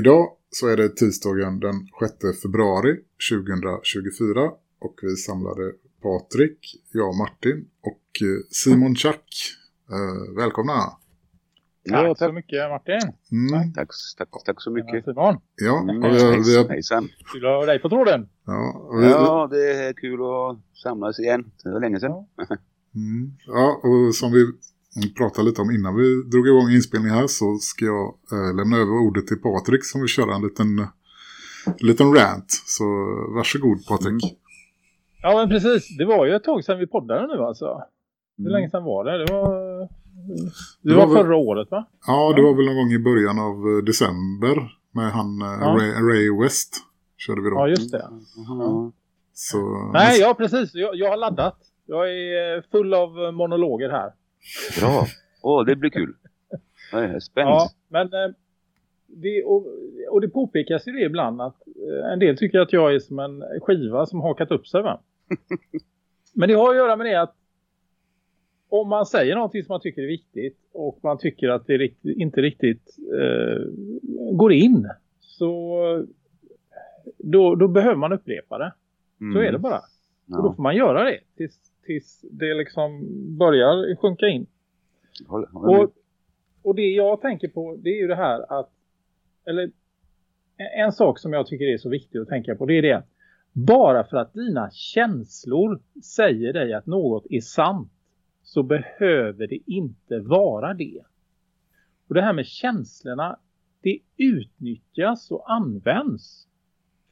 Idag så är det tisdagen den 6 februari 2024 och vi samlade Patrik, jag Martin och eh, Simon Chuck. Eh, välkomna! Tack så mycket Martin. Mm, Tack, tack, tack så mycket. Simon, ja, Mm, och vi har, vi har, Hejsan. kul att ha dig på tråden. ja, och vi, Ja, det är kul att samlas igen. Det var länge sedan. mm, ja, och som vi pratade lite om innan vi drog igång inspelningen här så ska jag eh, lämna över ordet till Patrik som vill köra en liten, en liten rant. Så varsågod Patrik. Ja men precis, det var ju ett tag sedan vi poddade nu alltså. Hur Mm. länge sedan var det? Det var, det Det var var väl- förra året va? Ja, det var väl någon gång i början av eh, december med han eh, Ja. Ray, Ray West körde vi då. Ja just det. Ja. Så, Nej ja precis, jag, jag har laddat. Jag är eh, full av monologer här. Bra. Åh, det blir kul. Spännande. Ja, men eh, det, och, och det påpekas ju det ibland att eh, en del tycker att jag är som en skiva som hakat upp sig va? Men det har att göra med det att om man säger någonting som man tycker är viktigt och man tycker att det inte riktigt eh, går in så då, då behöver man upprepa det. Mm. Så är det bara. Och då Ja, får man göra det tills, tills det liksom börjar sjunka in. Och, och det jag tänker på det är ju det här att eller en, en sak som jag tycker är så viktig att tänka på det är det bara för att dina känslor säger dig att något är sant så behöver det inte vara det. Och det här med känslorna det utnyttjas och används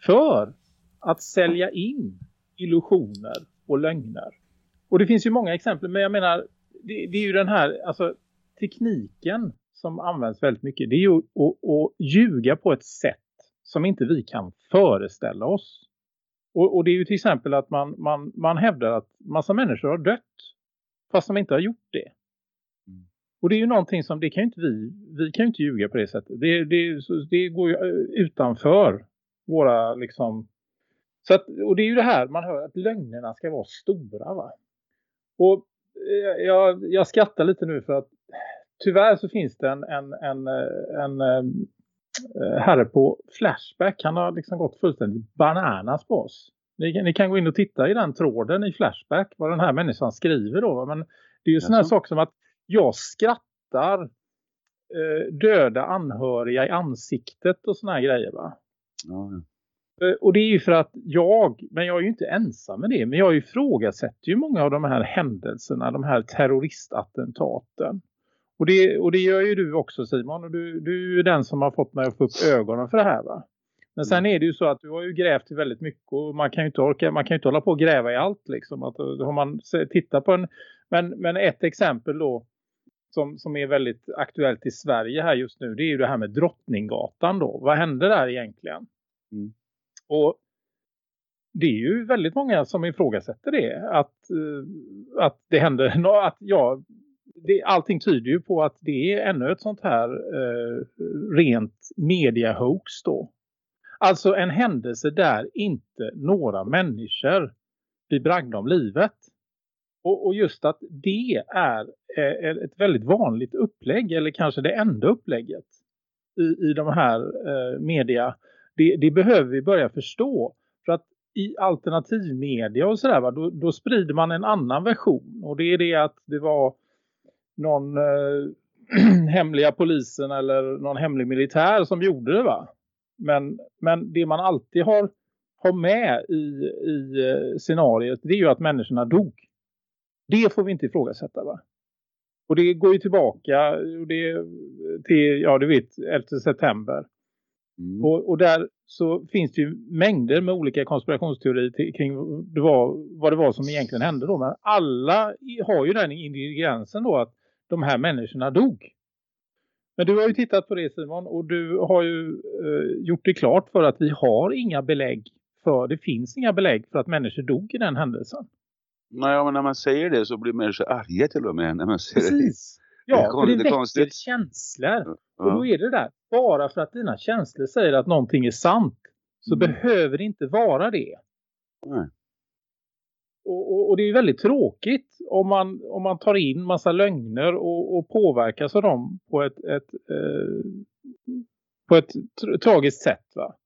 för att sälja in illusioner och lögner. Och det finns ju många exempel men jag menar det, det är ju den här alltså tekniken som används väldigt mycket det är ju att, att, ljuga på ett sätt som inte vi kan föreställa oss. Och, och det är ju till exempel att man, man, man hävdar att massa människor har dött fast de inte har gjort det. Mm. Och det är ju någonting som, det kan ju inte vi, vi kan ju inte ljuga på det sättet. Det, det, det går ju eh, utanför våra liksom, så att, och det är ju det här man hör att lögnerna ska vara stora va. Och eh, jag, jag skrattar lite nu för att tyvärr så finns det en, en, en, eh, en, eh, herre på Flashback. Han har liksom gått fullständigt bananas på oss. Ni, kan- ni kan gå in och titta i den tråden i Flashback vad den här människan skriver då. Men det är ju sådana här saker som att jag skrattar eh, döda anhöriga i ansiktet och såna här grejer va. Ja, ja. Eh, Och det är ju för att jag, men jag är ju inte ensam med det, men jag ifrågasätter ju många av de här händelserna, de här terroristattentaten. Och det, och det gör ju du också Simon, och du, du är ju den som har fått mig att få upp ögonen för det här va. Men sen är det ju så att du har ju grävt i väldigt mycket och man kan ju inte orka, man kan ju inte hålla på och gräva i allt liksom. Att, då har man tittat på en, men, men ett exempel då som, som är väldigt aktuellt i Sverige här just nu, det är ju det här med Drottninggatan då. Vad hände där egentligen? Mm. Och det är ju väldigt många som ifrågasätter det. Att, eh, att det händer, att ja, det, allting tyder ju på att det är ännu ett sånt här eh, rent media-hoax då. Alltså en händelse där inte några människor blir bragda om livet. Och, och just att det är eh, ett väldigt vanligt upplägg eller kanske det enda upplägget i, i de här eh, media. Det, det behöver vi börja förstå. För att i alternativmedia och sådär då, då sprider man en annan version. Och det är det att det var någon eh, hemliga polisen eller någon hemlig militär som gjorde det va. Men, men det man alltid har, har med i, i eh, scenariet det är ju att människorna dog. Det får vi inte ifrågasätta va. Och det går ju tillbaka och det, till, ja du vet, 11 september. Mm. Och, och där så finns det ju mängder med olika konspirationsteorier till, kring det var, vad det var som egentligen hände då. Men alla har ju den ingrediensen då att de här människorna dog. Men du har ju tittat på det Simon och du har ju eh, gjort det klart för att vi har inga belägg för, det finns inga belägg för att människor dog i den händelsen. Nej, men när man säger det så blir människor arga till och med när man säger det. Precis. Det Ja, för det det väcker konstigt. känslor. Och då är det där, bara för att dina känslor säger att någonting är sant så Mm. behöver det inte vara det. Nej. Och, och, och det är väldigt tråkigt om man, om man tar in massa lögner och, och påverkas av dem på ett, ett, eh, på ett tra- tragiskt sätt va.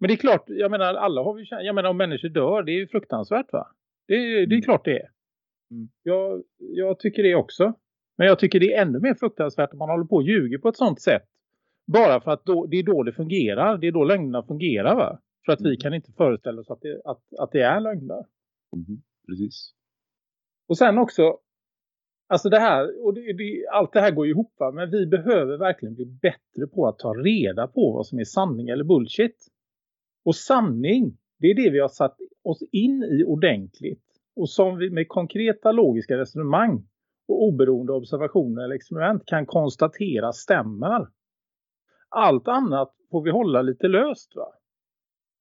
Men det är klart, jag menar alla har vi, jag menar om människor dör, det är ju fruktansvärt va. Det, är- det är Mm. klart det är. Mm. Jag, jag tycker det också. Men jag tycker det är ännu mer fruktansvärt om man håller på och ljuger på ett sånt sätt. Bara för att då, det är då det fungerar. Det är då lögnerna fungerar va. För att vi Mm. kan inte föreställa oss att det, att, att det är lögner. Mhm, Precis. Och sen också, alltså det här, och det, det, allt det här går ju ihop va? men vi behöver verkligen bli bättre på att ta reda på vad som är sanning eller bullshit. Och sanning, det är det vi har satt oss in i ordentligt. Och som vi med konkreta logiska resonemang och oberoende observationer liksom. eller experiment kan konstatera stämmer. Allt annat får vi hålla lite löst va.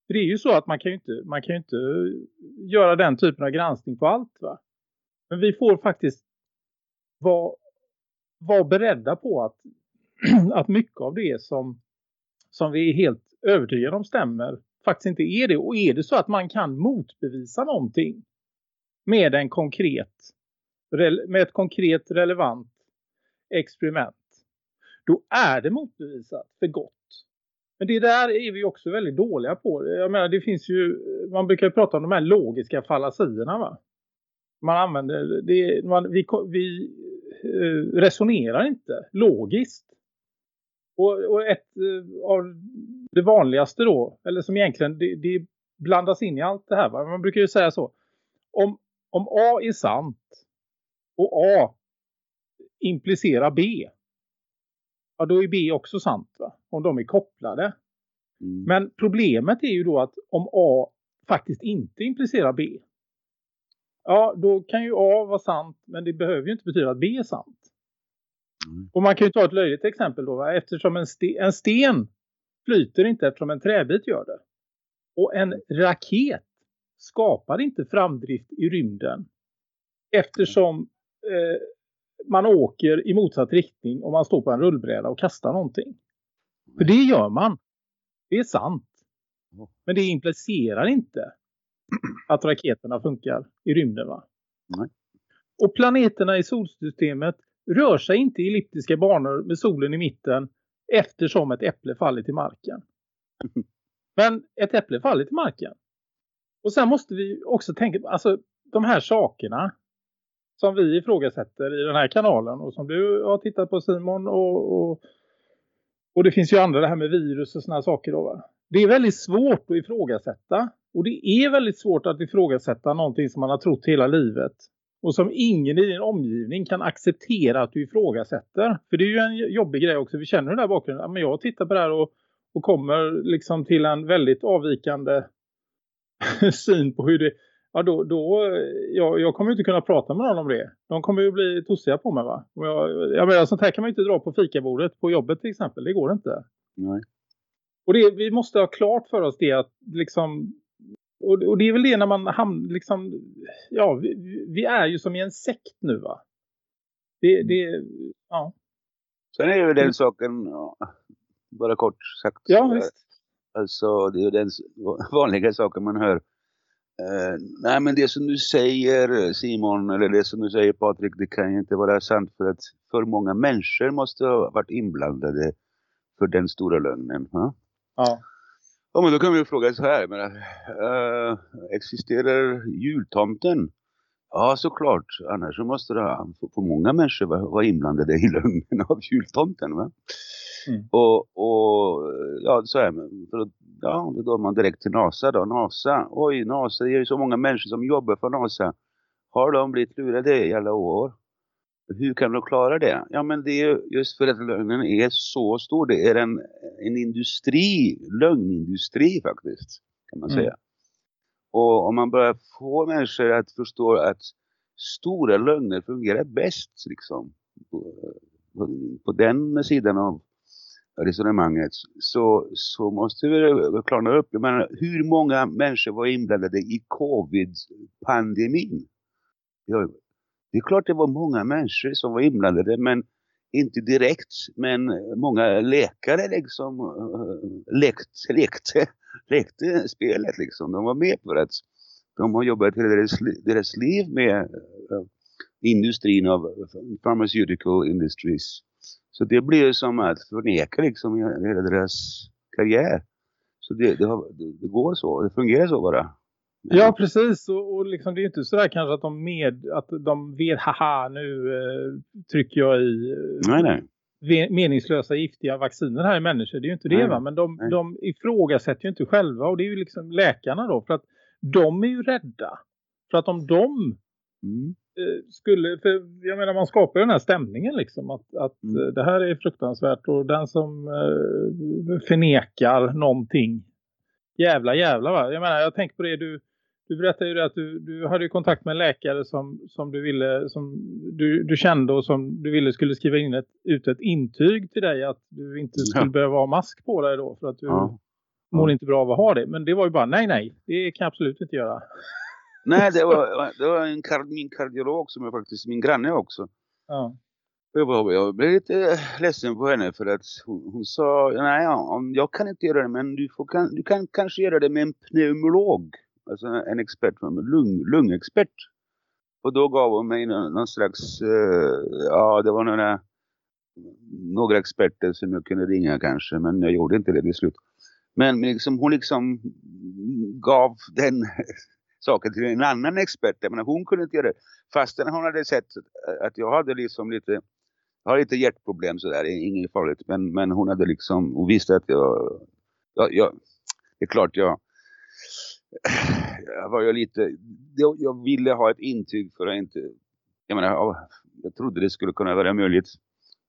För det är ju så att man kan ju inte, man kan ju inte göra den typen av granskning på allt va. Men vi får faktiskt vara, vara beredda på att, att mycket av det som, som vi är helt övertygade om stämmer faktiskt inte är det. Och är det så att man kan motbevisa någonting med en konkret med ett konkret relevant experiment då är det motbevisat för gott. Men det där är vi också väldigt dåliga på. Jag menar det finns ju, man brukar ju prata om de här logiska fallasierna va. Man använder, det, man, vi, vi eh, resonerar inte logiskt. Och, och ett eh, av det vanligaste då, eller som egentligen det, det blandas in i allt det här va. Man brukar ju säga så. Om, om A är sant och A implicerar B. Ja då är B också sant va. Om de är kopplade. Mm. Men problemet är ju då att om A faktiskt inte implicerar B. Ja, då kan ju A vara sant men det behöver ju inte betyda att B är sant. Mm. Och man kan ju ta ett löjligt exempel då. Va? Eftersom en, ste en sten flyter inte eftersom en träbit gör det. Och en raket skapar inte framdrift i rymden. Eftersom eh, man åker i motsatt riktning om man står på en rullbräda och kastar någonting. För det gör man. Det är sant. Men det implicerar inte att raketerna funkar i rymden va? Nej. Och planeterna i solsystemet rör sig inte i elliptiska banor med solen i mitten eftersom ett äpple faller till marken. Men ett äpple faller till marken. Och sen måste vi också tänka, alltså de här sakerna som vi ifrågasätter i den här kanalen och som du har tittat på Simon och, och, och det finns ju andra det här med virus och såna här saker då va. Det är väldigt svårt att ifrågasätta och det är väldigt svårt att ifrågasätta någonting som man har trott hela livet och som ingen i din omgivning kan acceptera att du ifrågasätter. För det är ju en jobbig grej också. Vi känner den där bakgrunden. Ja, Men jag tittar på det här och, och kommer liksom till en väldigt avvikande syn på hur det... Ja, då, då, jag, jag kommer ju inte kunna prata med någon om det. De kommer ju bli tossiga på mig va? Och jag, jag menar, sånt här kan man inte dra på fikabordet på jobbet till exempel. Det går inte. Nej. Och det, vi måste ha klart för oss det att liksom... Och, och det är väl det när man hamnar liksom... Ja, vi, vi är ju som i en sekt nu va? Det, det, ja. Sen är ju den saken, ja, bara kort sagt. Ja, visst. Alltså det är ju den vanliga saken man hör. Eh, nej men det som du säger Simon, eller det som du säger Patrik, det kan ju inte vara sant för att för många människor måste ha varit inblandade för den stora lögnen. Va? Ja. Ja men då kan vi fråga så här, men, eh, existerar jultomten? Ja såklart, annars så måste det ha, för, många människor vara, vara inblandade i lögnen av jultomten. Va? Mm. Och, och ja så här, men för ja då går man direkt till NASA då, NASA, oj NASA, det är ju så många människor som jobbar för NASA. Har de blivit lurade i alla år? Hur kan de klara det? Ja men det är ju just för att lögnen är så stor, det är en en industri, lögnindustri faktiskt, kan man Mm. säga. Och om man börjar få människor att förstå att stora lögner fungerar bäst liksom på, på den sidan av resonemanget så, så måste vi klarna upp. Jag menar, hur många människor var inblandade i covid-pandemin? Ja, det är klart det var många människor som var inblandade men inte direkt. Men många läkare liksom äh, lekte, lekte spelet liksom. De var med på det. De har jobbat hela deras, deras liv med äh, industrin av pharmaceutical industries. Så det blir ju som att förneka liksom hela deras karriär. Så det, det, har, det, går så, det fungerar så bara. Ja, precis. Och, och liksom, det är inte sådär kanske att de med att de vet, haha, nu eh, trycker jag i eh, Nej, nej. ve- meningslösa giftiga vacciner här i människor. Det är ju inte det Nej, va? Men de, nej. de ifrågasätter ju inte själva och det är ju liksom läkarna då. För att de är ju rädda. För att om de Mm. Eh, skulle, för jag menar man skapar den här stämningen liksom att, att Mm. eh, det här är fruktansvärt och den som eh, förnekar någonting jävla jävla va. Jag menar jag tänker på det du du berättade ju det att du, du hade ju kontakt med en läkare som, som du ville som du, du kände och som du ville skulle skriva in ett, ut ett intyg till dig att du inte skulle Ja. behöva ha mask på dig då för att du Ja. mår inte bra av att ha det. Men det var ju bara nej nej, det kan jag absolut inte göra. Nej, det var, det var en kard, min kardiolog som är faktiskt min granne också. Ja. Jag, jag blev lite ledsen på henne för att hon, hon sa, nej jag kan inte göra det men du, får, kan, du kan kanske göra det med en pneumolog. Alltså en expert, lung, lungexpert. Och då gav hon mig någon, någon slags, eh, ja det var några, några experter som jag kunde ringa kanske men jag gjorde inte det till slut. Men men liksom, hon liksom gav den saken till en annan expert. Jag menar, hon kunde inte göra det. Fastän hon hade sett att jag hade liksom lite, jag har lite hjärtproblem sådär, inget farligt. Men, men hon hade liksom, hon visste att jag, jag, jag det är klart jag, jag var ju lite, jag, jag ville ha ett intyg för att inte, jag menar, jag trodde det skulle kunna vara möjligt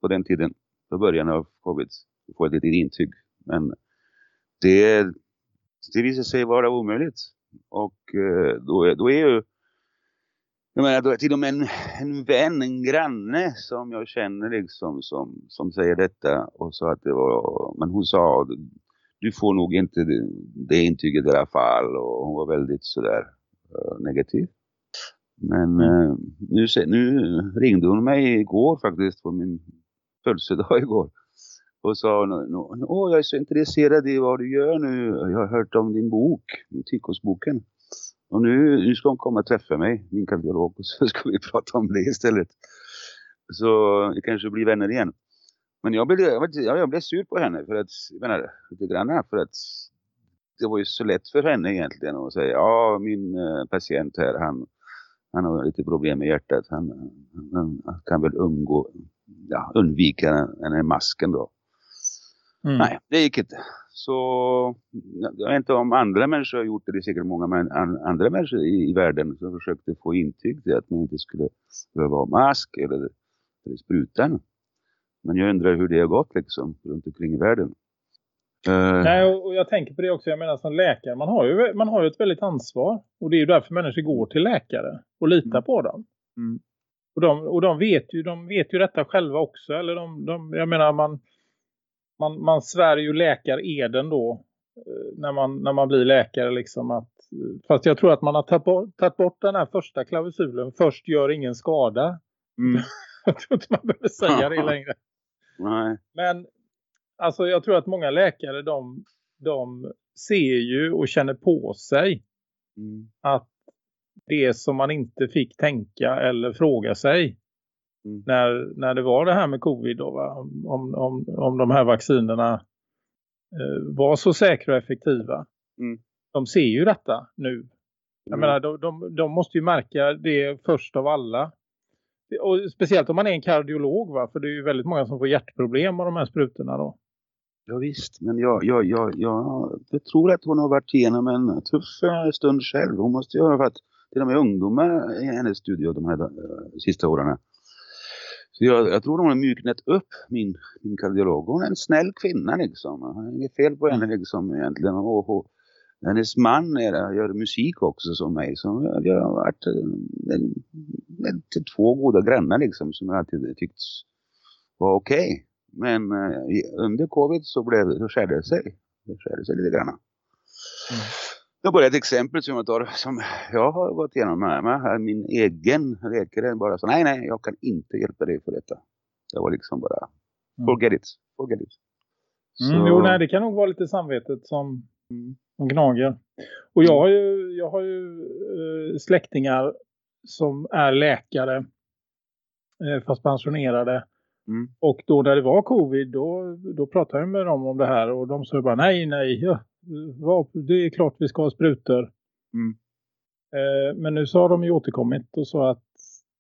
på den tiden, på början av covid, att få ett litet intyg. Men det, det visade sig vara omöjligt. Och eh, då, är- då är ju jag menar, då är till och med en, en vän, en granne som jag känner liksom som, som säger detta och sa att det var, men hon sa du får nog inte det, det intyget i alla fall. Och hon var väldigt sådär eh, negativ. Men eh, nu, nu ringde hon mig igår faktiskt på min födelsedag igår och sa hon, åh jag är så intresserad i vad du gör nu, jag har hört om din bok, Tikosboken. Och nu, nu ska hon komma och träffa mig, min kardiolog, och så ska vi prata om det istället. Så vi kanske blir vänner igen. Men jag blev, jag, jag blev sur på henne för att, jag menar, lite grann för att det var ju så lätt för henne egentligen att säga, ja min eh, patient här, han, han har lite problem med hjärtat, han, han, han kan väl umgå, ja, undvika den här masken då. Mm. Nej, det gick inte. Så jag vet inte om andra människor har gjort det. Det är säkert många men, an, andra människor i, i världen som försökte få intyg till att man inte skulle behöva ha mask eller, eller sprutan. Men jag undrar hur det har gått liksom runt omkring i världen. Eh, Nej, och, och jag tänker på det också. Jag menar som läkare, man har, ju, man har ju ett väldigt ansvar. Och det är ju därför människor går till läkare och litar Mm. på dem. Mm. Och, de, och de, vet ju, de vet ju detta själva också. Eller de, de, jag menar, man, man, man svär ju läkareden då. eh, När man, när man blir läkare liksom. Att, eh, fast jag tror att man har tagit bort, tagit bort den här första klausulen. Först gör ingen skada. mm, Jag tror inte man behöver säga det längre. nej. Men alltså jag tror att många läkare de, de ser ju och känner på sig Mm, att det som man inte fick tänka eller fråga sig Mm. när, när det var det här med covid då va? Om, om, om, de här vaccinerna eh, var så säkra och effektiva. Mm. De ser ju detta nu. Jag Mm. menar, de, de, de måste ju märka det först av alla. Och speciellt om man är en kardiolog va? För det är ju väldigt många som får hjärtproblem av de här sprutorna då. Ja, visst, men jag, jag, jag, jag, tror att hon har varit igenom en tuff eh, stund själv. Hon måste ju ha varit till och med ungdomar i hennes studio de här eh, sista åren. Så jag, jag tror de har mjuknat upp min, min kardiolog. Hon är en snäll kvinna liksom. Det är inget fel på henne liksom egentligen. Och, och, hennes man är, gör musik också som mig. Så jag, har varit en, en, två goda grannar liksom som jag alltid tyckt var okej. Okay. Men eh, under covid så blev så skärde det sig. Det skärde sig lite grann. Mm. Jag bara ett exempel som jag tar som jag har gått igenom med mig. Min egen läkare bara så nej nej jag kan inte hjälpa dig för detta. Det var liksom bara Mm. forget it. Forget it. Så, Mm, jo, nej, det kan nog vara lite samvetet som, som gnager. Och jag har ju, jag har ju eh, släktingar som är läkare eh, fast pensionerade. Mm. Och då när det var covid då, då pratade jag med dem om det här och de sa bara nej, nej, ja, det är klart vi ska ha sprutor. Mm. Eh, men nu så har de ju återkommit och sa att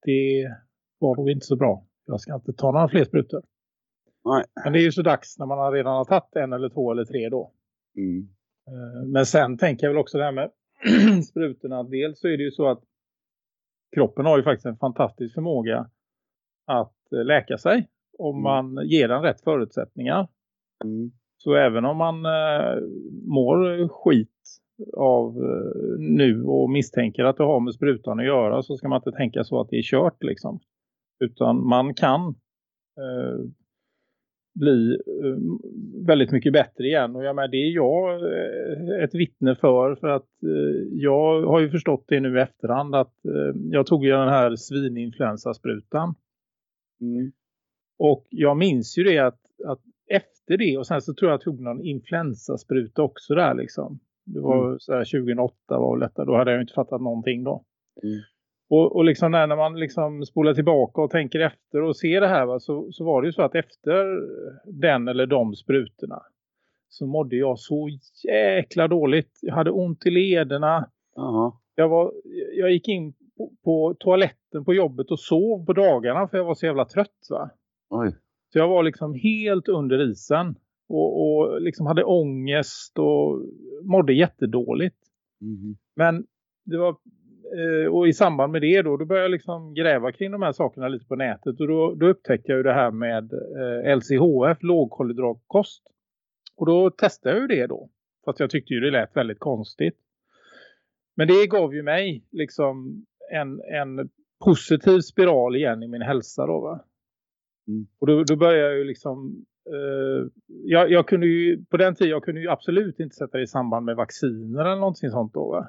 det var nog inte så bra. Jag ska inte ta några fler sprutor. Nej. Men det är ju så dags när man redan har tagit en eller två eller tre då. Mm. Eh, Men sen tänker jag väl också det här med sprutorna. Dels så är det ju så att kroppen har ju faktiskt en fantastisk förmåga att eh, läka sig. Om Mm. man ger den rätt förutsättningar. Mm. Så även om man eh, mår skit av eh, nu och misstänker att det har med sprutan att göra så ska man inte tänka så att det är kört liksom. Utan man kan eh, bli eh, väldigt mycket bättre igen. Och jag menar, det är jag eh, ett vittne för. För att eh, jag har ju förstått det nu i efterhand att jag tog ju den här svininfluensasprutan. Mm. Och jag minns ju det att, att efter det och sen så tror jag att jag tog någon influensaspruta också där liksom. Det var Mm. så här 2008 var detta. Då hade jag inte fattat någonting då. Mm. Och, och liksom när, när man liksom spolar tillbaka och tänker efter och ser det här va, så, så var det ju så att efter den eller de sprutorna så mådde jag så jäkla dåligt. Jag hade ont i lederna. Jaha. Jag, var, jag gick in på, på toaletten på jobbet och sov på dagarna för jag var så jävla trött va. Oj. Så jag var liksom helt under isen. Och, och liksom hade ångest och mådde jättedåligt. Mm. Men det var, eh, och i samband med det då, då började jag liksom gräva kring de här sakerna lite på nätet. Och då, då upptäckte jag ju det här med eh, LCHF, lågkolhydratkost. Och då testade jag ju det då. Fast jag tyckte ju det lät väldigt konstigt. Men det gav ju mig liksom en, en positiv spiral igen i min hälsa då va. Mm. Och då, då började jag ju liksom eh, jag, jag kunde ju på den tiden jag kunde ju absolut inte sätta det i samband med vacciner eller någonting sånt då.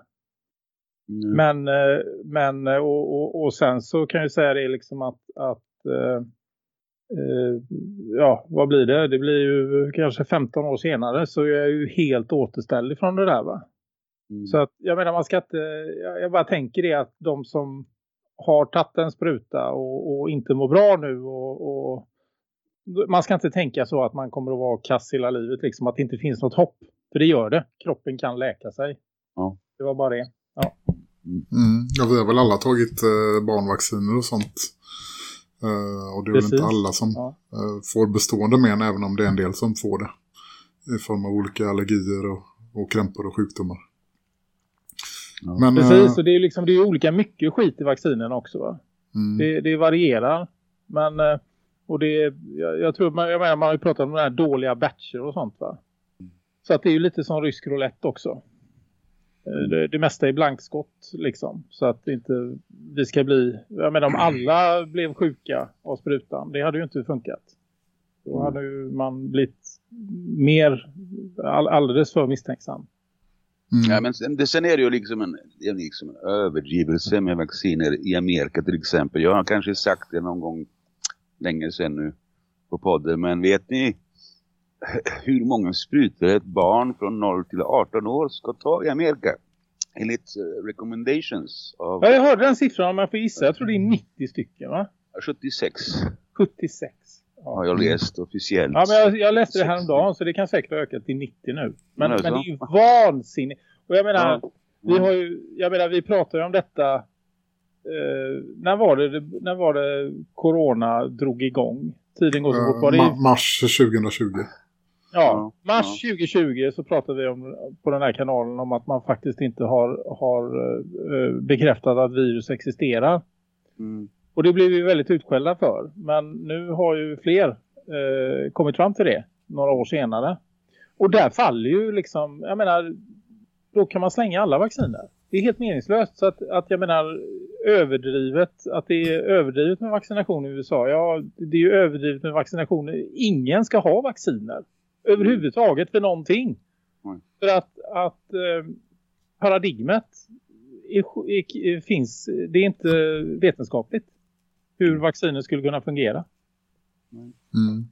Mm. Men, eh, men eh, och, och, och sen så kan jag säga det liksom att, att eh, eh, ja, vad blir det? Det blir ju kanske 15 år senare så är jag ju helt återställd ifrån det där va. Mm. Så att jag menar man ska inte, jag, jag bara tänker det att de som har tagit en spruta och, och inte mår bra nu och, och man ska inte tänka så att man kommer att vara kass hela livet liksom att det inte finns något hopp. För det gör det. Kroppen kan läka sig. Ja. Det var bara det. Mm. Ja, vi har väl alla tagit eh, barnvacciner och sånt. Eh, och det är väl Precis. inte alla som Ja. eh, får bestående men även om det är en del som får det. I form av olika allergier och, och krämpor och sjukdomar. Ja. Men, Precis, eh, och det är liksom, det är olika mycket skit i vaccinen också va? mm, Det, det varierar. Men, eh, och det, jag, jag tror, man, jag menar, man har ju pratat om de här dåliga batcher och sånt va? Så att det är ju lite som rysk roulette också. Eh, Det, det mesta är blankskott liksom. Så att inte vi ska bli, jag menar om alla blev sjuka av sprutan, det hade ju inte funkat. Då hade ju man blivit mer, all, alldeles för misstänksam. Mm, Ja, men sen, det, sen är det ju liksom en, liksom en överdrivelse med vacciner i Amerika till exempel. Jag har kanske sagt det någon gång länge sedan nu på podden. Men vet ni hur många sprutor ett barn från 0 till 18 år ska ta i Amerika? Enligt uh, recommendations av Ja, jag hörde den siffran om jag får gissa. Jag tror det är 90 stycken va? 76 76. Ja. har jag läst officiellt. Ja, men jag, jag läste det 60. häromdagen så det kan säkert ha ökat till 90 nu. Men, men så. det är ju vansinnigt. Och jag menar, Ja. vi har ju, jag menar, vi pratar ju om detta. Eh, när var det, när var det corona drog igång? Tiden går så fort. Var eh, det, ma- mars 2020. ja, Ja, mars 2020 så pratade vi om på den här kanalen om att man faktiskt inte har, har eh, bekräftat att virus existerar. Mm. Och det blev vi väldigt utskällda för. Men nu har ju fler eh, kommit fram till det några år senare. Och där faller ju liksom, jag menar, då kan man slänga alla vacciner. Det är helt meningslöst. Så att, att jag menar, överdrivet, att det är överdrivet med vaccination i USA. Ja, det är ju överdrivet med vaccination. Ingen ska ha vacciner. Överhuvudtaget för någonting. Mm. För att, att eh, paradigmet är, är, finns, det är inte vetenskapligt. Hur vacciner skulle kunna fungera. Mm.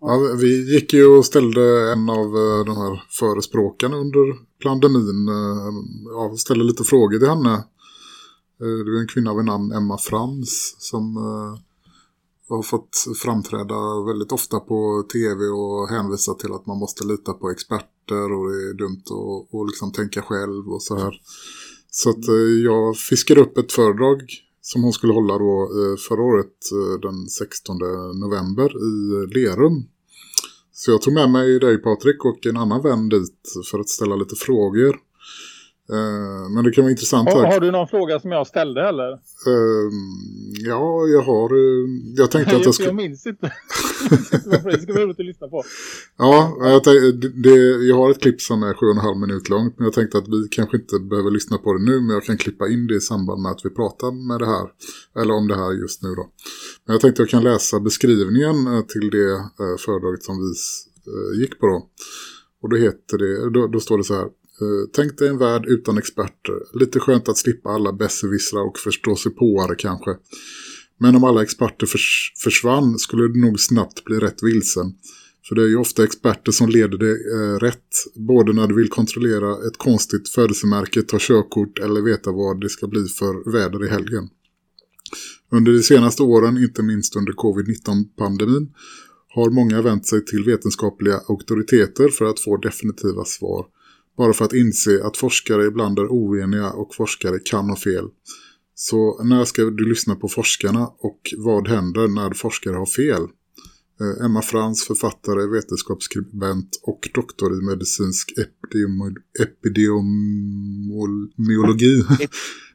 Ja, vi gick ju och ställde en av eh, de här förespråkarna under pandemin. Eh, ja, ställde lite frågor till henne. Eh, det var en kvinna vid namn Emma Frans som har fått framträda väldigt ofta på tv och hänvisa till att man måste lita på experter och det är dumt att och liksom tänka själv och så här. Så att jag fiskade upp ett föredrag som hon skulle hålla då eh, förra året eh, den 16 november i Lerum. Så jag tog med mig dig Patrik och en annan vän dit för att ställa lite frågor. Eh, Men det kan vara intressant Har, har du någon fråga som jag ställde eller? Ehm, Ja, jag har... eh, Jag tänkte att jag skulle... jag minns inte. det ska bli roligt att lyssna på. Ja, jag, det, jag har ett klipp som är sju och en halv minut långt. Men jag tänkte att vi kanske inte behöver lyssna på det nu. Men jag kan klippa in det i samband med att vi pratar med det här. Eller om det här just nu då. Men jag tänkte att jag kan läsa beskrivningen eh, till det föredraget som vi gick på då. Och då heter det, då, då står det så här. Eh, tänk dig en värld utan experter. Lite skönt att slippa alla besserwissrar och förståsigpåare kanske. Men om alla experter förs försvann skulle det nog snabbt bli rätt vilsen. För det är ju ofta experter som leder det eh, rätt. Både när du vill kontrollera ett konstigt födelsemärke, ta körkort eller veta vad det ska bli för väder i helgen. Under de senaste åren, inte minst under covid-19-pandemin, har många vänt sig till vetenskapliga auktoriteter för att få definitiva svar. Bara för att inse att forskare ibland är oeniga och forskare kan ha fel. Så när ska du lyssna på forskarna och vad händer när forskare har fel? Eh, Emma Frans, författare, vetenskapsskribent och doktor i medicinsk epidemiologi.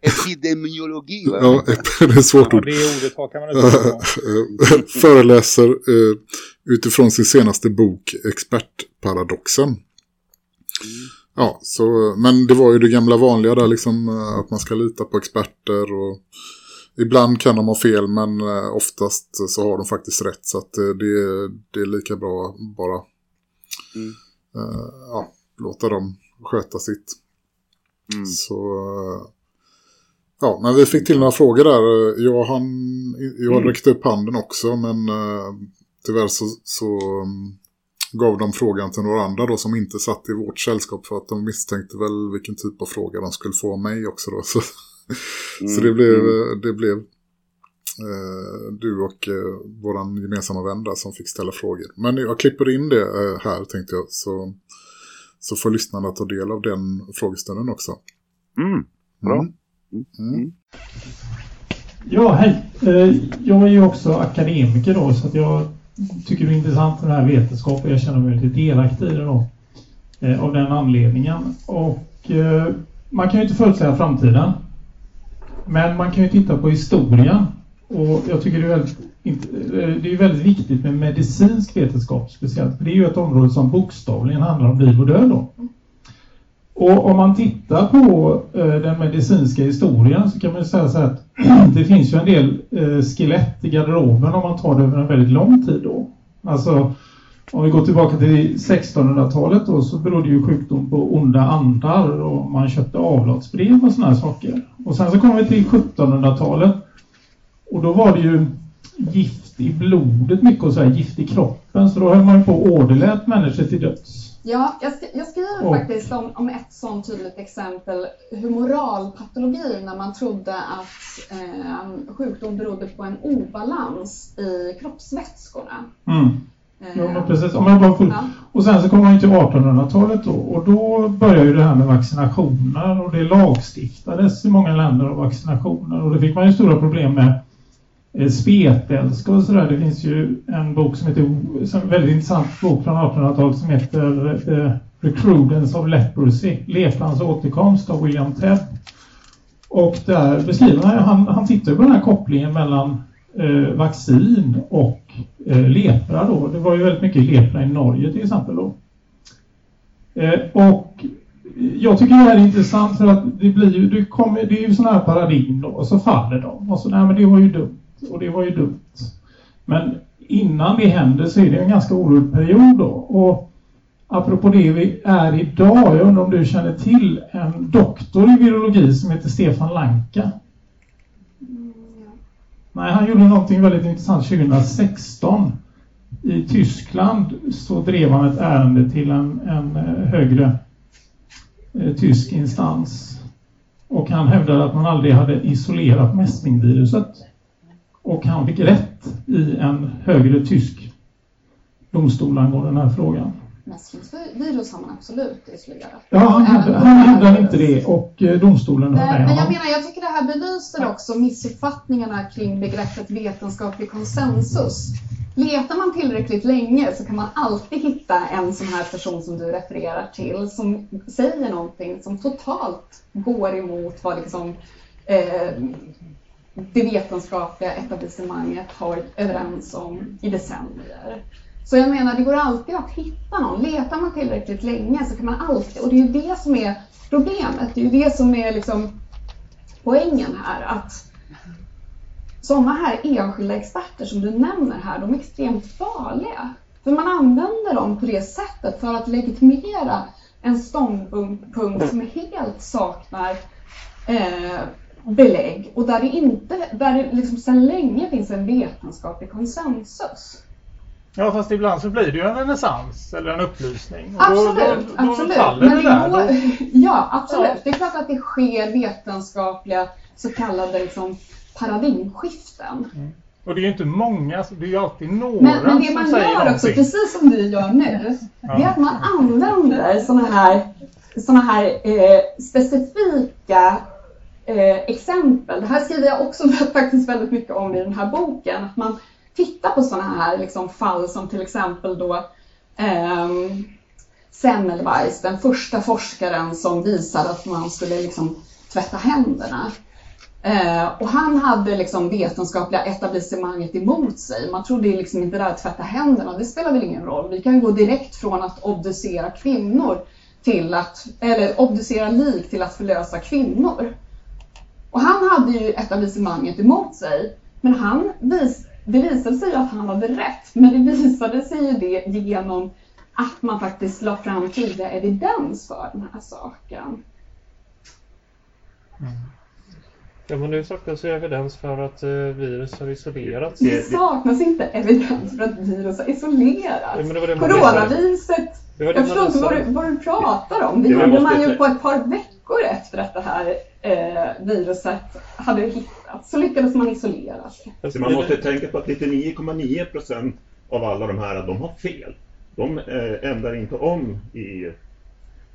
Epidemiologi va? ja, ep- det är ett svårt Ja, ord. det ordet man inte. Eh, föreläser eh, utifrån sin senaste bok Expertparadoxen. Ja, så, men det var ju det gamla vanliga där liksom eh, att man ska lita på experter och ibland kan de ha fel men eh, oftast så har de faktiskt rätt så att eh, det, det är lika bra bara Mm. ja, låta dem sköta sitt. Mm. Så ja, men vi fick till några frågor där. Jag, han, jag har räckt upp handen också men tyvärr så, så um, gav de frågan till några andra då som inte satt i vårt sällskap för att de misstänkte väl vilken typ av fråga de skulle få av mig också då. Så, så det blev, Mm. det blev eh, du och eh, våran gemensamma vän där som fick ställa frågor. Men jag klipper in det eh, här tänkte jag så, så får lyssnarna ta del av den frågestunden också. Mm. Bra. Mm. Mm. Ja, hej. Eh, Jag är ju också akademiker då så att jag tycker det är intressant med den här vetenskapen. Jag känner mig lite delaktig i det då. eh, Av den anledningen. Och eh, man kan ju inte förutsäga framtiden. Men man kan ju titta på historien. Och jag tycker det är väldigt, eh, det är väldigt viktigt med medicinsk vetenskap speciellt. För det är ju ett område som bokstavligen handlar om liv och död då. Och om man tittar på eh, den medicinska historien så kan man ju säga så här att det finns ju en del eh, skelett i garderoben om man tar det över en väldigt lång tid då. Alltså om vi går tillbaka till 1600-talet då så berodde ju sjukdom på onda andar och man köpte avlatsbrev och sådana här saker. Och sen så kommer vi till 1700-talet och då var det ju gift i blodet mycket och så här gift i kroppen så då höll man ju på och åderlät människor till döds. Ja, jag, sk jag skriver Och- faktiskt om, om ett sånt tydligt exempel, humoralpatologi, när man trodde att eh, sjukdom berodde på en obalans i kroppsvätskorna. Mm. Ja, men precis. Om jag bara får... ja. Och sen så kommer man till 1800-talet då och då börjar ju det här med vaccinationer och det lagstiftades i många länder om vaccinationer och det fick man ju stora problem med Eh, spetälska och sådär. Det finns ju en bok som heter, som en väldigt intressant bok från 1800-talet som heter eh, The Recrudence of Leprosy, Leprans återkomst av William Tebb. Och där beskriver han, han, han tittar på den här kopplingen mellan eh, vaccin och eh, lepra då. Det var ju väldigt mycket lepra i Norge till exempel då. Eh, och jag tycker det här är intressant för att det blir ju, det, kommer, det är ju sådana här paradigm då och så faller de och så, nej men det var ju dumt och det var ju dumt. Men innan det händer så är det en ganska orolig period då. Och apropå det vi är idag, jag undrar om du känner till en doktor i virologi som heter Stefan Lanka? Nej, han gjorde någonting väldigt intressant 2016. I Tyskland så drev han ett ärende till en, en eh, högre eh, tysk instans. Och han hävdade att man aldrig hade isolerat mässlingviruset. Och han fick rätt i en högre tysk domstol angående den här frågan. Mässlingsvirus har man absolut isolerat. Ja, han, hävdade inte det och eh, domstolen Nej, med Men jag menar, jag tycker det här belyser också missuppfattningarna kring begreppet vetenskaplig konsensus. Letar man tillräckligt länge så kan man alltid hitta en sån här person som du refererar till som säger någonting som totalt går emot vad liksom, eh, det vetenskapliga etablissemanget har varit överens om i decennier. Så jag menar, det går alltid att hitta någon. Letar man tillräckligt länge så kan man alltid, och det är ju det som är problemet, det är ju det som är liksom poängen här, att sådana här enskilda experter som du nämner här, de är extremt farliga. För man använder dem på det sättet för att legitimera en ståndpunkt som helt saknar eh, belägg och där det, inte, där det liksom sedan länge finns en vetenskaplig konsensus. Ja, fast ibland så blir det ju en renässans eller en upplysning. Och Absolut, då, då, då absolut. faller Men det där. Då, ja, absolut. Ja. Det är klart att det sker vetenskapliga så kallade liksom, paradigmskiften. och det är ju inte många, det är ju alltid några Men, men det man gör också, någonting. precis som vi gör nu, det är Ja. att man använder sådana här, såna här eh, specifika eh, exempel. Det här skriver jag också faktiskt väldigt mycket om i den här boken. Att man tittar på sådana här liksom, fall som till exempel då eh, Semmelweis, den första forskaren som visade att man skulle liksom tvätta händerna. Eh, och han hade liksom vetenskapliga etablissemanget emot sig. Man trodde liksom inte det där att tvätta händerna, det spelar väl ingen roll. Vi kan gå direkt från att obducera kvinnor till att, eller obducera lik till att förlösa kvinnor. Och han hade ju etablissemanget emot sig. Men han vis, det visade sig ju att han hade rätt. Men det visade sig ju det genom att man faktiskt la fram tydliga evidens för den här saken. Ja, men det saknas ju evidens för att eh, virus har isolerats. Det saknas inte evidens för att virus har isolerats. Ja, men det var det Coronaviruset, Det var det jag förstår inte vad du, vad du pratar om. Det gjorde man måste- ju på ett par veckor efter att det här eh, viruset hade hittats. Så lyckades man isolera sig. Alltså, Så man måste tänka på att 99,9 procent av alla de här, de har fel. De eh, ändrar inte om i...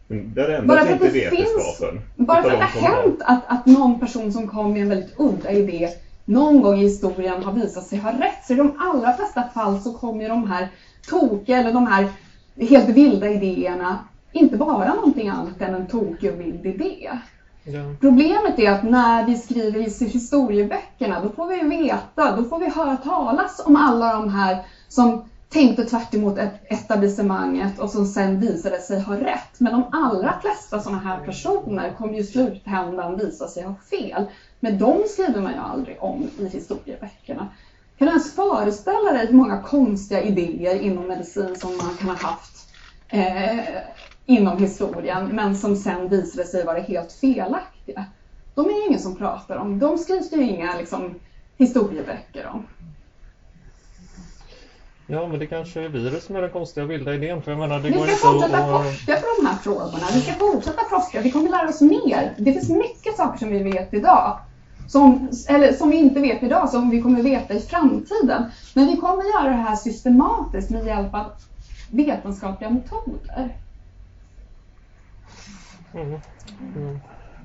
Där Bara ändras inte det finns- vetenskapen. Bara för att de det har hänt att, att någon person som kom med en väldigt udda idé någon gång i historien har visat sig ha rätt. Så i de allra flesta fall så kommer de här tokiga eller de här helt vilda idéerna inte vara någonting annat än en tokig och vild idé. Ja. Problemet är att när vi skriver i historieböckerna då får vi veta, då får vi höra talas om alla de här som tänkte tvärt emot et- etablissemanget och som sen visade sig ha rätt. Men de allra flesta sådana här personer kommer ju i slutändan visa sig ha fel. Men de skriver man ju aldrig om i historieböckerna. Kan du ens föreställa dig hur många konstiga idéer inom medicin som man kan ha haft eh, inom historien men som sen visade sig vara helt felaktiga? De är ju ingen som pratar om. De skrivs det ju inga liksom, historieböcker om. ja, men det kanske är virus som är den konstiga och vilda idén. För jag menar, det Vi går ska fortsätta att- forska på de här frågorna. Vi ska fortsätta forska. Vi kommer lära oss mer. Det finns mycket saker som vi vet idag. Som, eller som vi inte vet idag, som vi kommer veta i framtiden. Men vi kommer göra det här systematiskt med hjälp av vetenskapliga metoder. Mm. Mm.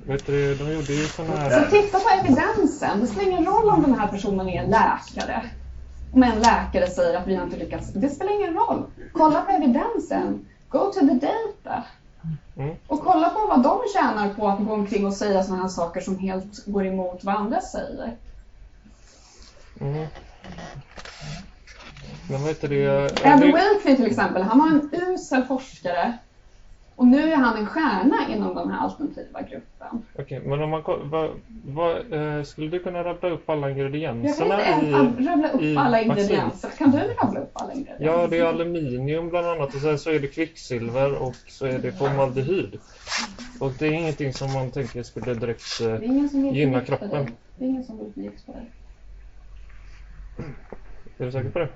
Vet du, de gjorde ju sådana Så här... titta på evidensen. Det spelar ingen roll om den här personen är läkare. Om en läkare säger att vi har inte lyckats. Det spelar ingen roll. Kolla på evidensen. Go to the data. Mm. Och kolla på vad de tjänar på att gå omkring och säga sådana här saker som helt går emot vad andra säger. Mm. Men vad heter det? Ed Wilkley till exempel, han var en usel forskare. Och nu är han en stjärna inom den här alternativa gruppen. Okej, men om man vad, vad, eh, skulle du kunna rabbla upp alla Jag kan ingredienserna inte i... rabbla upp alla ingredienser. Kan du rabbla upp alla ingredienser? Ja, det är aluminium bland annat och sen så är det kvicksilver och så är det formaldehyd. Och det är ingenting som man tänker skulle direkt... Eh, Gynna kroppen. Det är ingen som vill förgifta dig. är du säker på det?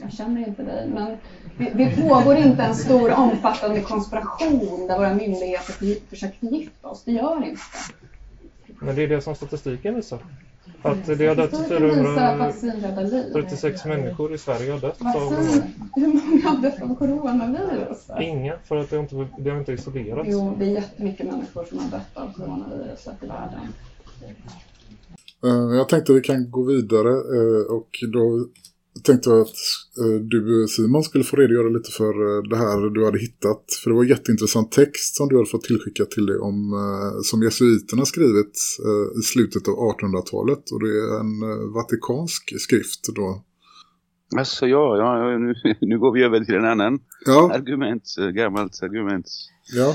Jag känner inte dig, men det, det pågår inte en stor omfattande konspiration där våra myndigheter för- försöker förgifta oss. Det gör inte Men det är det som statistiken visar. Att det har dött Statistiken visar att 436 vaccin räddar liv. människor i Sverige har dött av. Vaccin, hur många har dött av coronavirus? Inga, för att det har inte, det har inte isolerats. Jo, det är jättemycket människor som har dött av coronaviruset i världen. Eh, Jag tänkte att vi kan gå vidare eh, och då tänkte jag att eh, du Simon skulle få redogöra lite för eh, det här du hade hittat. För det var jätteintressant text som du hade fått tillskickat till dig om, eh, som jesuiterna skrivit i slutet av 1800-talet. Och det är en vatikansk skrift då. Alltså ja, ja nu, nu går vi över till en annan Ja, argument, gammalt argument. ja.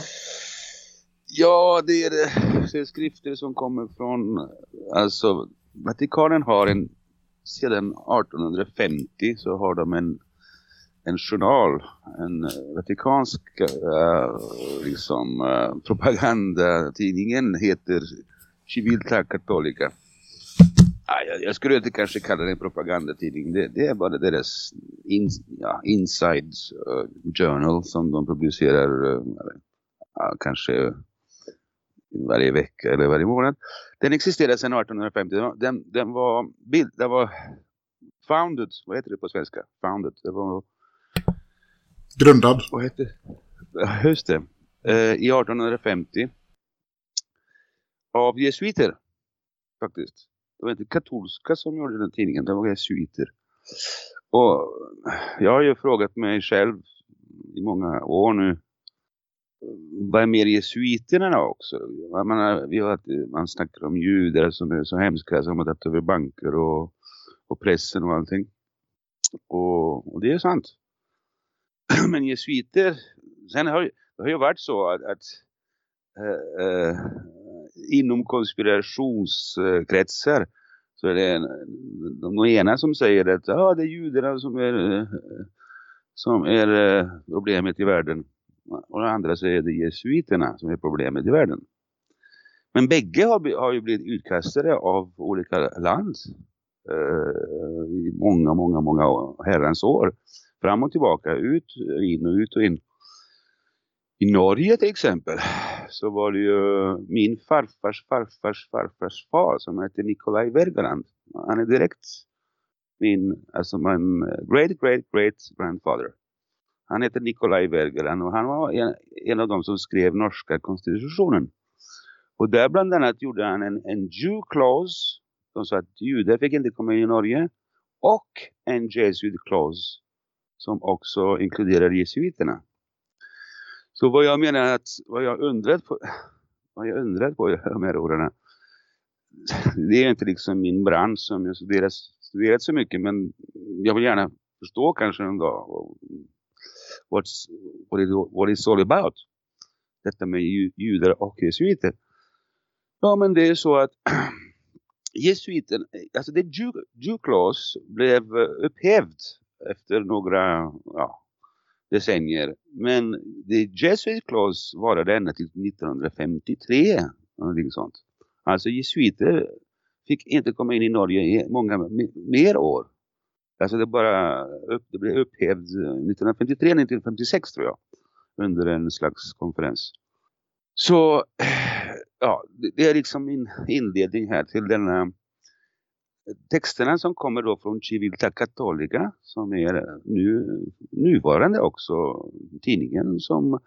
Ja, det är, det är skrifter som kommer från, alltså Vatikanen har en, sedan 1850 så har de en, en journal, en eh, vatikansk äh, liksom äh, propagandatidningen heter Civilta Cattolica. Ah, jag, jag skulle inte kanske kalla det en propagandatidning, det, det är bara deras in, ja, inside uh, journal som de publicerar uh, kanske varje vecka eller varje månad. Den existerade sedan 1850. Den, var- den, var bild, den var founded, vad heter det på svenska? Founded, det var, Grundad. vad heter det? Just det. Eh, I 1850 av jesuiter faktiskt. Det var inte katolska som gjorde den tidningen, det var jesuiter. Och jag har ju frågat mig själv i många år nu vad är mer jesuiterna också? Man, vi har, man snackar om judar som är så hemska som har tagit över banker och, och pressen och allting. Och, och det är sant. Men jesuiter, sen har det har ju varit så att, att äh, äh, inom konspirationskretsar så är det en, de, ena som säger att ah, det är judarna som är, eh, som är problemet i världen. Och den andra är det jesuiterna som är problemet i världen. Men bägge har, har ju blivit utkastade av olika land eh, i många, många, många herrans år. Fram och tillbaka, ut, in och ut och in. I Norge till exempel så var det ju min farfars farfars farfars far som hette Nikolaj Vergaland. Han är direkt min, alltså min great great great grandfather. Han heter Nikolaj Vergeland och han var en, en av de som skrev norska konstitutionen. Och där bland annat gjorde han en, en Jew clause De sa att judar fick inte komma in i Norge och en Jesuit clause som också inkluderar jesuiterna. Så vad jag menar att vad jag undrat på vad jag undrat på de här åren det är inte liksom min bransch som jag studerat, studerat så mycket men jag vill gärna förstå kanske en dag what's, what, it, what it's all about. Detta med judar och jesuiter. Ja men det är så att jesuiten, alltså det Jew, clause blev eh, upphävd efter några ja, decennier. Men det Jesuit clause varade ända till 1953. Någonting sånt. Alltså jesuiter fick inte komma in i Norge i många mer år. Alltså det bara upp, det blev upphävd eh, 1953 1956 tror jag. Under en slags konferens. Så eh, ja, det- är liksom min inledning här till denna eh, texterna som kommer då från Civilta Cattolica som är nu, nuvarande också tidningen som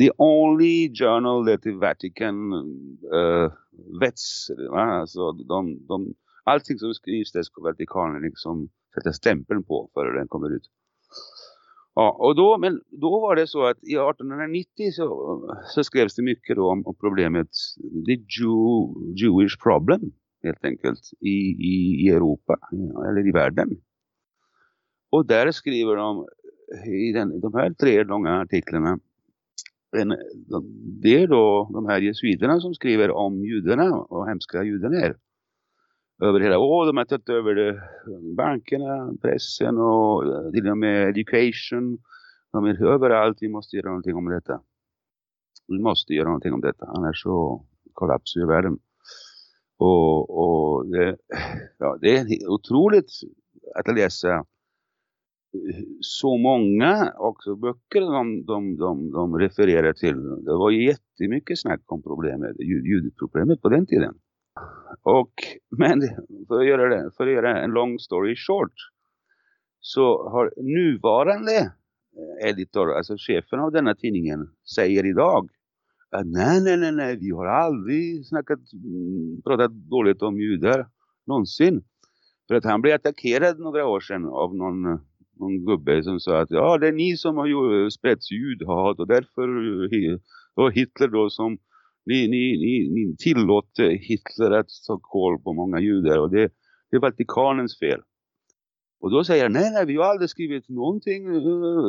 the only journal that the Vatican uh, vets. Va? Alltså de, de, allting som skrivs där ska Vatikanen liksom sätta stämpeln på före den kommer ut. Ja, och då, men då var det så att i 1890 så, så skrevs det mycket då om, om problemet the Jew, Jewish problem helt enkelt i, i, i Europa eller i världen. Och där skriver de i den, de här tre långa artiklarna en, de, det är då de här jesuiterna som skriver om judarna och hemska judarna är. Över hela, året. de har tagit över det, bankerna, pressen och eh, till och med education. De är överallt, vi måste göra någonting om detta. Vi måste göra någonting om detta, annars så kollapsar ju världen. Och, och det, ja, det är otroligt att läsa eh, så många också böcker de, de, de, de refererar till. Det var jättemycket snack om problemet, ljudproblemet på den tiden. Och, men för att, göra det, för att göra en long story short så har nuvarande eh, editor, alltså chefen av denna tidningen, säger idag att nej, nej, nej, nej, vi har aldrig snackat, mm, pratat dåligt om judar någonsin. För att han blev attackerad några år sedan av någon, någon gubbe som sa att ja, det är ni som har sprätt judhat och därför och Hitler då som ni, ni, ni, ni tillåter Hitler att ta koll på många judar och det, det är Vatikanens fel. Och då säger han, nej, nej, vi har aldrig skrivit någonting, eh,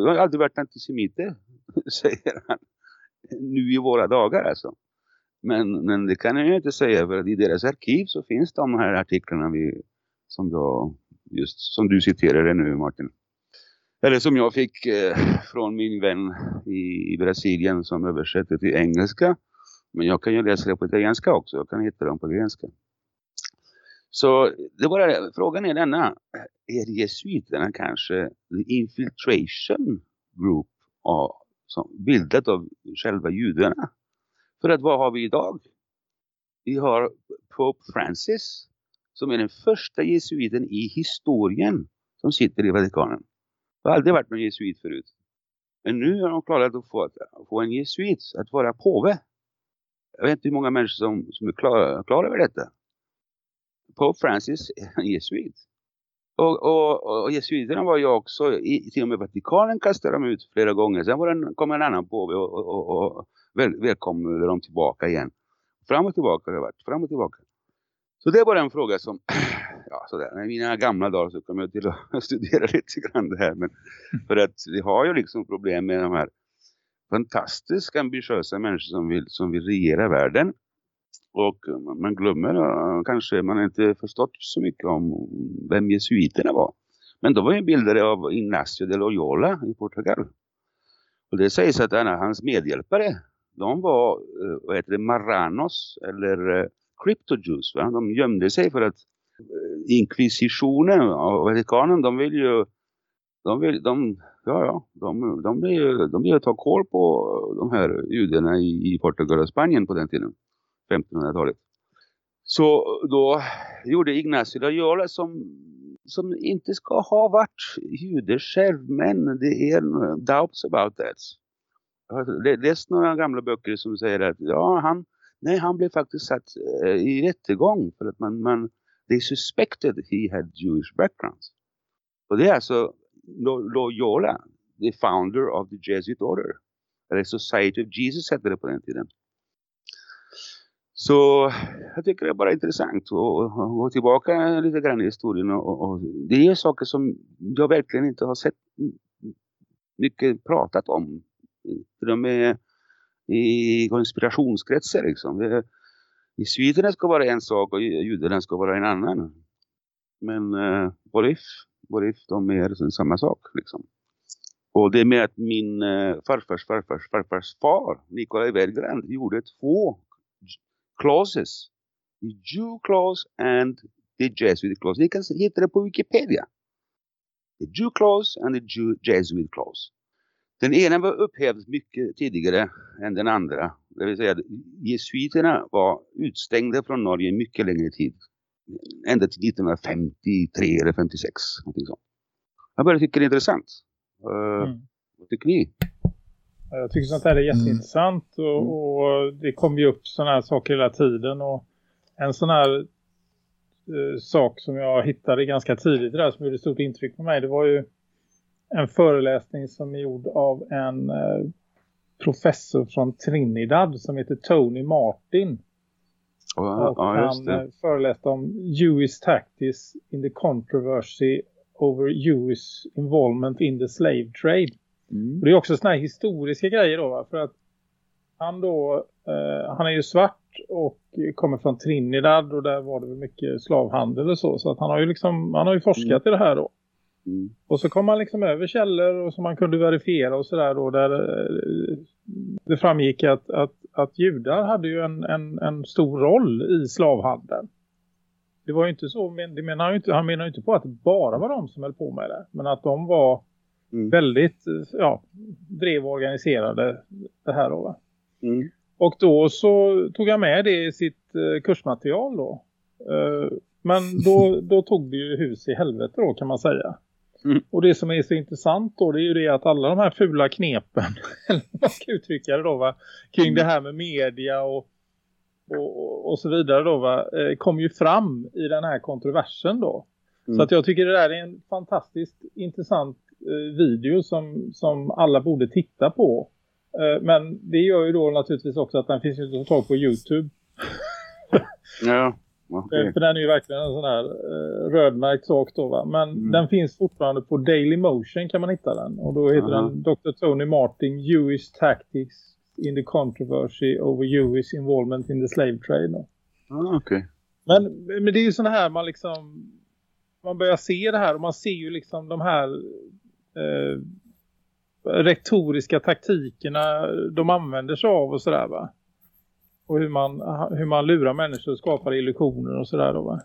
vi har aldrig varit antisemiter, säger han. Nu i våra dagar alltså. Men, men det kan jag ju inte säga för att i deras arkiv så finns de här artiklarna vi, som jag, just som du citerade nu Martin. Eller som jag fick eh, från min vän i, i Brasilien som översätter till engelska. Men jag kan ju läsa det på italienska också. Jag kan hitta dem på italienska. Så det bara, frågan är denna. Är jesuiterna kanske the infiltration group av, som bildat av själva judarna? För att vad har vi idag? Vi har Pope Francis som är den första jesuiten i historien som sitter i Vatikanen. Det har aldrig varit någon jesuit förut. Men nu har de klarat att få, att få en jesuit att vara påve. Jag vet inte hur många människor som, som är klara, klara över detta. Pope Francis är jesuit. Och, och, och jesuiterna var ju också, i, till och med Vatikanen kastade de ut flera gånger. Sen var det, kom en annan påve och, och, och, och väl, välkomnade dem tillbaka igen. Fram och tillbaka har det varit, fram och tillbaka. Så det var en fråga som, ja sådär, i mina gamla dagar så kom jag till att studera lite grann det här. Men för att vi har ju liksom problem med de här fantastiskt ambitiösa människor som vill, som vill regera världen. Och eh, man glömmer, eh, kanske man inte förstått så mycket om vem jesuiterna var. Men de var ju bildade av Ignacio de Loyola i Portugal. Och det sägs att hans medhjälpare, de var eh, vad heter det, Marranos eller Cryptojuice. Va? De gömde sig för att inkvisitionen och Vatikanen, de vill ju de vill, de, ja, ja, de, de, vill, de ta koll på de här judarna i, i Portugal och Spanien på den tiden, 1500-talet. Så då gjorde Ignacio Loyola som, som inte ska ha varit jude själv, men det är doubts about that. Jag har läst några gamla böcker som säger att ja, han, nej, han blev faktiskt satt eh, i rättegång för att man, man they suspected he had Jewish background. Och det är alltså Loyola, the founder of the Jesuit order. Eller Society of Jesus hette det på den tiden. Så jag tycker det är bara intressant att gå tillbaka lite grann i historien. Och, och, det är saker som jag verkligen inte har sett mycket pratat om. Till och med i konspirationskretsar liksom. Det, I Sweden ska vara en sak och judarna ska vara en annan. Men uh, what if? What if de är samma sak liksom. Och det med att min eh, farfars farfars farfars far, Nikolaj Berggrand, gjorde två clauses. The Jew clause and the Jesuit clause. Ni kan hitta det på Wikipedia. The Jew clause and the Jew Jesuit clause. Den ena var upphävd mycket tidigare än den andra. Det vill säga att jesuiterna var utstängda från Norge mycket längre tid. Ända till 1953 eller 56. Någonting sånt. Jag bara tycker det är intressant. Uh, mm. Vad tycker ni? Jag tycker sånt här är jätteintressant och, mm. och det kommer ju upp sådana här saker hela tiden och en sån här eh, sak som jag hittade ganska tidigt där som gjorde stort intryck på mig det var ju en föreläsning som är gjord av en eh, professor från Trinidad som heter Tony Martin. Ja, Och ja, han eh, föreläste om US tactics in the controversy over US involvement in the slave trade. Mm. Det är också såna här historiska grejer då va? För att han då, eh, han är ju svart och kommer från Trinidad och där var det mycket slavhandel och så. Så att han har ju liksom, han har ju forskat i det här då. Mm. Och så kom man liksom över källor och som man kunde verifiera och sådär då där eh, det framgick att, att, att judar hade ju en, en, en stor roll i slavhandeln. Det var ju inte så, men det menar inte, han menar ju inte på att det bara var de som höll på med det. Men att de var Mm. väldigt, eh, ja, drev och organiserade det här då va. Mm. Och då så tog jag med det i sitt eh, kursmaterial då. Men då, då tog det ju hus i helvete då kan man säga. Mm. Och det som är så intressant då det är ju det att alla de här fula knepen, eller man ska uttrycka det då va, kring det här med media och, och, och så vidare då va, eh, kom ju fram i den här kontroversen då. Mm. Så att jag tycker det där är en fantastiskt intressant eh, video som, som alla borde titta på. Eh, men det gör ju då naturligtvis också att den finns ju inte att ta på Youtube. Ja, Eh, För den är ju verkligen en sån här eh, rödmärkt sak då va. Men Mm. den finns fortfarande på Daily Motion kan man hitta den. Och då heter Aha. den Dr. Tony Martin US Tactics in the Controversy over US Involvement in the Slave Trade. Då. Ah, okej. Men, men det är ju såna här man liksom man börjar se det här och man ser ju liksom de här eh, retoriska taktikerna de använder sig av och sådär va. Och hur man, hur man lurar människor och skapar illusioner och sådär då va.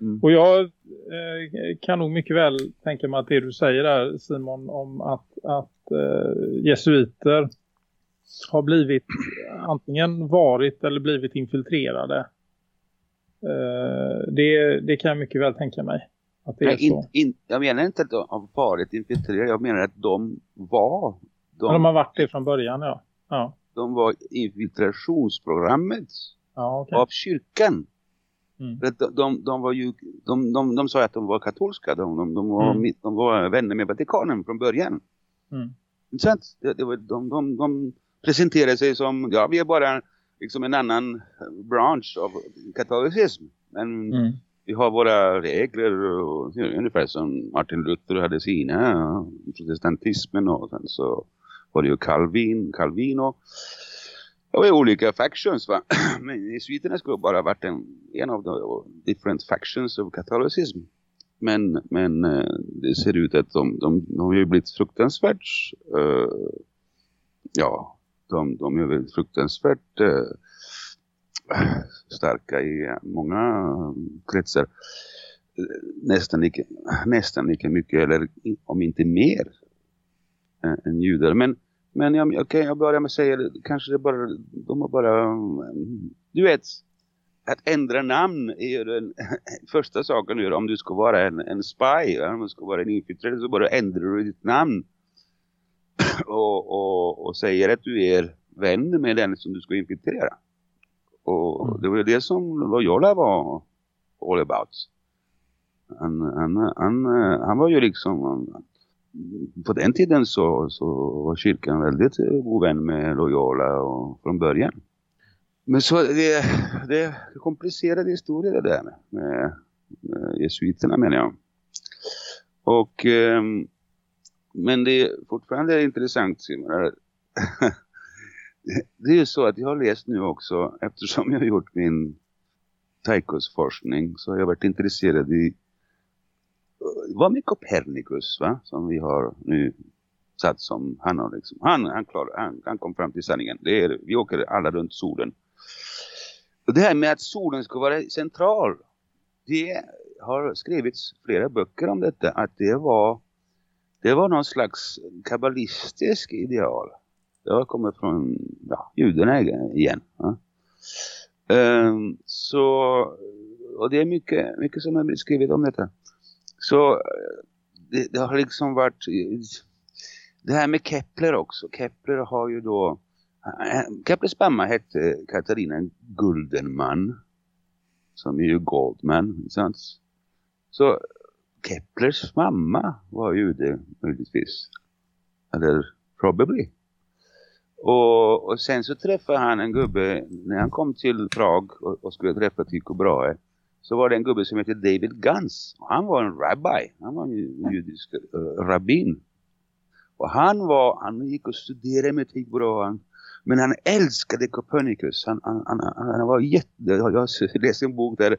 Mm. Och jag eh, kan nog mycket väl tänka mig att det du säger där Simon om att, att eh, jesuiter har blivit antingen varit eller blivit infiltrerade. Eh, det, det kan jag mycket väl tänka mig. Att det är Nej, så. in, in, jag menar inte att de har varit infiltrerade, jag menar att de var de, de har varit det från början, ja. Ja, de var infiltrationsprogrammet ja okej. av kyrkan. Mm. De, de, de var ju, de, de, de sa att de var katolska, de, de, de, var, Mm. de var vänner med Vatikanen från början. Mm. Inte sant? Det, det var, de, de, de presenterade sig som, ja vi är bara liksom en annan bransch av katolicism. Men Mm. vi har våra regler och ungefär som Martin Luther hade sina protestantismen och sen så var det ju Calvin, Calvino. det var ju olika factions va. Men i sviterna skulle bara ha varit en, en av de different factions of Catholicism. Men, men eh, det ser ut att de, de, de har ju blivit fruktansvärt uh, ja, de, de är väl fruktansvärt uh, starka i många kretsar. Nästan lika, nästan lika mycket eller om inte mer än, än judar. Men, men jag, okay, jag börjar med att säga kanske det bara, de har bara, du vet, att ändra namn är ju den första saken gör om du ska vara en, en spy, om du ska vara en infiltrerad så bara ändrar du ditt namn och, och, och säger att du är vän med den som du ska infiltrera. Och Mm. det var ju det som Loyola var all about. Han, han, han, han var ju liksom på den tiden så, så var kyrkan väldigt eh, god vän med Loyola och, från början. Men så det, det är komplicerade historier det där med, med, med jesuiterna menar jag. Och ehm, men det är fortfarande intressant Det är ju så att jag har läst nu också eftersom jag har gjort min Tychus-forskning så har jag varit intresserad i var med Copernicus va? Som vi har nu satt som han har liksom. Han, han, klar, han, han kom fram till sanningen. Det är, vi åker alla runt solen. Och det här med att solen ska vara central. Det har skrivits flera böcker om detta. Att det var det var någon slags kabbalistisk ideal. Det har kommit från ja, judarna igen. Ja. Um, ehm, så, och det är mycket, mycket som har skrivit om detta. Så eh, det, det har liksom varit eh, det här med Kepler också. Kepler har ju då eh, Keplers mamma hette Katarina Guldenman som är ju Goldman, sant? Så Keplers mamma var jude möjligtvis. Eller probably. Och, och sen så träffade han en gubbe när han kom till Prag och, och skulle träffa Tycho Brahe. Så var det en gubbe som hette David Gans. Och han var en rabbi. Han var en judisk uh, rabbin. Och han var, han gick och studerade med Tycho Brahe. Men han älskade Copernicus. Han, han, han, han var jätte... Jag läste en bok där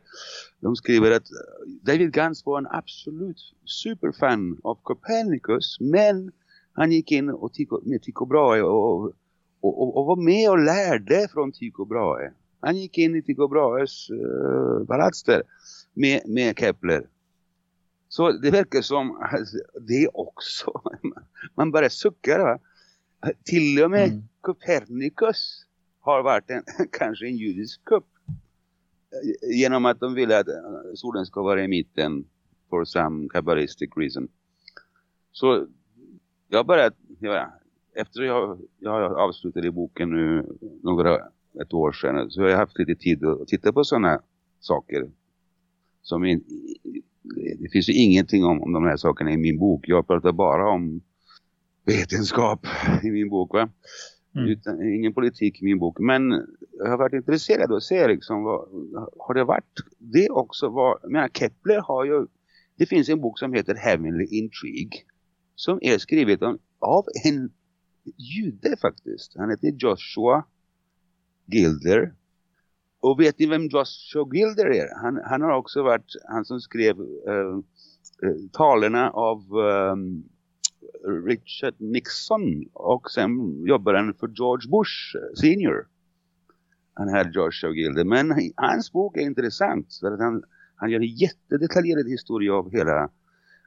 de skriver att eh, David Gans var en absolut superfan av Copernicus. Men han gick in och tico, med Tycho Brahe och, och, och, och var med och lärde från Tycho Brahe. Han gick in i Tycho Brahes uh, palats där med, med Kepler. Så det verkar som alltså, det också. Man bara suckar va. Till och med Mm. Copernicus har varit en, kanske en judisk kupp. Eh, Genom att de ville att eh, solen ska vara i mitten for some kabbalistic reason. Så jag började, ja, efter jag, jag avslutade boken nu några, ett år sedan så har jag haft lite tid att titta på sådana saker. Som in, det finns ju ingenting om, om de här sakerna i min bok. Jag pratar bara om vetenskap i min bok va. Mm. Utan, ingen politik i min bok. Men jag har varit intresserad av att se liksom, vad, har det varit det också? Var, jag menar, Kepler har ju, det finns en bok som heter Heavenly Intrigue. Som är skrivet om, av en jude faktiskt. Han heter Joshua Gilder. Och vet ni vem Joshua Gilder är? Han, han har också varit han som skrev uh, talerna av um, Richard Nixon och sen jobbar han för George Bush senior. Han här Joshua Gilder. Men hans bok är intressant. För att han, han gör en jättedetaljerad historia av hela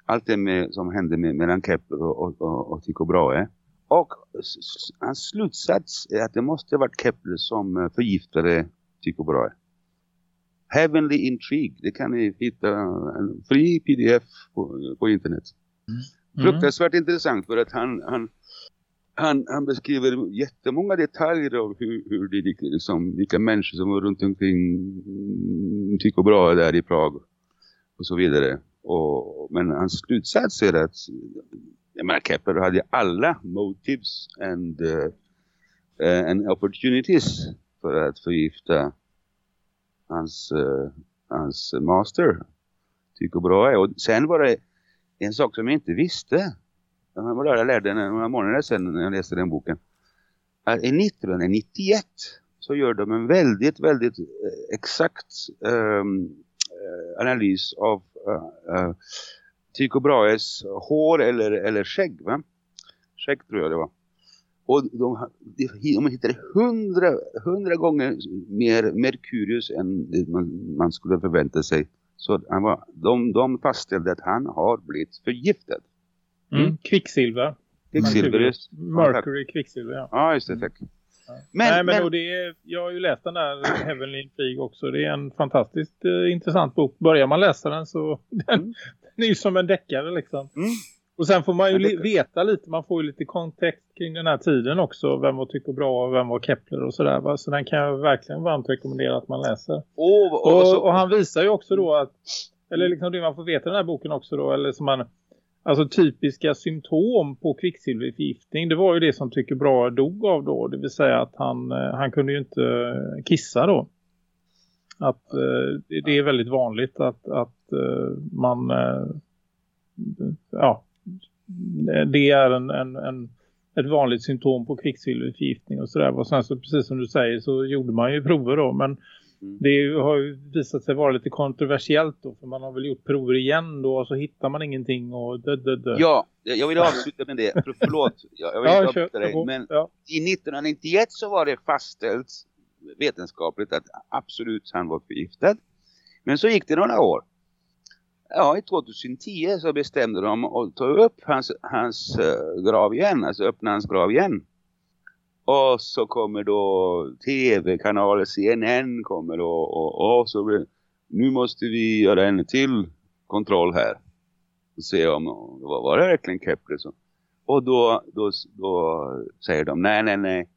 allt det med, som hände med, mellan Kepler och, och, och, och Tycho Brahe. Och hans slutsats är att det måste ha varit Kepler som eh, förgiftade Tycho Brahe. Heavenly Intrigue, det kan ni hitta en fri pdf på, på internet. Mm. Fruktansvärt intressant för att han, han, han, han beskriver jättemånga detaljer av hur, hur det liksom, vilka människor som var runt omkring mm, Tycho Brahe där i Prag och så vidare. Och, men hans slutsats är att jag menar, Kepler hade alla motives and, uh, and opportunities för att förgifta hans, uh, hans master Tycho Brahe. Och sen var det en sak som jag inte visste. Jag lärde den några månader sedan när jag läste den boken. Att i 1991 så gör de en väldigt, väldigt eh, exakt um, analys av uh, uh, Tycho Brahes hår eller, eller skägg va? Skägg tror jag det var. Och de, de, de hittade hundra, hundra gånger mer Merkurius än man, man skulle förvänta sig. Så han var, de, de fastställde att han har blivit förgiftad. Mm. Kvicksilver. Kvicksilver, just. Mercury, kvicksilver, ja. Ja, just det, tack. Men, Men, Nej, men, men, och det är, jag har ju läst den där Heavenly Intrigue också. Det är en fantastiskt eh, intressant bok. Börjar man läsa den så den, Mm. ju som en deckare liksom. Mm. Och sen får man ju li- veta lite, man får ju lite kontext kring den här tiden också. Vem var Tycho Brahe och vem var Kepler och sådär. va. Så den kan jag verkligen varmt rekommendera att man läser. och, och, och, så, Och, han visar ju också då att, eller liksom det man får veta i den här boken också då, eller som man, alltså typiska symptom på kvicksilverförgiftning, det var ju det som Tycho Brahe dog av då, det vill säga att han, eh, han kunde ju inte kissa då. Att eh, det, är väldigt vanligt att, att eh, man, eh, ja, det är en, en, en ett vanligt symptom på kvicksilverförgiftning och sådär. Och sen så precis som du säger så gjorde man ju prover då. Men Mm. det har ju visat sig vara lite kontroversiellt då. För man har väl gjort prover igen då och så hittar man ingenting och dö, dö, dö. ja, jag vill avsluta med det. För, förlåt, jag, jag vill ja inte kör, avbryta dig. Men ja. i 1991 så var det fastställt vetenskapligt att absolut han var förgiftad. Men så gick det några år. Ja, i 2010 så bestämde de att ta upp hans, hans eh, grav igen, alltså öppna hans grav igen. Och så kommer då tv-kanaler, CNN kommer då och, och så blir, nu måste vi göra en till kontroll här. Och se om, var, var det verkligen Kepler som... Och då, då, då säger de, nej, nej, nej.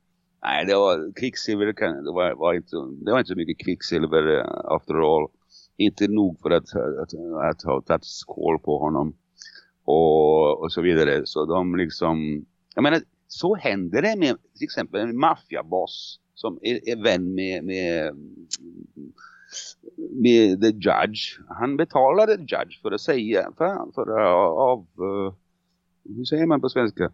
Nej, det var kvicksilver, det var, var, inte, det var inte så mycket kvicksilver eh, after all. inte nog för att, att, att ha tagit skål på honom och, och så vidare. Så de liksom, jag menar, så händer det med till exempel en maffiaboss som är, är vän med, med, med the judge. Han betalade the judge för att säga, för, för att av, uh, hur säger man på svenska?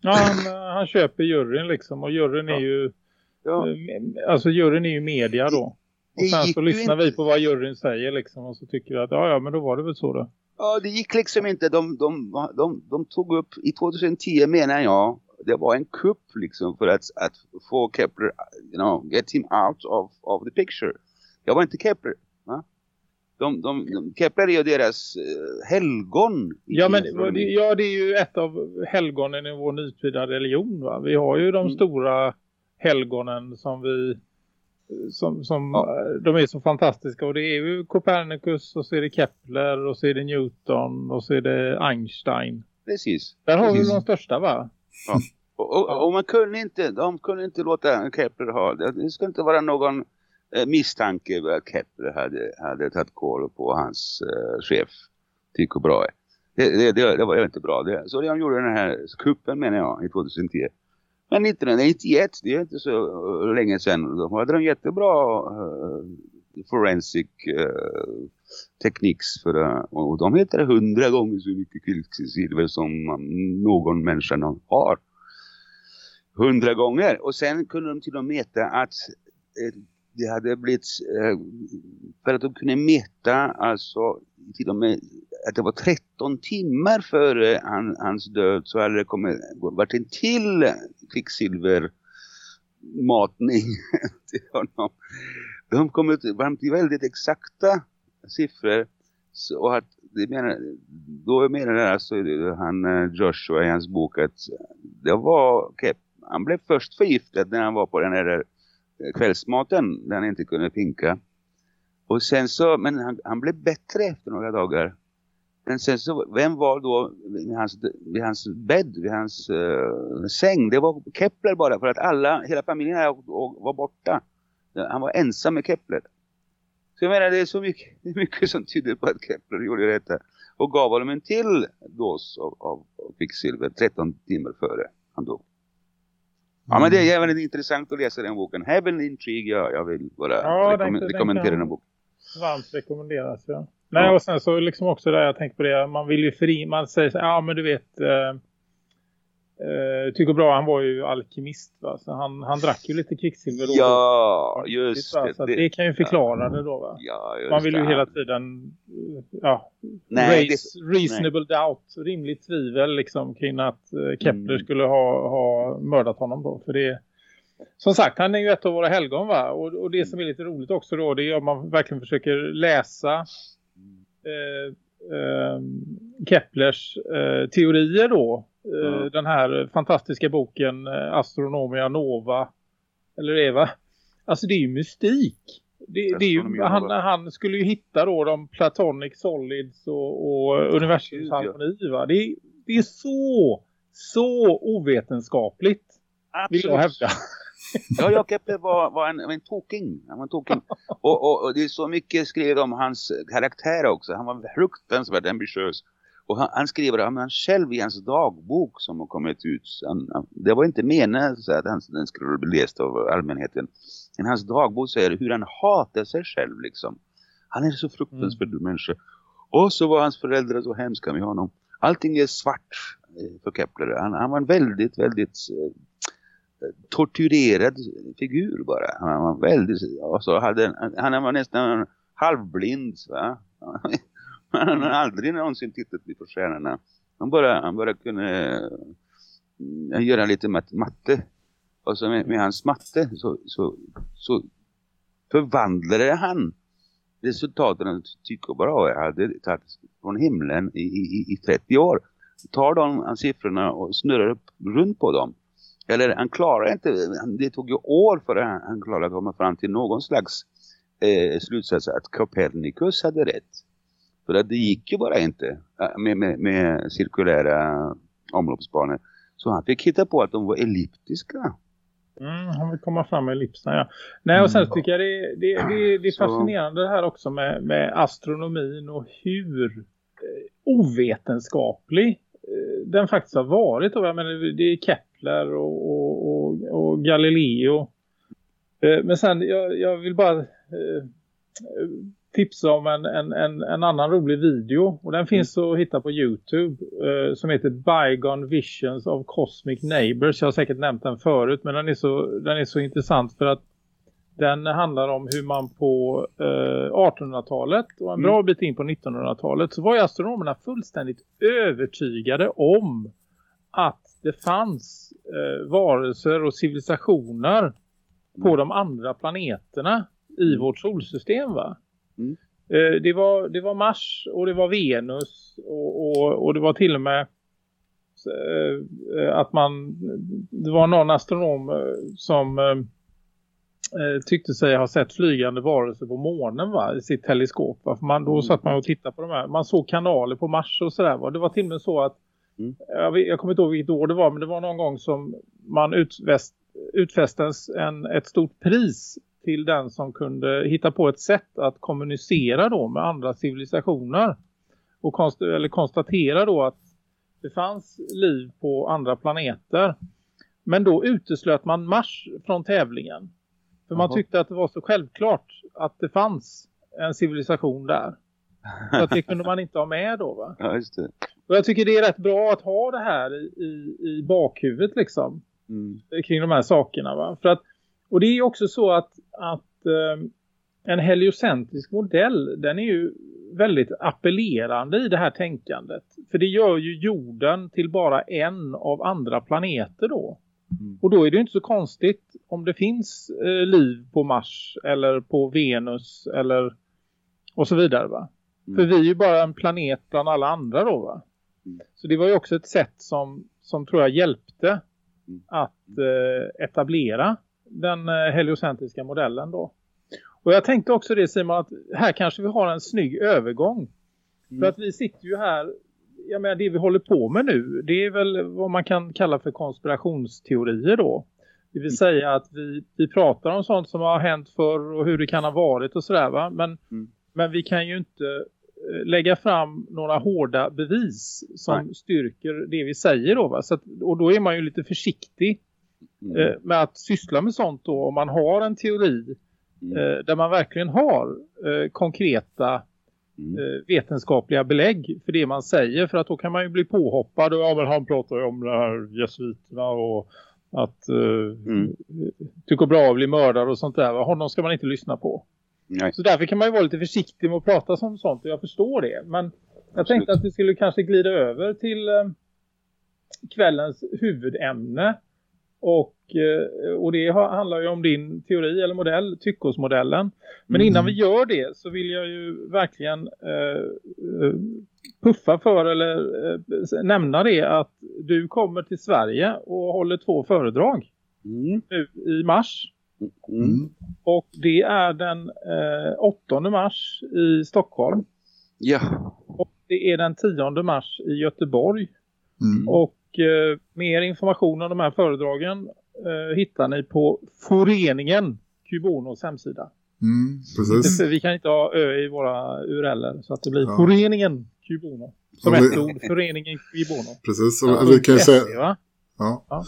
Ja, han, han köper juryn liksom och juryn är ju Ja, alltså juryn är ju media då. Och Det sen så lyssnar inte. vi på vad juryn säger liksom och så tycker vi att ja ja men då var det väl så då. Ja, det gick liksom inte. De, de, de, de tog upp, i 2010 menar jag, det var en kupp liksom för att, att få Kepler, you know, get him out of, of the picture. Jag var inte Kepler. De, de, de, Kepler är ju deras uh, helgon. Ja men det- ja det är ju ett av helgonen i vår nutida religion va. Vi har ju de Mm. stora helgonen som vi som, som Ja. de är så fantastiska och det är ju Copernicus och så är det Kepler och så är det Newton och så är det Einstein. Precis. Där har vi Precis. de största va? Och, och, och man kunde inte, de kunde inte låta Kepler ha det. Det skulle inte vara någon eh, Eh, misstanke över att Kepler hade, hade tagit koll på hans eh, chef Tycho Brahe. Det, det, det, det var inte bra. Det, så de gjorde den här kuppen menar jag i 2010. Men 1991, det är inte så eh, länge sedan, då hade de jättebra uh, forensic uh, techniques för att, och de heter hundra gånger så mycket kvicksilver som någon människa har. Hundra gånger. Och sen kunde de till och med mäta att det hade blivit, eh, för att de kunde mäta alltså till och med att det var 13 timmar före han, hans död så hade det kommit, varit en till kvicksilvermatning till honom. De kom ut fram till väldigt exakta siffror så, och att det menar, då menar alltså han eh, Joshua i hans bok att det var okay, han blev först förgiftad när han var på den här kvällsmaten där han inte kunde pinka. Och sen så, men han, han blev bättre efter några dagar. Men sen så, vem var då vid hans, vid hans bädd, vid hans uh, säng? Det var Kepler bara för att alla, hela familjen här och, och var borta. Han var ensam med Kepler. Så jag menar det är så mycket, det är mycket som tyder på att Kepler gjorde detta. Och gav honom en till dos av, av, av kvicksilver 13 timmar före han dog. Ja men det är väldigt intressant att läsa den boken. Heaven Intrigue, ja, jag vill bara Ja, den- rekomm- den rekommendera kan- den boken. Varmt rekommenderas ja. Nej Ja. och sen så liksom också där jag tänker på det. Man vill ju fri, man säger så ja men du vet eh, eh, Tycho Brahe han var ju alkemist va. Så han, han drack ju lite kvicksilver då. Ja, just va? det. Så att det kan ju förklara det då va. Ja, Man vill ju det. hela tiden eh, ja, Nej, raise, reasonable doubt, rimligt tvivel liksom kring att eh, Kepler Mm. skulle ha, ha mördat honom då. För det som sagt, han är ju ett av våra helgon va. Och, och det som är lite roligt också då, det är om man verkligen försöker läsa eh, eh, Keplers eh, teorier då. Ja. Den här fantastiska boken eh, Astronomia Nova. Eller Eva. Alltså det är ju mystik. Det, det är ju, han, han skulle ju hitta då de platonic solids och, och universums harmoni. Det, är- det är så, så ovetenskapligt vill jag hävda. Ja, ja, Kepler var, var en, en toking. Han var en toking. Och, och, och det är så mycket skrivet om hans karaktär också. Han var fruktansvärt ambitiös. Och han, han skriver om han själv i hans dagbok som har kommit ut. Han, han, det var inte menat så att han, den skulle bli läst av allmänheten. Men hans dagbok säger hur han hatar sig själv liksom. Han är så fruktansvärd människa. Och så var hans föräldrar så hemska med honom. Allting är svart eh, för Kepler. Han, han var en väldigt, väldigt eh, torturerad figur bara. Han var väldigt, och så hade, han var nästan halvblind. Va? Han har aldrig någonsin tittat på stjärnorna. Han bara, han bara kunde uh, göra lite mat, matte. Och så med, med hans matte så, så, så förvandlade han resultaten tycker bara jag hade tagit från himlen i, i, i 30 år. Tar de siffrorna och snurrar upp runt på dem. Eller han klarar inte, det tog ju år för han, han klarade att komma fram till någon slags eh, slutsats att Copernicus hade rätt. För att det gick ju bara inte eh, med, med, med cirkulära omloppsbanor. Så han fick hitta på att de var elliptiska. Mm, han vill komma fram med ellipserna, ja. Nej, och sen Mm. tycker jag det, det, det, det är fascinerande det här också med, med astronomin och hur eh, ovetenskaplig eh, den faktiskt har varit. Och jag menar, det är Kepler och, och, och, och Galileo. Eh, men sen, jag, jag vill bara eh, tipsa om en, en, en, en annan rolig video. Och den finns att hitta på Youtube. Eh, som heter Bygone Visions of Cosmic Neighbors. Jag har säkert nämnt den förut. Men den är så, den är så intressant för att den handlar om hur man på eh, 1800-talet och en bra bit in på 1900-talet så var ju astronomerna fullständigt övertygade om att det fanns eh, varelser och civilisationer på de andra planeterna i vårt solsystem va? Mm. Eh, det, var, det var Mars och det var Venus och, och, och det var till och med eh, att man det var någon astronom eh, som eh, eh, tyckte sig ha sett flygande varelser på månen va, i sitt teleskop. Va? För man, då satt man och tittade på de här. Man såg kanaler på Mars och sådär. Va? Det var till och med så att Mm. jag, jag kommer inte ihåg vilket år det var men det var någon gång som man utväst, utfästes en, ett stort pris till den som kunde hitta på ett sätt att kommunicera då med andra civilisationer. Och konst, eller konstatera då att det fanns liv på andra planeter. Men då uteslöt man Mars från tävlingen. För man Jaha. tyckte att det var så självklart att det fanns en civilisation där. Så att det kunde man inte ha med då va. Ja, just det. Och jag tycker det är rätt bra att ha det här i, i, i bakhuvudet liksom. Mm. Kring de här sakerna va. För att, och det är ju också så att, att eh, en heliocentrisk modell den är ju väldigt appellerande i det här tänkandet. För det gör ju jorden till bara en av andra planeter då. Mm. Och då är det ju inte så konstigt om det finns eh, liv på Mars eller på Venus eller och så vidare va. Mm. För vi är ju bara en planet bland alla andra då va. Mm. Så det var ju också ett sätt som, som tror jag hjälpte Mm. att eh, etablera den eh, heliocentriska modellen då. Och jag tänkte också det Simon att här kanske vi har en snygg övergång. Mm. För att vi sitter ju här, jag menar det vi håller på med nu det är väl vad man kan kalla för konspirationsteorier då. Det vill säga att vi, vi pratar om sånt som har hänt förr och hur det kan ha varit och sådär va. Men, Mm. men vi kan ju inte lägga fram några hårda bevis som Nej. styrker det vi säger då va. Så att, och då är man ju lite försiktig Mm. eh, med att syssla med sånt då. Om man har en teori Mm. eh, där man verkligen har eh, konkreta Mm. eh, vetenskapliga belägg för det man säger. För att då kan man ju bli påhoppad. Och, ja men han pratar ju om det här jesuiterna och att eh, Mm. tycker bra att bli mördare och sånt där. Honom ska man inte lyssna på. Nej. Så därför kan man ju vara lite försiktig med att prata som sånt. Och jag förstår det. Men jag Absolut. tänkte att vi skulle kanske glida över till eh, kvällens huvudämne. Och, eh, och det har- handlar ju om din teori eller modell, tyckosmodellen. Men innan vi gör det så vill jag ju verkligen eh, eh, puffa för eller eh, nämna det att du kommer till Sverige och håller två föredrag Mm. nu i mars. Mm. Och det är den eh, 8 mars i Stockholm. Ja. Och det är den 10 mars i Göteborg. Mm. Och eh, mer information om de här föredragen eh, hittar ni på föreningen Cubonos hemsida. Mm, precis. Vi kan inte ha ö i våra URLer så att det blir Ja. föreningen Cubono. Som ett ord, föreningen Cubono. Precis, och Ja, vi kan ju säga, ja. Ja.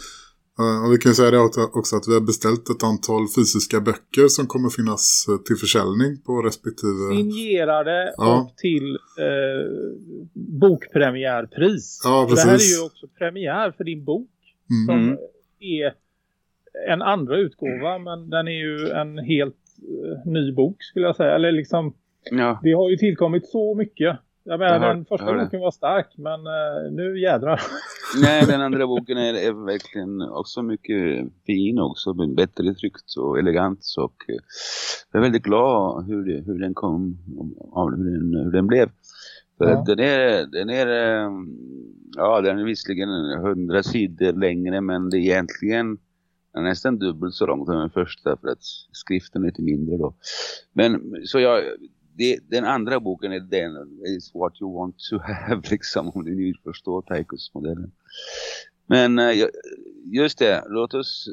Eh, Och vi kan ju säga det också- att vi har beställt ett antal fysiska böcker som kommer finnas eh, till försäljning på respektive... Signerade Ja. och till eh, bokpremiärpris. Ja, Och det här precis. är ju också premiär för din bok. Mm. Som Mm. är en andra utgåva men den är ju en helt eh, ny bok skulle jag säga. Eller liksom, Ja. det har ju tillkommit så mycket. Jag menar, Jag hör- den första det. boken var stark men eh, nu jädrar. Nej, den andra boken är, är verkligen också mycket fin också. Bättre tryckt och elegant. Och eh, jag är väldigt glad hur, det, hur den kom. Hur den, hur den blev. För Ja. att den är, den är, eh, ja den är visserligen hundra sidor längre men det är egentligen nästan dubbelt så långt som den första för att skriften är lite mindre då. Men så jag, det, den andra boken är den, is what you want to have liksom om du vill förstå Taikus-modellen. Men eh, just det, låt oss,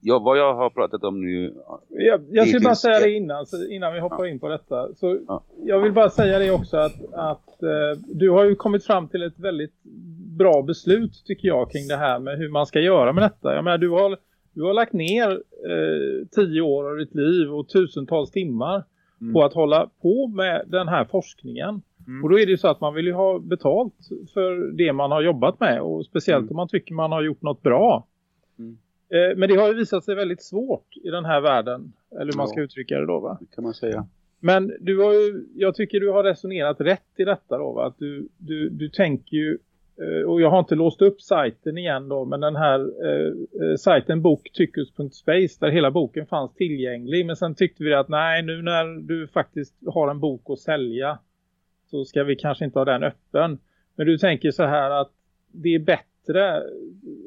ja, vad jag har pratat om nu. Jag, jag skulle bara säga det innan, så innan vi hoppar in på detta. Så Ja. Jag vill bara säga det också att, att eh, du har ju kommit fram till ett väldigt bra beslut tycker jag kring det här med hur man ska göra med detta. Jag menar, du har, du har lagt ner eh, tio år av ditt liv och tusentals timmar Mm. på att hålla på med den här forskningen. Mm. Och då är det ju så att man vill ju ha betalt för det man har jobbat med och speciellt Mm. om man tycker man har gjort något bra. Mm. Eh, Men det har ju visat sig väldigt svårt i den här världen. Eller hur man Ja. ska uttrycka det då va? Det kan man säga. Men du har ju, jag tycker du har resonerat rätt i detta då va? Att du, du, du tänker ju, och jag har inte låst upp sajten igen då, men den här eh, eh, sajten boktyckus.space där hela boken fanns tillgänglig. Men sen tyckte vi att nej nu när du faktiskt har en bok att sälja så ska vi kanske inte ha den öppen. Men du tänker så här att det är bättre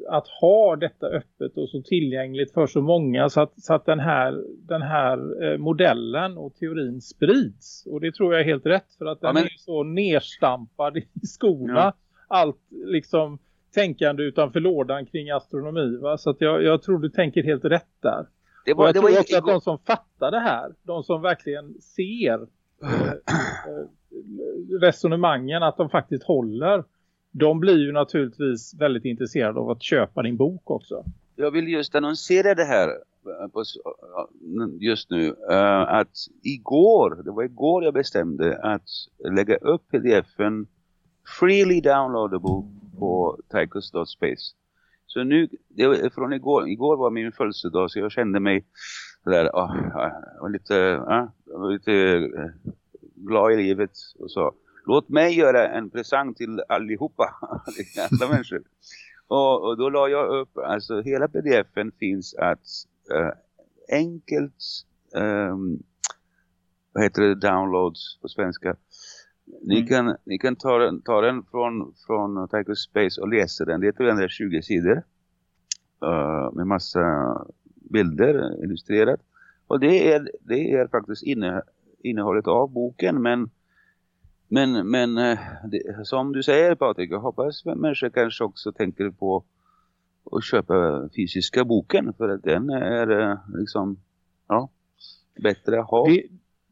att ha detta öppet och så tillgängligt för så många så att, så att den här, den här eh, modellen och teorin sprids. Och det tror jag är helt rätt för att den Ja, men- är så nerstampad i skorna. Ja. Allt liksom tänkande utanför lådan kring astronomi. Va? Så jag, jag tror du tänker helt rätt där. Det Och var, jag det tror var också att de som fattar det här, de som verkligen ser eh, eh, resonemangen, att de faktiskt håller, de blir ju naturligtvis väldigt intresserade av att köpa din bok också. jag vill just annonsera det här eh, på, just nu. att igår, det var igår jag bestämde att lägga upp pdf-en freely downloadable på tychus.space. Så nu, det var från igår, igår var min födelsedag så jag kände mig där, ah, ah, jag var lite, ah, lite eh, glad i livet och sa låt mig göra en present till allihopa, alla människor. Och, och då la jag upp, alltså hela pdfen finns att uh, enkelt, um, vad heter det, downloads på svenska. Ni, Mm. kan, ni kan ta den, ta den från, från Tycho Space och läsa den. Det är 320 sidor. eh, med massa bilder illustrerat. Och det är, det är faktiskt inne, innehållet av boken. Men, men, men eh, det, som du säger Patrik, jag hoppas att människor kanske också tänker på att köpa fysiska boken. För att den är eh, liksom ja, bättre att ha. Det,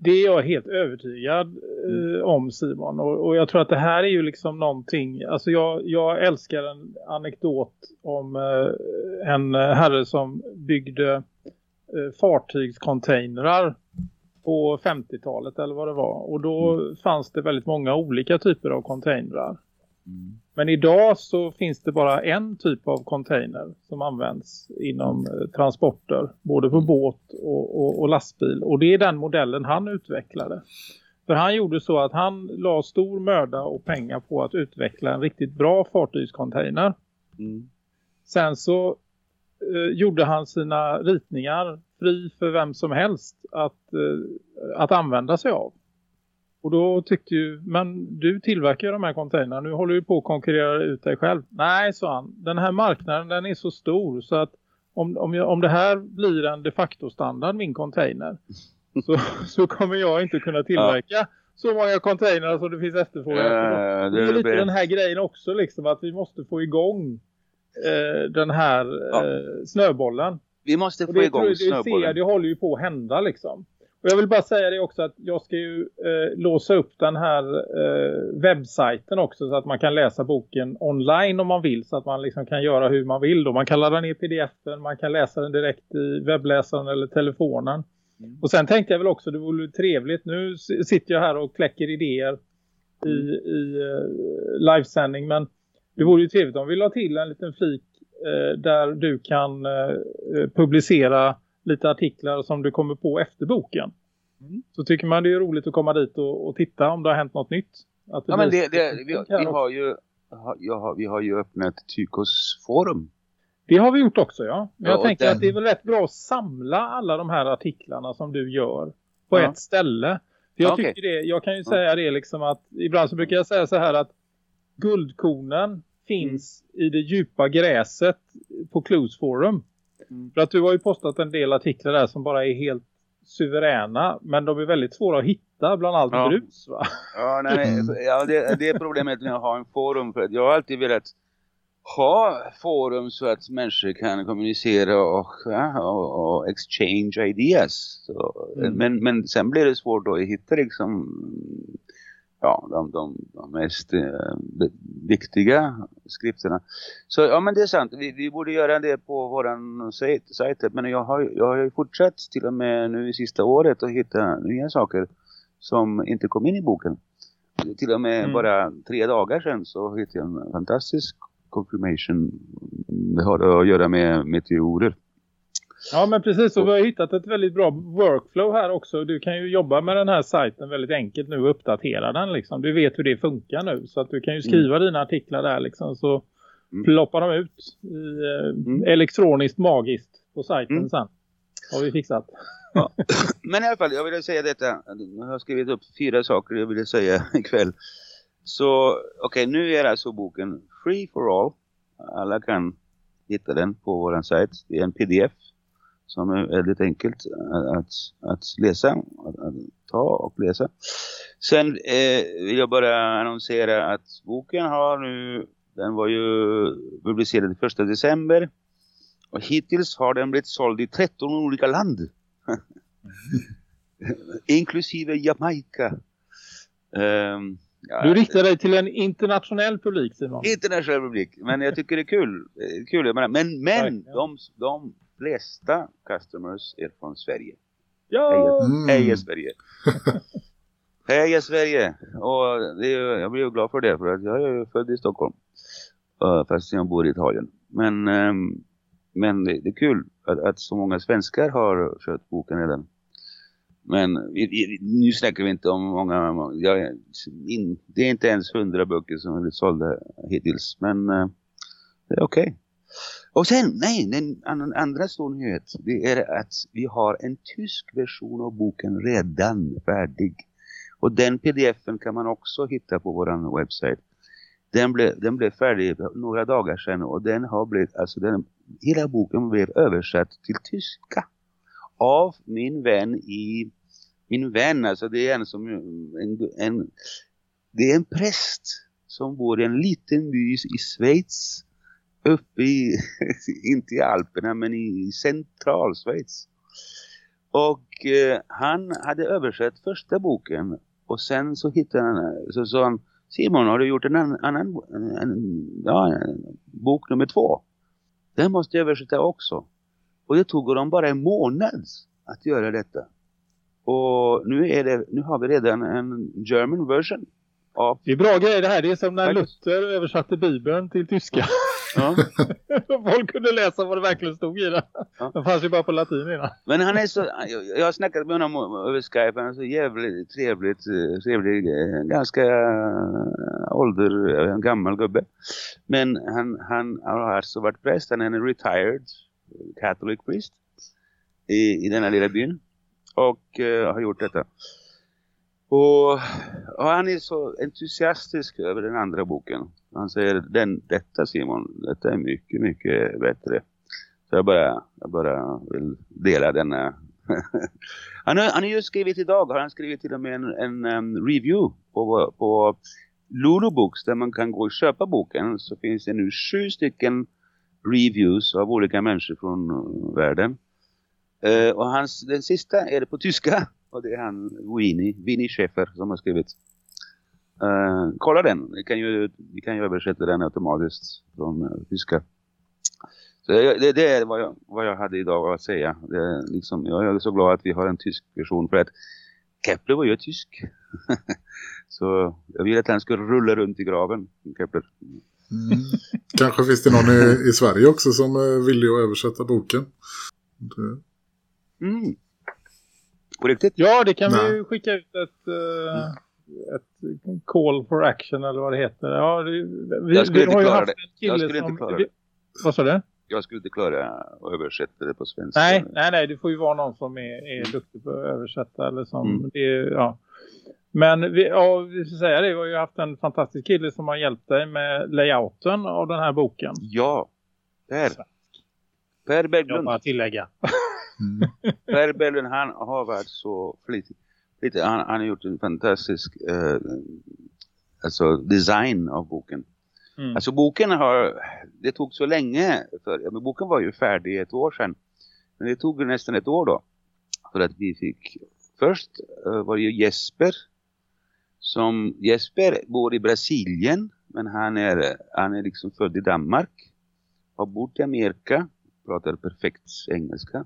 det är jag helt övertygad eh, om Simon. Och, och jag tror att det här är ju liksom någonting, alltså jag, jag älskar en anekdot om eh, en herre som byggde eh, fartygscontainrar på 50-talet eller vad det var. Och då fanns det väldigt många olika typer av containrar. Mm. Men idag så finns det bara en typ av container som används inom eh, transporter. Både på båt och, och, och lastbil. Och det är den modellen han utvecklade. För han gjorde så att han la stor möda och pengar på att utveckla en riktigt bra fartygscontainer. Mm. Sen så eh, gjorde han sina ritningar fri för vem som helst att, eh, att använda sig av. Och då tyckte ju, men du tillverkar ju de här containrarna, nu håller du på att konkurrera ut dig själv. Nej, sa han, den här marknaden den är så stor så att om, om, jag, om det här blir en de facto standard, min container, så, så kommer jag inte kunna tillverka så många containrar som det finns efterfrågan efter. Eh, Det är lite den här grejen också liksom att vi måste få igång eh, den här Ja. eh, snöbollen. Vi måste få det, igång det, ser, snöbollen. det håller ju på att hända liksom. Och jag vill bara säga det också att jag ska ju eh, låsa upp den här eh, webbsajten också så att man kan läsa boken online om man vill. Så att man liksom kan göra hur man vill då. Man kan ladda ner pdf-en, man kan läsa den direkt i webbläsaren eller telefonen. Mm. Och sen tänkte jag väl också, det vore trevligt. Nu sitter jag här och kläcker idéer i, i eh, livesändning. Men det vore ju trevligt om vi la till en liten flik eh, där du kan eh, eh, publicera lite artiklar som du kommer på efter boken. Mm. Så tycker man det är roligt att komma dit och, och titta om det har hänt något nytt. Ja, men det, det, vi, vi, har ju, har, vi har ju öppnat Tykos forum. Det har vi gjort också, ja. Men Ja, jag tänker den- att det är väl rätt bra att samla alla de här artiklarna som du gör på Ja. ett ställe. För jag, Okej. tycker det, jag kan ju Ja. säga det liksom att ibland så brukar jag säga så här att guldkornen finns i det djupa gräset på Clues Forum. Mm. För att du har ju postat en del artiklar där som bara är helt suveräna. Men de är väldigt svåra att hitta bland allt Ja. brus va? Ja, nej, ja det, det är problemet med att ha en forum. För att jag har alltid velat ha forum så att människor kan kommunicera och, och, och exchange ideas. Så, Mm. men, men sen blir det svårt då att hitta liksom ja, de, de, de mest eh, viktiga skrifterna. Så ja men det är sant, vi, vi borde göra det på våran sajt, sajt. Men jag har, jag har ju fortsatt till och med nu i sista året att hitta nya saker som inte kom in i boken. Till och med Mm. bara tre dagar sedan så hittade jag en fantastisk confirmation. Det har att göra med meteorer. Ja men precis och vi har hittat ett väldigt bra workflow här också. Du kan ju jobba med den här sajten väldigt enkelt nu och uppdatera den liksom. Du vet hur det funkar nu så att du kan ju skriva dina artiklar där liksom så Mm. ploppar de ut i, eh, Mm. elektroniskt magiskt på sajten Mm. sen. Har vi fixat. Men i alla fall, jag ville säga detta. Jag har skrivit upp fyra saker jag ville säga ikväll. Så okej, nu är alltså boken Free for All. Alla kan hitta den på vår sajt. Det är en pdf som är väldigt enkelt att, att läsa, att, att ta och läsa. Sen eh, vill jag bara annonsera att boken har nu, den var ju publicerad den 1 december. Och hittills har den blivit såld i 13 olika land. Inklusive Jamaica. Ehm, ja, Du riktar dig till en internationell publik Simon. Internationell publik. Men jag tycker det är kul. Eh, kul jag menar. Men, men Verkligen. de, de flesta customers är från Sverige. Ja! Mm. Heja Sverige! Heja Sverige! Och det jag blir ju glad för det. För att jag är född i Stockholm. Uh, fast jag bor i Italien. Men, ehm, men det, det är kul att, att så många svenskar har köpt boken redan. Men vi, vi, nu snackar vi inte om många, jag, in, det är inte ens hundra böcker som har blivit sålda hittills. Men eh, det är okej. Och sen, nej, den andra stor nyhet, det är att vi har en tysk version av boken redan färdig. Och den pdf-en kan man också hitta på vår webbsite. Den blev, den blev färdig några dagar sedan och den har blivit, alltså den, hela boken blev översatt till tyska av min vän i, min vän alltså det är en som, en, en, det är en präst som bor i en liten by i Schweiz uppe i, inte i Alperna men i centralschweiz. Och eh, han hade översatt första boken och sen så hittade han, så sa han Simon har du gjort en annan, annan en, ja, bok nummer två? Den måste jag översätta också. Och det tog dem bara en månad att göra detta. Och nu, är det, nu har vi redan en German version av Det är bra grejer det här. Det är som när. Luther översatte Bibeln till tyska. ja. Folk kunde läsa vad det verkligen stod i den. Ja. Den fanns ju bara på latin innan. Men han är så, jag, har snackat med honom över Skype, han är så jävligt trevligt, eh, trevlig, eh, ganska äh, ålder, eh, en gammal gubbe. Men han, han har alltså varit präst, han är en retired catholic priest i, i denna lilla byn. Och eh, har gjort detta. Och, och han är så entusiastisk över den andra boken. Han säger, den, detta Simon, detta är mycket, mycket bättre. Så jag bara, jag bara vill dela denna. han, har, han har ju skrivit idag, har han skrivit till och med en, en um, review på, på Lulu Books där man kan gå och köpa boken. Så finns det nu sju stycken reviews av olika människor från uh, världen. Uh, och hans, den sista är det på tyska. Och det är han Winnie, Winnie Schäfer som har skrivit. Eh, kolla den, vi kan, ju, vi kan ju översätta den automatiskt från uh, tyska. Så det, det, det är vad jag, vad jag hade idag att säga. Det är liksom, jag är så glad att vi har en tysk version för att Kepler var ju tysk. så jag vill att han skulle rulla runt i graven, Kepler. Mm. Kanske finns det någon i, i Sverige också som är villig att översätta boken. Det, Mm. På riktigt? Ja, det kan Nej. vi ju skicka ut ett, eh, ett call for action eller vad det heter. Ja, det, vi, Jag skulle vi inte har ju klara haft det. Jag skulle som, inte klara vi- det. Vad sa du? Jag skulle inte klara att översätta det på svenska. Nej, nej, nej. Det får ju vara någon som är, är duktig på att översätta. Eller som, Mm. det, ja. Men vi, ja, vi ska säga det. Vi har ju haft en fantastisk kille som har hjälpt dig med layouten av den här boken. Ja, Per. Per Jag Berglund. bara tillägga. mm. Per Berglund, han har varit så flitig. Flitig. Han, han har gjort en fantastisk eh, alltså design av boken. Mm. Alltså boken har, det tog så länge, för, ja, men boken var ju färdig ett år sedan. Men det tog nästan ett år då. För att vi fick, först eh, var det ju Jesper. Som, Jesper bor i Brasilien. Men han är, han är liksom född i Danmark. Har bott i Amerika. Pratar perfekt engelska.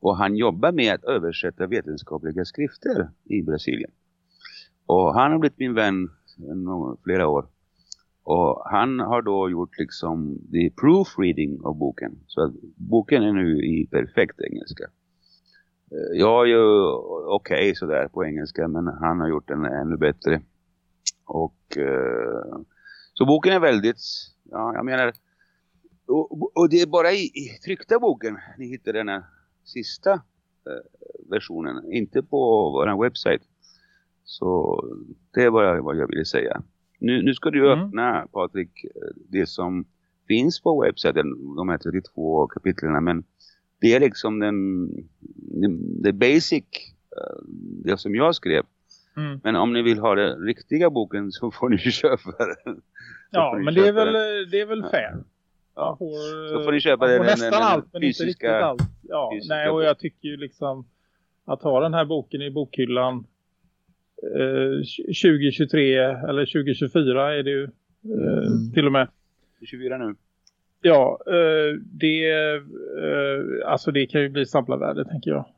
Och han jobbar med att översätta vetenskapliga skrifter i Brasilien. Och han har blivit min vän flera år. Och han har då gjort liksom the proofreading av boken. Så att boken är nu i perfekt engelska. Eh, jag är ju okej sådär på engelska men han har gjort den ännu bättre. Och eh, så boken är väldigt, ja jag menar, och, och det är bara i, i tryckta boken ni hittar den här sista eh, versionen, inte på vår webbsite. Så det var jag, vad jag ville säga. Nu, nu ska du Mm. öppna Patrik eh, det som finns på webbsajten, de här 32 kapitlen men det är liksom den, the basic, eh, det som jag skrev. Mm. Men om ni vill ha den riktiga boken så får ni köpa den. Ja, men det är väl, det är väl fair. Ja. Får, Så får ni köpa den- får den- nästan den allt, men inte fysiska- riktigt allt. Ja, fysiska nej, och jag tycker ju liksom att ha den här boken i bokhyllan eh, 2023 eller 2024 är det ju eh, Mm. till och med. 24 nu. Ja, eh, det, eh, alltså det kan ju bli samplarvärde tänker jag.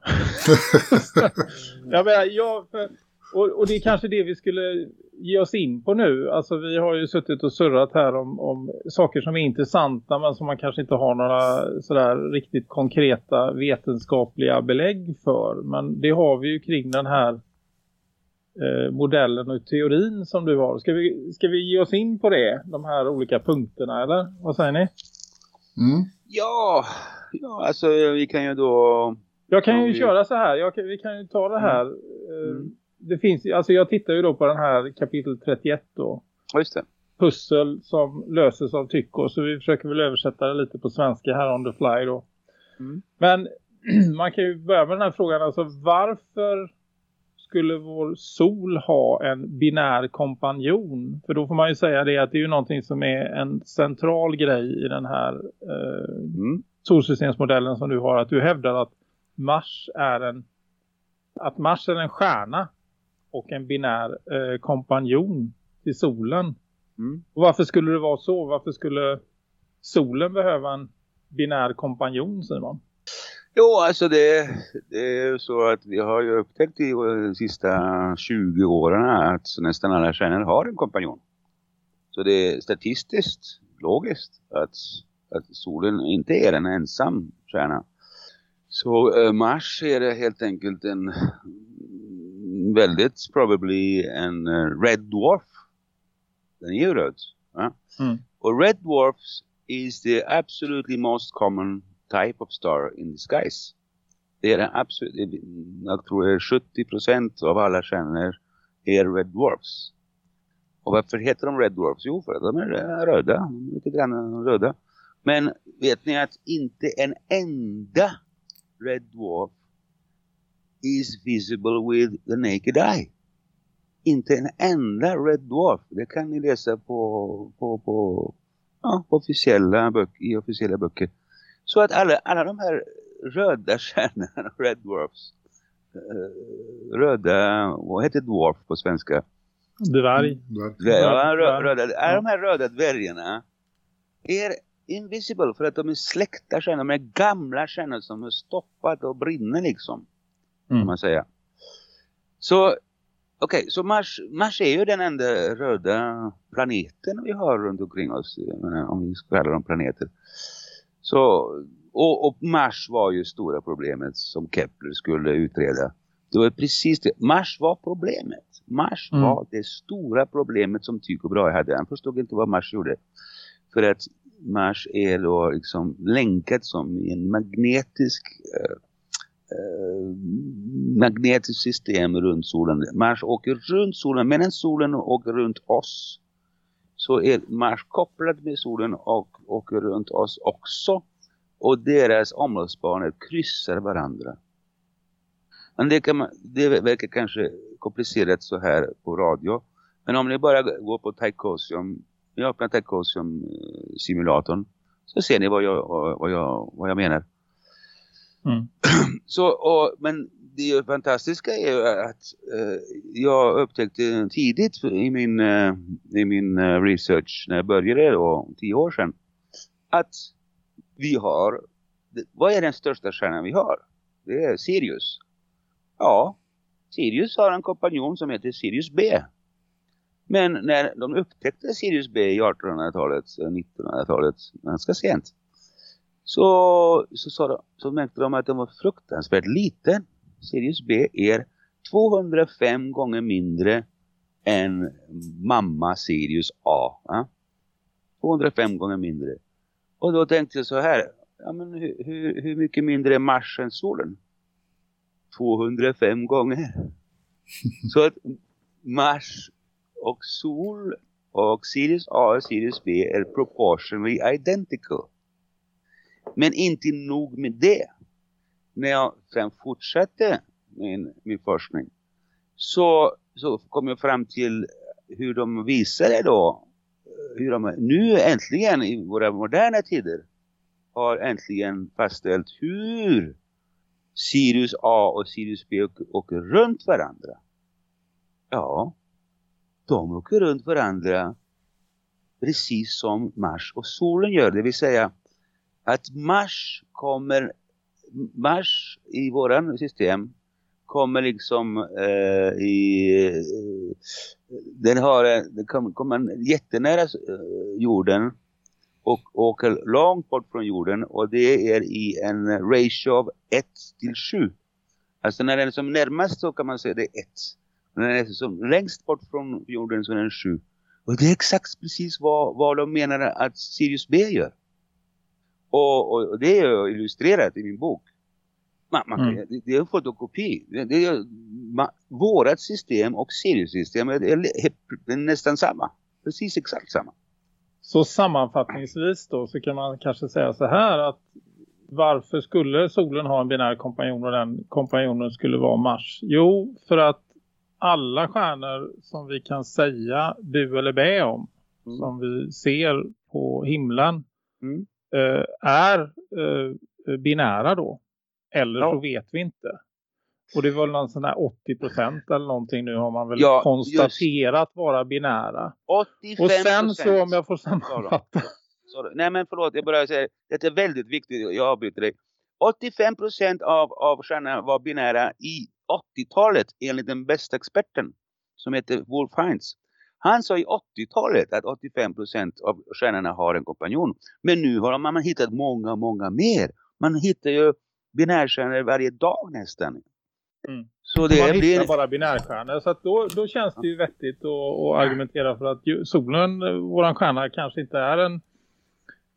jag menar, jag, för, och, och det är kanske det vi skulle ge oss in på nu. Alltså vi har ju suttit och surrat här om, om saker som är intressanta men som man kanske inte har några sådär riktigt konkreta vetenskapliga belägg för. Men det har vi ju kring den här eh, modellen och teorin som du har. Ska vi, ska vi ge oss in på det? De här olika punkterna eller? Vad säger ni? Mm. Ja, ja, alltså vi kan ju då... Jag kan ju vi- köra så här. Jag kan, vi kan ju ta det här. eh, Mm. Det finns, alltså jag tittar ju då på den här kapitel 31 då. Just det. Pussel som löses av Tycho. Så vi försöker väl översätta det lite på svenska här on the fly då. Mm. Men man kan ju börja med den här frågan. Alltså varför skulle vår sol ha en binär kompanjon? För då får man ju säga det att det är ju någonting som är en central grej i den här eh, Mm. solsystemsmodellen som du har. Att du hävdar att Mars är en att Mars är en stjärna och en binär eh, kompanjon till solen. Mm. Och varför skulle det vara så? Varför skulle solen behöva en binär kompanjon Simon? Jo, alltså det, det är så att vi har ju upptäckt i de sista 20 åren att nästan alla stjärnor har en kompanjon. Så det är statistiskt logiskt att, att solen inte är en ensam stjärna. Så eh, Mars är det helt enkelt en väldigt probably en eh, red dwarf. Den är ju röd. Ja? Mm. Och red dwarfs is the absolutely most common type of star in the skies. Det är den absolut, jag tror det är 70% av alla stjärnor är red dwarfs. Och varför heter de red dwarfs? Jo, för att de är röda. De är lite grann röda. Men vet ni att inte en enda red dwarf is visible with the naked eye. Inte en enda red dwarf. Det kan ni läsa på, på, på, ja, på officiella böcker, i officiella böcker. Så att alla, alla de här röda stjärnorna, red dwarfs, eh, röda, vad heter dwarf på svenska? Dvärg. Där. Dvär- Ja, rö, Ja. röda, alla de här röda dvärgarna är invisible för att de är släkta stjärnor, de är gamla stjärnor som är stoppat och brinner liksom, Mm. man säga. Så, okej, så Mars, Mars är ju den enda röda planeten vi har runt omkring oss, om vi ska kalla dem planeter. Så, och, och Mars var ju stora problemet som Kepler skulle utreda. Det var precis det. Mars var problemet. Mars Mm. var det stora problemet som Tycho Brahe hade. Han förstod inte vad Mars gjorde. För att Mars är då liksom länkat som en magnetisk eh, eh, magnetiskt system runt solen. Mars åker runt solen, medan solen åker runt oss så är Mars kopplad med solen och åker runt oss också. Och deras omloppsbanor kryssar varandra. Men det, kan man, det verkar kanske komplicerat så här på radio. Men om ni bara går på Tycosium, ni öppnar Tycosium-simulatorn så ser ni vad jag, vad jag, vad jag menar. Mm. Så, och, men det fantastiska är ju att eh, jag upptäckte tidigt i min, eh, i min eh, research när jag började då, tio år sedan att vi har, vad är den största stjärnan vi har? Det är Sirius. Ja, Sirius har en kompanjon som heter Sirius B. Men när de upptäckte Sirius B i 1800-talet, 1900-talet, eh, ganska sent. Så, så, sa de, så märkte de att den var fruktansvärt liten. Sirius B är 205 gånger mindre än mamma Sirius A. Va? 205 gånger mindre. Och då tänkte jag så här. Ja, men hur, hur, hur mycket mindre är Mars än solen? 205 gånger. så att Mars och sol och Sirius A och Sirius B är proportionally identical. Men inte nog med det. När jag sen fortsatte min, min forskning så, så kom jag fram till hur de visade då hur de nu äntligen i våra moderna tider har äntligen fastställt hur Sirius A och Sirius B åker, åker runt varandra. Ja, de åker runt varandra precis som Mars och solen gör. Det vill säga att Mars kommer, Mars i våran system kommer liksom eh, i, eh, den har, den kommer, kommer jättenära eh, jorden och åker långt bort från jorden och det är i en ratio av 1 till 7. Alltså när den är som närmast så kan man säga det är 1. När den är som längst bort från jorden så är den 7. Och det är exakt precis vad, vad de menar att Sirius B gör. Och, och, det är illustrerat i min bok. Man, man, Mm. det, det är en fotokopi. Det, det är, ma, vårat system och Sirius-systemet är, är, är nästan samma. Precis exakt samma. Så sammanfattningsvis då så kan man kanske säga så här att varför skulle solen ha en binär kompanjon och den kompanjonen skulle vara Mars? Jo, för att alla stjärnor som vi kan säga bu eller bä om Mm. som vi ser på himlen Mm. Eh, är eh, binära då. Eller Ja. så vet vi inte. Och det var väl någon sån här 80% eller någonting nu har man väl Ja, konstaterat vara binära. 85 Och sen så om jag får sammanfatta. Sorry. Nej men förlåt, jag bara säger det är väldigt viktigt, jag avbryter dig. 85% av, av stjärnorna var binära i 80-talet enligt den bästa experten som heter Wolf Heinz. Han sa i 80-talet att 85% av stjärnorna har en kompanjon. Men nu har man hittat många, många mer. Man hittar ju binärstjärnor varje dag nästan. Mm. Så det man blir... hittar bara binärstjärnor. Så då, då känns det ju vettigt att, att argumentera för att solen, våran stjärna, kanske inte är en,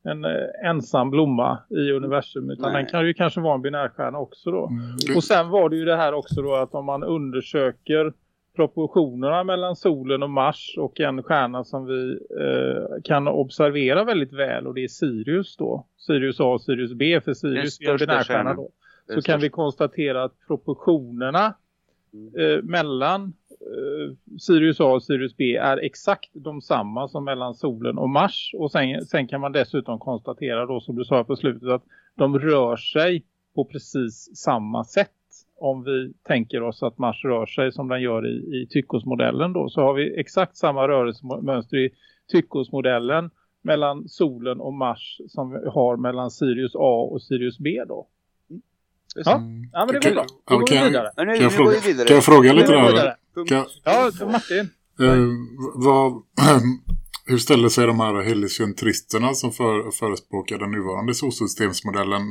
en eh, ensam blomma i universum. Utan Nej. den kan ju kanske vara en binärstjärna också då. Mm. Och sen var det ju det här också då att om man undersöker proportionerna mellan solen och Mars och en stjärna som vi eh, kan observera väldigt väl och det är Sirius då. Sirius A och Sirius B för Sirius är en största binärstjärna stjärnan. då. Den Så kan vi konstatera att proportionerna Mm. eh, mellan eh, Sirius A och Sirius B är exakt de samma som mellan solen och Mars. Och sen, sen kan man dessutom konstatera då som du sa på slutet att de rör sig på precis samma sätt. Om vi tänker oss att Mars rör sig som den gör i, i Tychos-modellen då så har vi exakt samma rörelsemönster i Tychos-modellen mellan solen och Mars som vi har mellan Sirius A och Sirius B då. Ja, Mm. ja men det var Kan- bra. Då går kan vi vidare. Kan jag, går fråga, kan jag fråga lite där? Kan, Ja, Martin. eh, vad, hur ställer sig de här heliocentristerna som för, förespråkar den nuvarande solsystemsmodellen?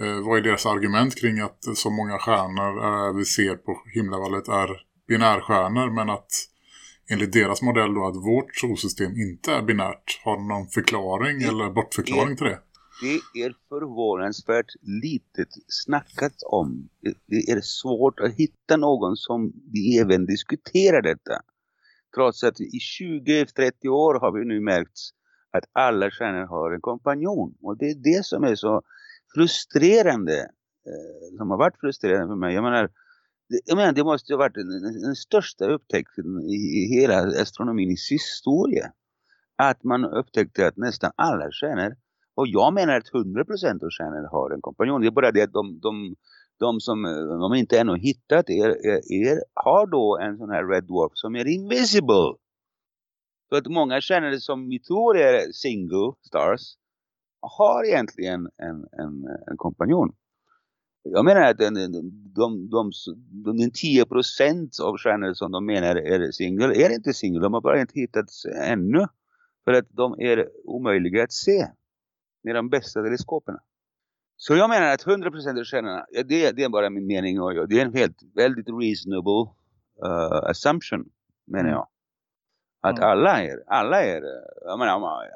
Eh, vad är deras argument kring att så många stjärnor eh, vi ser på himlavallet är binärstjärnor men att enligt deras modell då att vårt solsystem inte är binärt? Har någon förklaring eller bortförklaring till det? Det är förvånansvärt litet snackat om. Det- Det är svårt att hitta någon som vi även diskuterar detta. Trots att i 20-30 år har vi nu märkt att alla stjärnor har en kompanjon. Och det är det som är så frustrerande. Eh, som har varit frustrerande för mig. Jag menar, det, jag menar, det måste ha varit den, den, största upptäckten i, i hela astronomins historia. att man upptäckte att nästan alla stjärnor, och jag menar att 100% av stjärnor har en kompanjon. Det är bara det att de, de, de som de inte ännu hittat er, er, er har då en sån här red dwarf som är invisible. Så att många stjärnor som vi tror är single stars har egentligen en, en, en kompanjon. Jag menar att den, de, de, de, de, den 10% av stjärnor som de menar är single är inte single. De har bara inte hittats ännu. För att de är omöjliga att se med de bästa teleskoperna. Så jag menar att 100% av stjärnorna, ja, det, det är bara min mening och det är en helt väldigt reasonable uh, assumption menar jag. Att Mm. alla är, alla är, jag menar,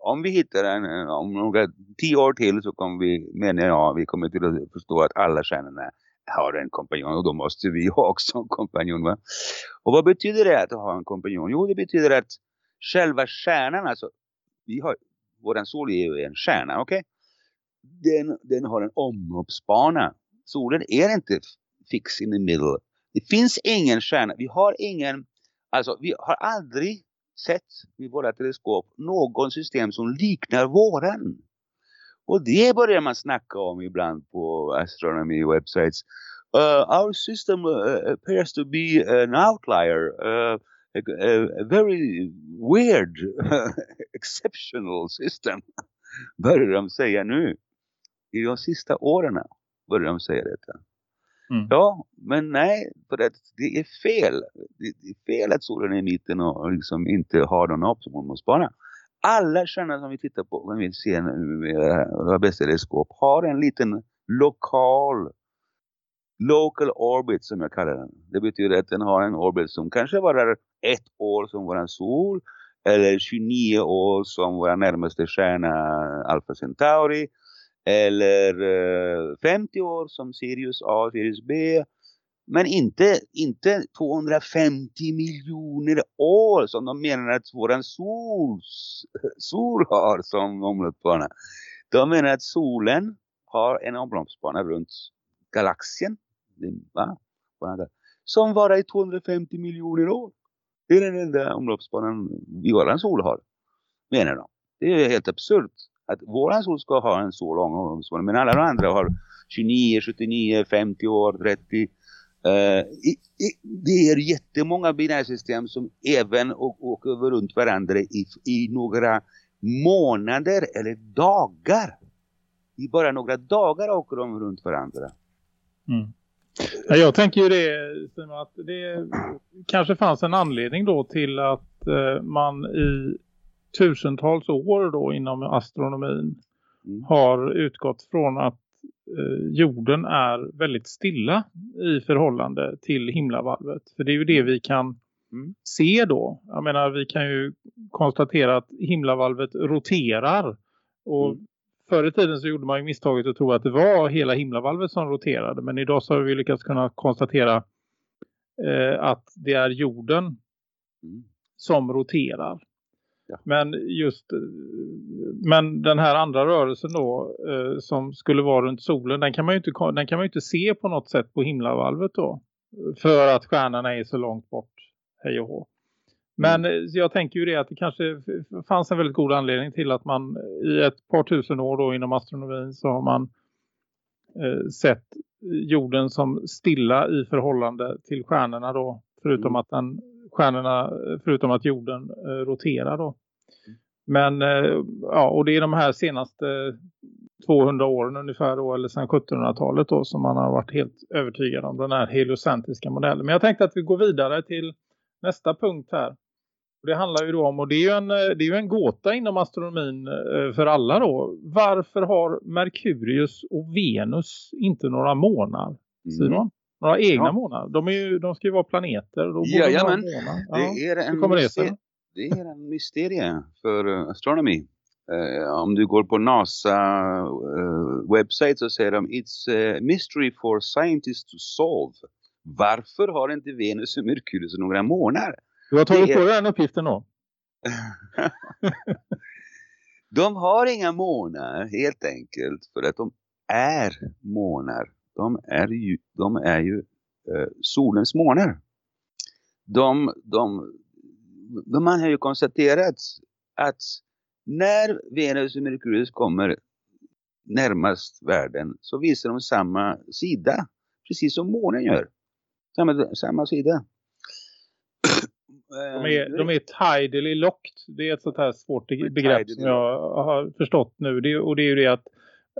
om, vi hittar en, eh, om några tio år till så kommer vi, menar jag, vi kommer till att förstå att alla stjärnorna har en kompanjon och då måste vi ha också en kompanjon va. Och vad betyder det att ha en kompanjon? Jo det betyder att själva stjärnan, alltså vi har, våran sol är ju en stjärna, okej? Den, den har en omloppsbana. Solen är inte fix in the middle. Det finns ingen stjärna, vi har ingen, alltså vi har aldrig sett med våra teleskop någon system som liknar våran. Och det börjar man snacka om ibland på astronomy websites. Uh, our system uh, appears to be an outlier. Uh, a, a, a very weird, exceptional system. Börjar de säga nu. I de sista åren börjar de säga detta. Mm. Ja, men nej, för det, det är fel. Det det är fel att solen är i mitten och liksom inte har någon app som hon måste spara. Alla stjärnor som vi tittar på, när vi ser nu eh, med våra bästa teleskop, har en liten lokal, local orbit som jag kallar den. Det betyder att den har en orbit som kanske varar ett år som vår sol, eller 29 år som vår närmaste stjärna Alpha Centauri, eller eh, 50 år som Sirius A, Sirius B. Men inte, inte 250 miljoner år som de menar att våran sol, sol har som omloppsbana. De menar att solen har en omloppsbana runt galaxen. Va? Som varar i 250 miljoner år. Det är den enda omloppsbanan vi våran sol har. Menar de. Det är helt absurt att våran sol ska ha en så lång omloppsbana. Men alla de andra har 29, 79, 50 år, 30. Uh, eh, i, i, det är jättemånga binärsystem som även åker runt varandra i, i några månader eller dagar. I bara några dagar åker de runt varandra. Mm. Ja, Jag tänker ju det Simon, att det kanske fanns en anledning då till att eh, man i tusentals år då inom astronomin Mm. har utgått från att eh, jorden är väldigt stilla i förhållande till himlavalvet. För det är ju det vi kan Mm. se då. Jag menar vi kan ju konstatera att himlavalvet roterar och Mm. förr i tiden så gjorde man ju misstaget att tro att det var hela himlavalvet som roterade. Men idag så har vi lyckats kunna konstatera eh, att det är jorden Mm. som roterar. Ja. Men just eh, men den här andra rörelsen då eh, som skulle vara runt solen den kan man ju inte den kan man inte se på något sätt på himlavalvet då för att stjärnorna är så långt bort hej och hå. Men eh, så jag tänker ju det att det kanske fanns en väldigt god anledning till att man i ett par tusen år då inom astronomin så har man eh, sett jorden som stilla i förhållande till stjärnorna då. Förutom Mm. att den, stjärnorna, förutom att jorden eh, roterar då. Men eh, ja, och det är de här senaste 200 åren ungefär då, eller sedan 1700-talet då som man har varit helt övertygad om den här heliocentriska modellen. Men jag tänkte att vi går vidare till nästa punkt här. Det handlar ju då om, och det är ju en, eh, det är en gåta inom astronomin eh, för alla då. Varför har Merkurius och Venus inte några månar, Simon? Några egna. Ja. månar? De, är ju, de ska ju vara planeter. Då Jajamän. Ja. Det är en det är en mysterie för uh, astronomy. Eh, om du går på NASA uh, webbsite så säger de It's a mystery for scientists to solve. Varför har inte Venus och Merkurius några månar? Du har tagit det på dig den uppgiften då? De har inga månar helt enkelt för att de är månar. De är ju, de är ju eh, solens månar. De, de, de, man har ju konstaterat att när Venus och Merkurius kommer närmast världen så visar de samma sida. Precis som månen gör. Samma, samma sida. De är, de är tidally locked. Det är ett sånt här svårt begrepp som jag har förstått nu. Det, och det är ju det att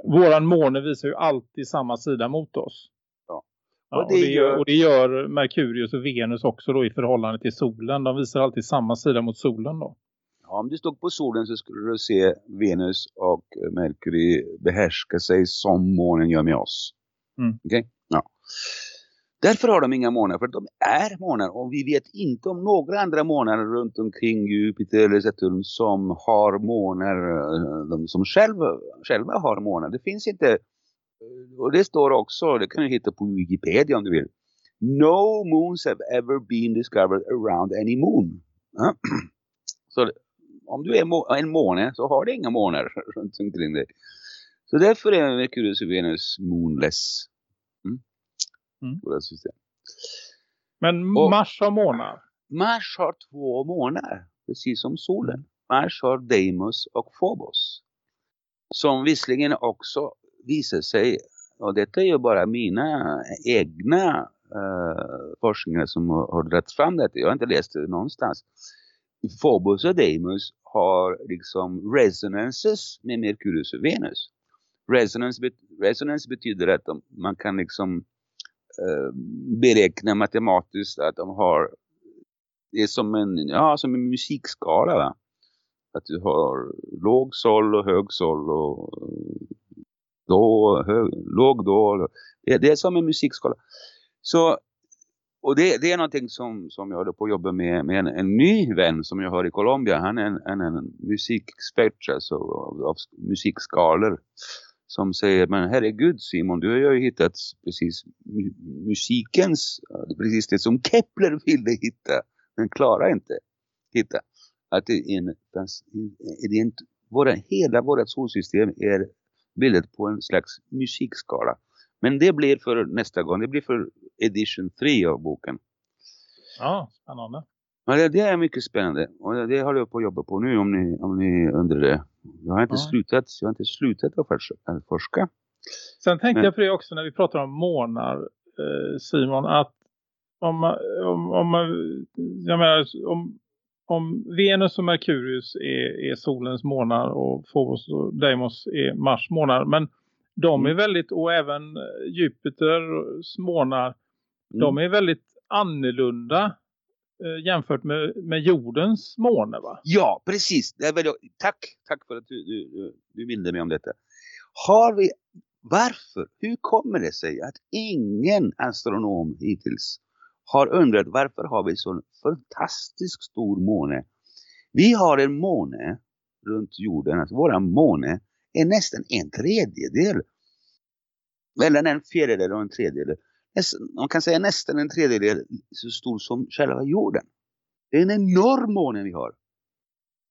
våran måne visar ju alltid samma sida mot oss. Ja. Ja, Och och, det gör, och det gör Merkurius och Venus också då i förhållande till solen. De visar alltid samma sida mot solen då. Ja, om du stod på solen så skulle du se Venus och Mercury behärska sig som månen gör med oss. Mm. Okej? Ja. Därför har de inga månar, för de är månar. Och vi vet inte om några andra månar runt omkring Jupiter eller Saturn som har månar, eh, de som själva, själva har månar. Det finns inte, eh, och det står också, det kan du hitta på Wikipedia om du vill. No moons have ever been discovered around any moon. Så om du är en måne så har du inga månar runt omkring dig. Så därför är Merkurius och Venus moonless. Mm. Mm. Våra system. Men Och- Mars har månar. Mars har två månar, precis som solen. Mars har Deimos och Phobos. Som visserligen också visar sig, och detta är ju bara mina egna uh, forskningar som har, dragit fram detta. Jag har inte läst det någonstans. Phobos och Deimos har liksom resonances med Merkurius och Venus. Resonance, bet resonance betyder att de, man kan liksom Eh, beräkna matematiskt att de har det är som en, ja, som en musikskala va. Att du har låg sol och hög sol och eh, då, hög, låg då. Det, det är som en musikskala. Så, och det, det är någonting som, som jag håller på att jobba med, med en, en ny vän som jag har i Colombia. Han är en, en, en musikexpert alltså, av, av musikskalor. Som säger, men herregud Simon, du har ju hittat precis musikens, precis det som Kepler ville hitta men klarar inte hitta att det är en, det är en våra, hela vårt solsystem är bildat på en slags musikskala. Men det blir för nästa gång, det blir för edition 3 av boken. Ja, spännande. Ja, det, det är mycket spännande och det, det håller jag på att jobba på nu om ni, om ni undrar det. Jag har inte Ja. slutat, jag har inte slutat att forska. Att forska. Sen tänkte Men- jag på det också när vi pratar om månar, eh, Simon, att om, om, om, jag menar, om, om Venus och Merkurius är, är solens månar och Phobos och Deimos är Mars månar, men de är väldigt, och även Jupiters månar, de är väldigt annorlunda Eh, jämfört med, med jordens måne va? Ja, precis. Det är väl, tack, tack för att du, du, du, du minner mig om detta. Har vi, varför, hur kommer det sig att ingen astronom hittills har undrat varför har vi så fantastiskt stor måne? Vi har en måne runt jorden, alltså våra måne är nästan en tredjedel. Mellan en fjärdedel och en tredjedel. Man kan säga nästan en tredjedel så stor som själva jorden. Det är en enorm måne vi har.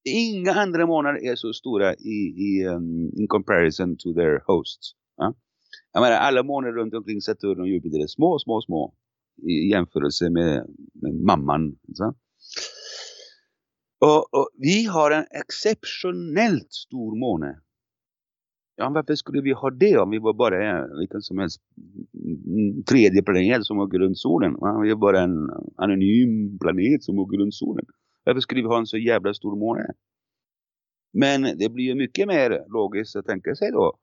Inga andra månader är så stora i, i um, in comparison to their hosts. Ja? Jag menar, alla månader runt omkring Saturn och Jupiter är små, små, små i jämförelse med, med mamman. Så. Och, och vi har en exceptionellt stor måne. Ja, varför skulle vi ha det om vi var bara en, vilken som helst mm, mm, tredje planet som åker runt solen? Va? Vi är bara en anonym planet som åker runt solen. Varför skulle vi ha en så jävla stor måne? Men det blir ju mycket mer logiskt att tänka sig då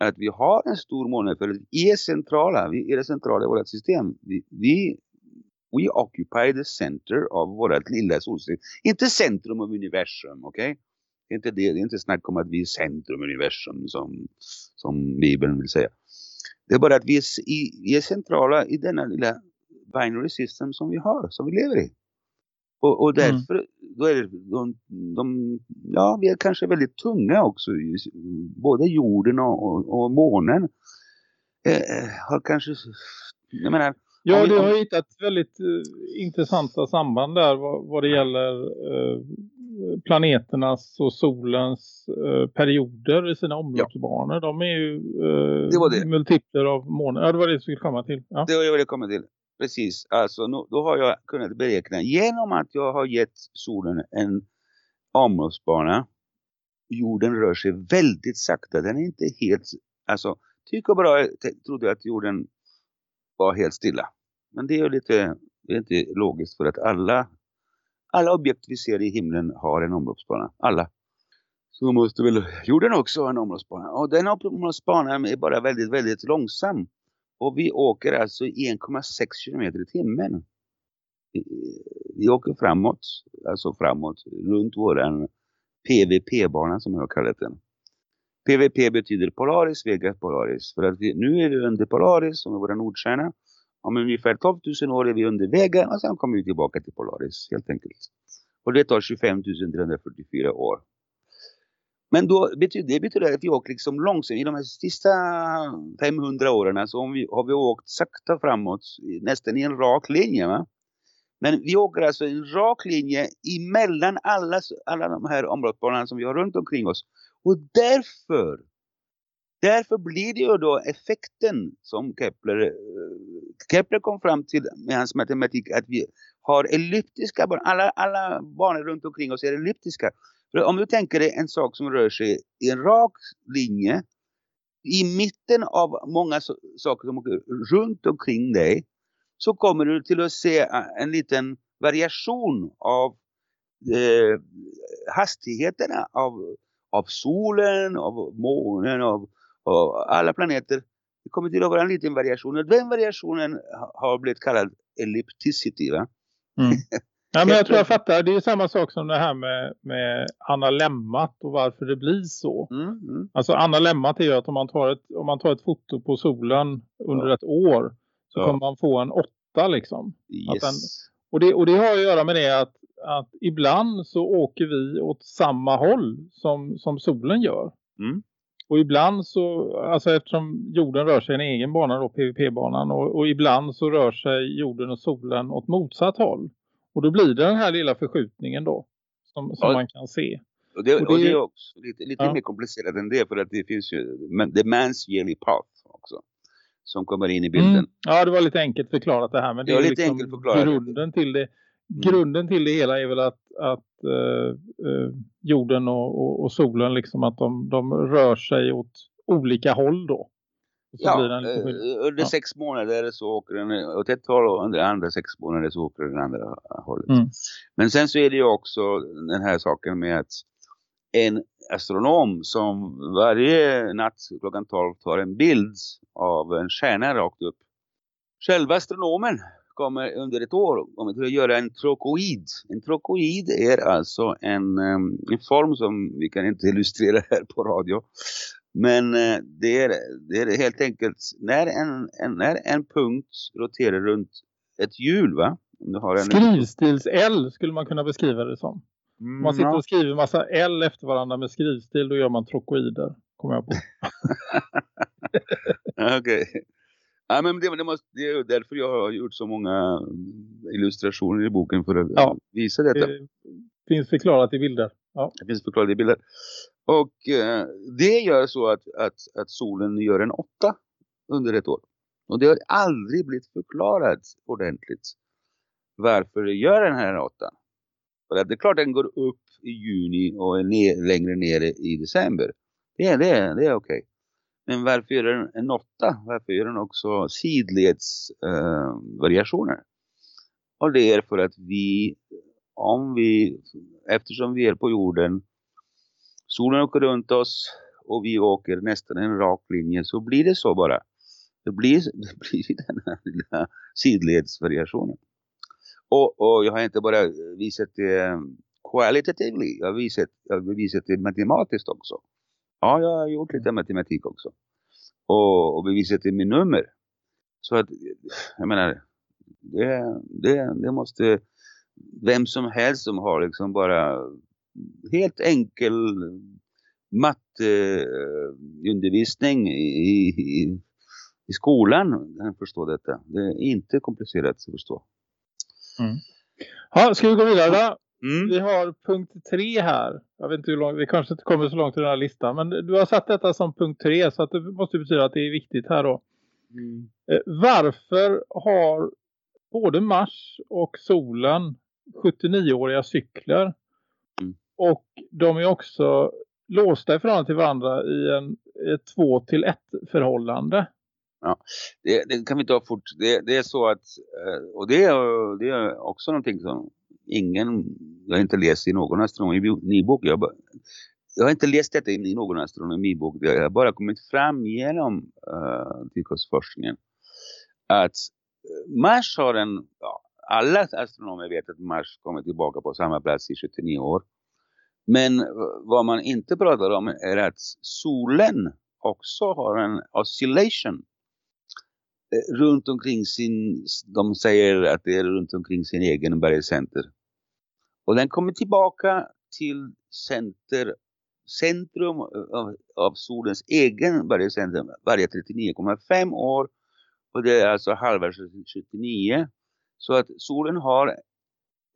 att vi har en stor måne för att vi är centrala, vi är det centrala i vårt system. Vi, vi we occupy the center av vårt lilla solsystem. Inte centrum av universum, okej? Det är inte det, det är inte snack om att vi är centrum universum som, som Bibeln vill säga. Det är bara att vi är, i, vi är centrala i denna lilla binary system som vi har, som vi lever i. Och, och Mm. därför, då är det, de, de, ja, vi är kanske väldigt tunga också. Både jorden och, och, och månen eh, har kanske, jag menar, Ja, du har hittat väldigt eh, intressanta samband där vad, vad det gäller eh, planeternas och solens eh, perioder i sina omloppsbanor. De är ju eh, Det var det. multipler av månen. Ja, det var det du skulle komma till. Ja. Det var jag ville komma till. Precis, alltså nu, då har jag kunnat beräkna genom att jag har gett solen en omloppsbana. Jorden rör sig väldigt sakta. Den är inte helt... Alltså, Tycho Brahe t- trodde att jorden var helt stilla. Men det är ju lite... Det är inte logiskt för att alla, alla objekt vi ser i himlen har en omloppsbana. Alla. Så måste väl jorden också ha en omloppsbana. Och den omloppsbanan är bara väldigt, väldigt långsam. Och vi åker alltså 1,6 km i timmen. Vi- åker framåt, alltså framåt, runt våran PVP-bana som jag har kallat den. PVP betyder Polaris, Vegas Polaris. För att vi, nu är vi under Polaris som är vår nordstjärna. Om ungefär 12 000 år är vi under vägen och sen kommer vi tillbaka till Polaris helt enkelt. Och det tar 25 344 år. Men då betyder, det betyder att vi åker liksom långsamt. I de här sista 500 åren så om vi, har vi åkt sakta framåt nästan i en rak linje. Va? Men vi åker alltså i en rak linje emellan alla, alla de här områdesbanorna som vi har runt omkring oss. Och därför, därför blir det ju då effekten som Kepler, eh, Kepler kom fram till med hans matematik att vi har elliptiska banor. Alla, alla banor runt omkring oss är elliptiska. För om du tänker dig en sak som rör sig i en rak linje i mitten av många so- saker som åker runt omkring dig så kommer du till att se äh, en liten variation av eh, hastigheterna av, av solen, av månen, av, av alla planeter. Det kommer till att vara en liten variation och den variationen ha- har blivit kallad ellipticity. Va? Ja, men jag tror jag fattar. Det är samma sak som det här med, med analemmat och varför det blir så. Mm, mm. Alltså analemmat är ju att om man tar ett, om man tar ett foto på solen under Ja. ett år så Ja. kommer man få en åtta liksom. Yes. den- Och det, och det har att göra med det att, att ibland så åker vi åt samma håll som, som solen gör. Mm. Och ibland så, alltså eftersom jorden rör sig i en egen bana då, PVP-banan. Och, och ibland så rör sig jorden och solen åt motsatt håll. Och då blir det den här lilla förskjutningen då. Som, som Ja. man kan se. Och det, Och och det- det är också lite, lite Ja. mer komplicerat än det för att det finns ju the man's yearly path också. Som kommer in i bilden. Mm. Ja, det var lite enkelt förklarat det här. Men det Ja, är lite liksom enkelt förklarat. grunden till det. Mm. Grunden till det hela är väl att, att eh, eh, jorden och, och, och solen liksom att de, de rör sig åt olika håll då. Ja, eh, under Ja. sex månader så åker den åt ett håll och under andra sex månader så åker den andra hållet. Mm. Men sen så är det ju också den här saken med att en astronom som varje natt klockan 12 tar en bild av en stjärna rakt upp. Själva astronomen kommer under ett år kommer att göra en trokoid. En trokoid är alltså en, em, en form som vi kan inte illustrera här på radio. Men eh, det är, det är helt enkelt när en, en, när en punkt roterar runt ett hjul va? Om du har en, Skrivstils-L skulle man kunna beskriva det som. Om Mm, man sitter och skriver massa L efter varandra med skrivstil då gör man trokoider. Kommer jag på. Okej. Ja, men det, det, måste, det är därför jag har gjort så många mm, illustrationer i boken för att Ja. visa detta. Det finns förklarat i bilder. Ja. Det finns förklarade bilder. Och eh, det gör så att, att, att solen gör en åtta under ett år. Och det har aldrig blivit förklarat ordentligt varför det gör den här åttan. För att det är klart den går upp i juni och är ner, längre ner i december. Det det det är okej. Men varför gör den en åtta? Varför gör den också sidledsvariationer? Eh, och det är för att vi, om vi, eftersom vi är på jorden, solen åker runt oss och vi åker nästan en rak linje så blir det så bara. Det blir, det blir den här lilla sidledsvariationen. Och, och jag har inte bara visat det qualitatively, jag har visat, jag har visat det matematiskt också. Ja, jag har gjort lite matematik också. Och, och bevisat det med nummer. Så att, jag menar, det, det, det måste vem som helst som har liksom bara helt enkel matteundervisning i, i, i skolan kan förstå detta. Det är inte komplicerat att förstå. Ja, ska vi gå vidare då? Mm. Vi har punkt tre här. Jag vet inte hur långt, vi kanske inte kommer så långt i den här listan. Men du har satt detta som punkt tre så att det måste betyda att det är viktigt här då. Mm. Eh, varför har både Mars och solen 79-åriga cykler? Mm. och de är också låsta i förhållande till varandra i en ett två till ett förhållande. Det, det kan vi ta fort. Det, det är så att, eh, och det är, det är också någonting som ingen, jag har inte läst i någon astronomibok. Jag, bara- jag har inte läst detta i någon astronomibok. Jag har bara kommit fram genom eh, uh, tillkostforskningen. Att eh, Mars har en, ja, alla astronomer vet att Mars kommer tillbaka på samma plats i 79 år. Men eh, vad man inte pratar om är att solen också har en oscillation runt omkring sin, de säger att det är runt omkring sin egen bergcenter. Och den kommer tillbaka till center, centrum av, av solens egen bergscenter varje 39,5 år. Och det är alltså halvårs 79. Så att solen har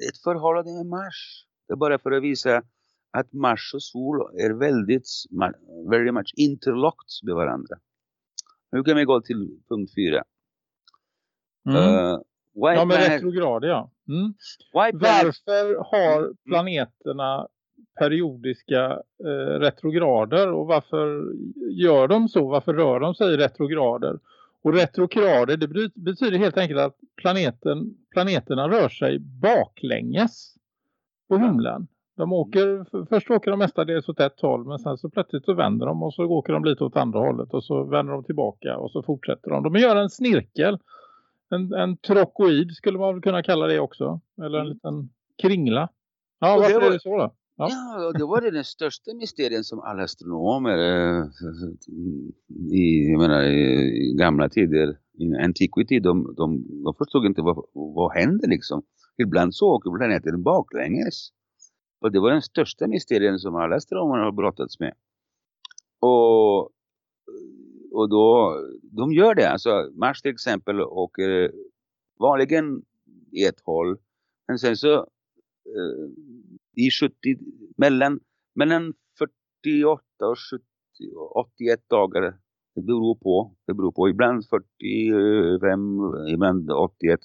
ett förhållande med Mars. Det är bara för att visa att Mars och sol är väldigt, very much interlocked med varandra. Nu kan vi gå till punkt fyra. Mm. Uh, why ja, med planet- retrograder ja. Mm. Varför har planeterna periodiska eh, retrograder och varför gör de så? Varför rör de sig i retrograder? Och retrograder det bety- betyder helt enkelt att planeten, planeterna rör sig baklänges på himlen. De åker, f- först åker de mestadels åt ett håll men sen så plötsligt så vänder de och så åker de lite åt andra hållet och så vänder de tillbaka och så fortsätter de. De gör en snirkel, en, en trokoid skulle man kunna kalla det också. Eller en liten kringla. Ja, Och det varför var- är det så då? Ja. Ja, och det var det den största mysterien som alla astronomer eh, i, jag menar, i gamla tider, i antiquity, de, de, de förstod inte vad, vad händer liksom. Ibland så åker planeten baklänges. Och det var den största mysterien som alla astronomer har brottats med. Och, och då, de gör det. Alltså Mars till exempel åker vanligen i ett håll. Men sen så eh, i 70, mellan, mellan 48 och 70, 81 dagar. Det beror på. Det beror på. Ibland 45, ibland 81.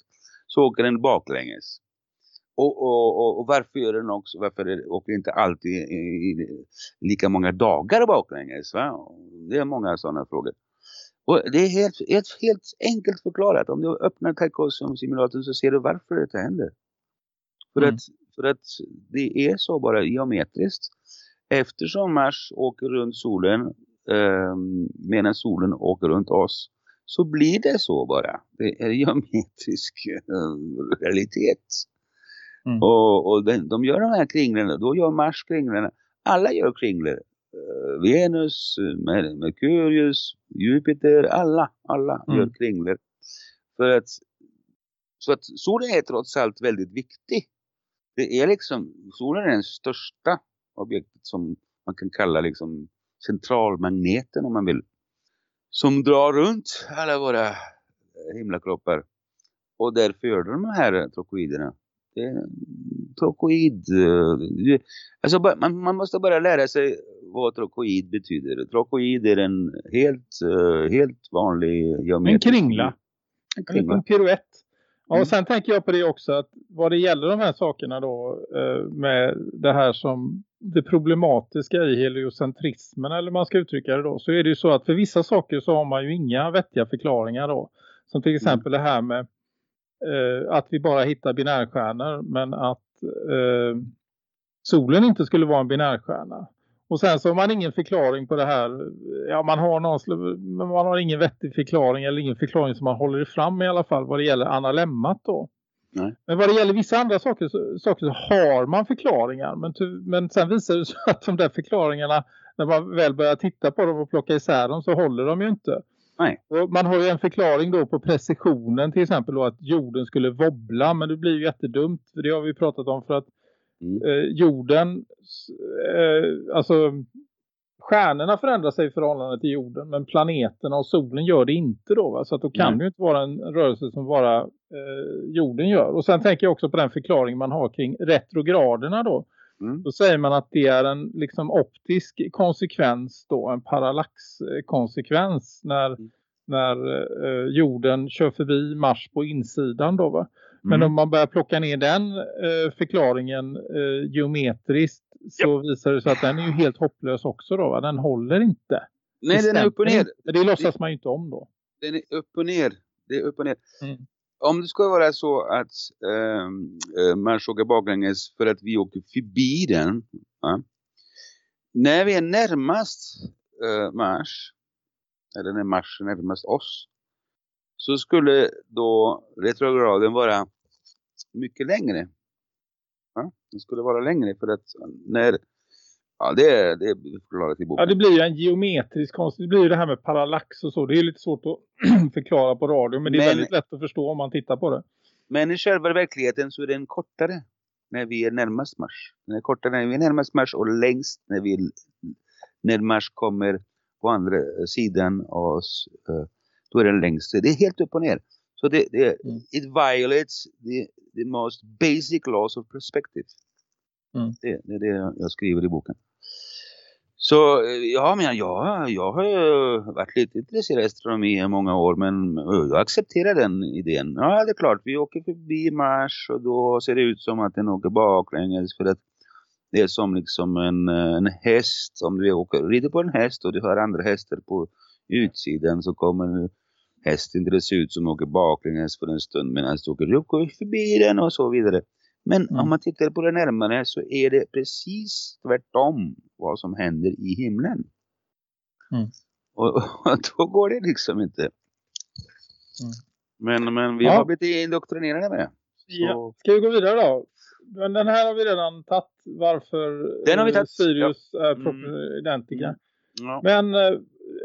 Så åker den baklänges. Och, och, och, och varför gör den också? Varför är det- åker inte alltid i, i, lika många dagar baklänges? Va? Det är många sådana frågor. Och det är helt, helt, helt enkelt förklarat. Om du öppnar Calcosium-simulatorn så ser du varför det händer. För, Mm. att, för att det är så bara geometriskt. Eftersom Mars åker runt solen eh, medan solen åker runt oss så blir det så bara. Det är geometrisk eh, realitet. Mm. Och, och den, de gör de här kringlorna, då gör Mars kringlorna. Alla gör kringlor. Eh, Venus, Mer- Merkurius, Jupiter, alla, alla Mm. gör kringlor. För att, så att solen är trots allt väldigt viktig. Det är liksom, solen är den största objektet som man kan kalla liksom centralmagneten om man vill. Som drar runt alla våra himlakroppar. Och därför gör de här trokoiderna. En trokoid. eh, Alltså man, man måste bara lära sig vad trokoid betyder. Trokoid är en helt, eh, helt vanlig En geometrisk... kringla. En En kringla. liten piruett. Ja, Mm. och sen tänker jag på det också att vad det gäller de här sakerna då eh, med det här som det problematiska i heliocentrismen eller man ska uttrycka det då så är det ju så att för vissa saker så har man ju inga vettiga förklaringar då. Som till exempel det här med att vi bara hittar binärstjärnor men att eh, solen inte skulle vara en binärstjärna. Och sen så har man ingen förklaring på det här. Ja, man har, någon, men man har ingen vettig förklaring eller ingen förklaring som man håller fram i alla fall vad det gäller analemmat då. Nej. Men vad det gäller vissa andra saker så, saker så har man förklaringar. Men, men sen visar det sig att de där förklaringarna när man väl börjar titta på dem och plocka isär dem så håller de ju inte. Nej. Man har ju en förklaring då på precisionen till exempel då att jorden skulle wobbla men det blir ju jättedumt för det har vi pratat om för att Mm. eh, jorden eh, alltså stjärnorna förändrar sig i förhållande till jorden men planeterna och solen gör det inte då va? så att då kan Nej. det ju inte vara en rörelse som bara eh, jorden gör och sen tänker jag också på den förklaring man har kring retrograderna då Mm. då säger man att det är en liksom optisk konsekvens då, en parallaxkonsekvens när, Mm. när eh, jorden kör förbi Mars på insidan då va. Men Mm. om man börjar plocka ner den eh, förklaringen eh, geometriskt så visar det sig att den är ju helt hopplös också då. Va? Den håller inte. Nej, Det den är upp och ner. det låtsas man ju inte om då. Den är upp och ner. Det är upp och ner. Mm. Om det skulle vara så att ehm, eh, Mars åker baklänges för att vi åker förbi den. Ja. När vi är närmast eh, Mars, eller när Mars är närmast oss, så skulle då retrograden vara mycket längre. Ja, den skulle vara längre för att eh, när, ja det det är förklarat i boken. Ja, det blir ju en geometrisk konst. Det blir ju det här med parallax och så. Det är lite svårt att förklara på radio. Men det är Men- väldigt lätt att förstå om man tittar på det. Men i själva verkligheten så är den kortare när vi är närmast Mars. Den är kortare när vi är närmast Mars och längst när, vi, när Mars kommer på andra sidan av oss. eh, Då är den längst. Det är helt upp och ner. Så det, det, Mm. it violates the, the most basic laws of perspective. Mm. Det, det är det jag skriver i boken. Så eh, ja, men jag, jag har ju varit lite intresserad av astronomi i många år men eh, jag accepterar den idén. Ja, det är klart, vi åker förbi Mars och då ser det ut som att den åker baklänges för att det är som liksom en, eh, en häst. Om du åker, rider på en häst och du har andra hästar på utsidan så kommer hästen till att se ut som åker baklänges för en stund medan du åker upp och förbi den och så vidare. Men Mm. om man tittar på det närmare så är det precis tvärtom vad som händer i himlen. Mm. Och, och då går det liksom inte. Men, men vi Ja. har blivit indoktrinerade med det. Ja. Ska vi gå vidare då? Men den här har vi redan tagit. Varför Den har vi eh, tagit, Sirius är Mm. proper identica. Ja. Men, eh,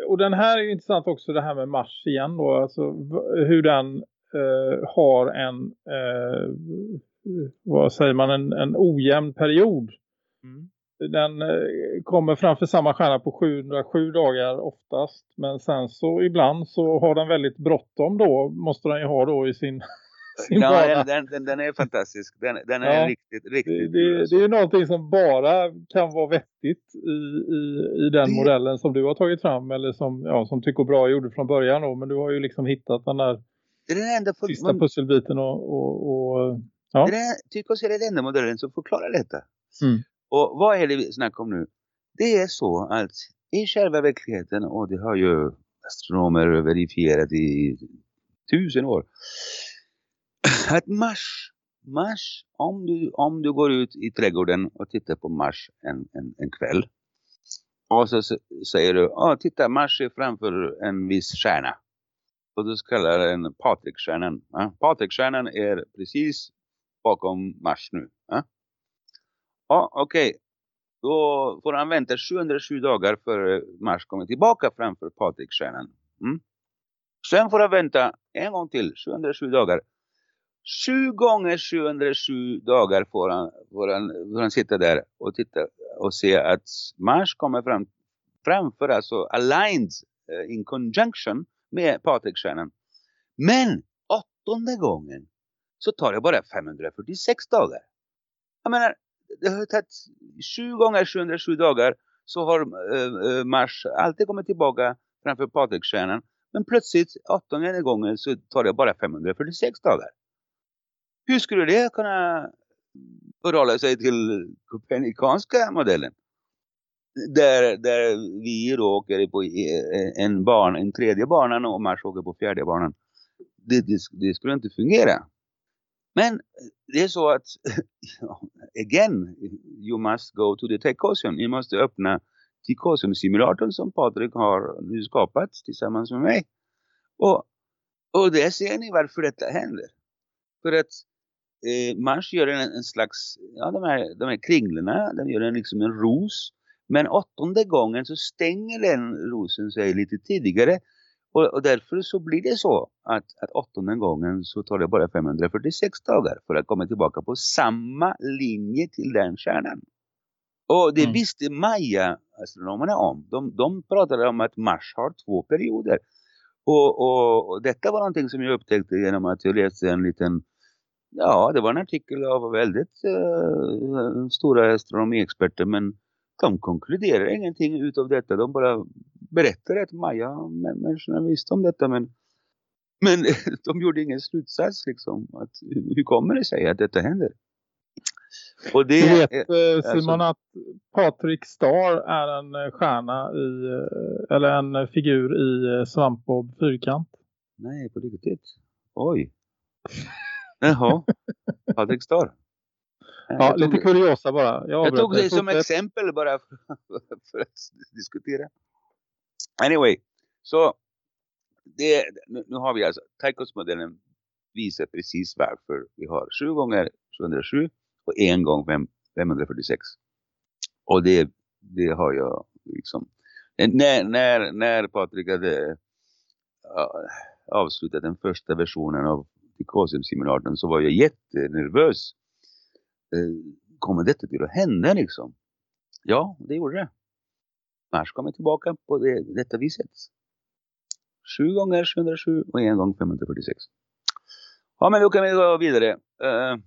och den här är intressant också det här med Mars igen då. Alltså hur den eh, har en, eh, vad säger man, en, en ojämn period. Mm. Den eh, kommer framför samma stjärna på 707 dagar oftast. Men sen så ibland så har den väldigt bråttom då. Måste den ju ha då i sin, sin Ja, bana. den, den, den, är fantastisk. Den, den Ja. är riktigt, Det, riktigt det, alltså. det är ju någonting som bara kan vara vettigt i, i, i den Det- modellen som du har tagit fram. Eller som, ja, som Tycho Brahe gjorde från början. Då, men du har ju liksom hittat den där Det är den enda sista man- pusselbiten. Och, och, och, ja. Det är, Tychos är den enda modellen som förklarar detta. Mm. Och vad är det vi snackar om nu? Det är så att i själva verkligheten, och det har ju astronomer verifierat i tusen år, att Mars, Mars om, du, om du går ut i trädgården och tittar på Mars en, en, en kväll och så säger du, ah, titta Mars är framför en viss stjärna. Och du kallar den Patrickstjärnan. Ja? Patrickstjärnan är precis bakom Mars nu. Ja, ja okej. Då får han vänta 707 dagar för Mars kommer tillbaka framför Patrikstjärnan. Mm. Sen får han vänta en gång till, 707 dagar. 7 gånger 707 dagar får han, får han, får han sitta där och titta och se att Mars kommer fram, framför, alltså aligned eh, in conjunction med Patrikstjärnan. Men åttonde gången så tar det bara 546 dagar. Jag menar, det har tagit 20 gånger 707 dagar så har eh, eh, Mars alltid kommit tillbaka framför Patrikstjärnan Men plötsligt åttonde gången så tar det bara 546 dagar. Hur skulle det kunna förhålla sig till kopernikanska modellen? Där, där vi då åker på eh, en barn, en tredje banan och Mars åker på fjärde banan. Det, det, det skulle inte fungera. Men det är så att, again, you must go to the Techosium. Ni måste öppna Techosium-simulatorn som Patrik har nu skapat tillsammans med mig. Och, och där ser ni varför detta händer. För att eh, Mars gör en, en slags, ja de här, de här kringlorna, den gör en liksom en ros. Men åttonde gången så stänger den rosen sig lite tidigare. Och, och därför så blir det så att, att åttonde gången så tar det bara 546 dagar för att komma tillbaka på samma linje till den stjärnan. Och det Mm. visste Maya-astronomerna om. De, de pratade om att Mars har två perioder. Och, och, och detta var någonting som jag upptäckte genom att jag läste en liten, ja det var en artikel av väldigt eh, stora astronomiexperter men de konkluderar ingenting utav detta. De bara berättar att Maya-människorna visste om detta men, men de gjorde ingen slutsats liksom. Att, hur kommer det sig att detta händer? Och det Du vet eh, Simon alltså- att Patrick Star är en eh, stjärna i, eh, eller en figur i Svampbob Fyrkant. nej på riktigt. Oj. Jaha. Patrik Star. Ja, jag lite tog, kuriosa bara. Jag, jag tog det som exempel bara för, för att diskutera. Anyway, så det, nu, nu har vi alltså Taikos-modellen visar precis varför vi har 7 gånger 707 och en gång fem- 546. Och det, det har jag liksom. När, när, när Patrik hade avslutat den första versionen av Tikosium-simulatorn så var jag jättenervös. Eh, Kommer detta till att hända liksom? Ja, det gjorde det. Mars kommer tillbaka på det, detta viset. Sju gånger 707 och en gång 546. Ja, men då kan vi gå vidare. Eh,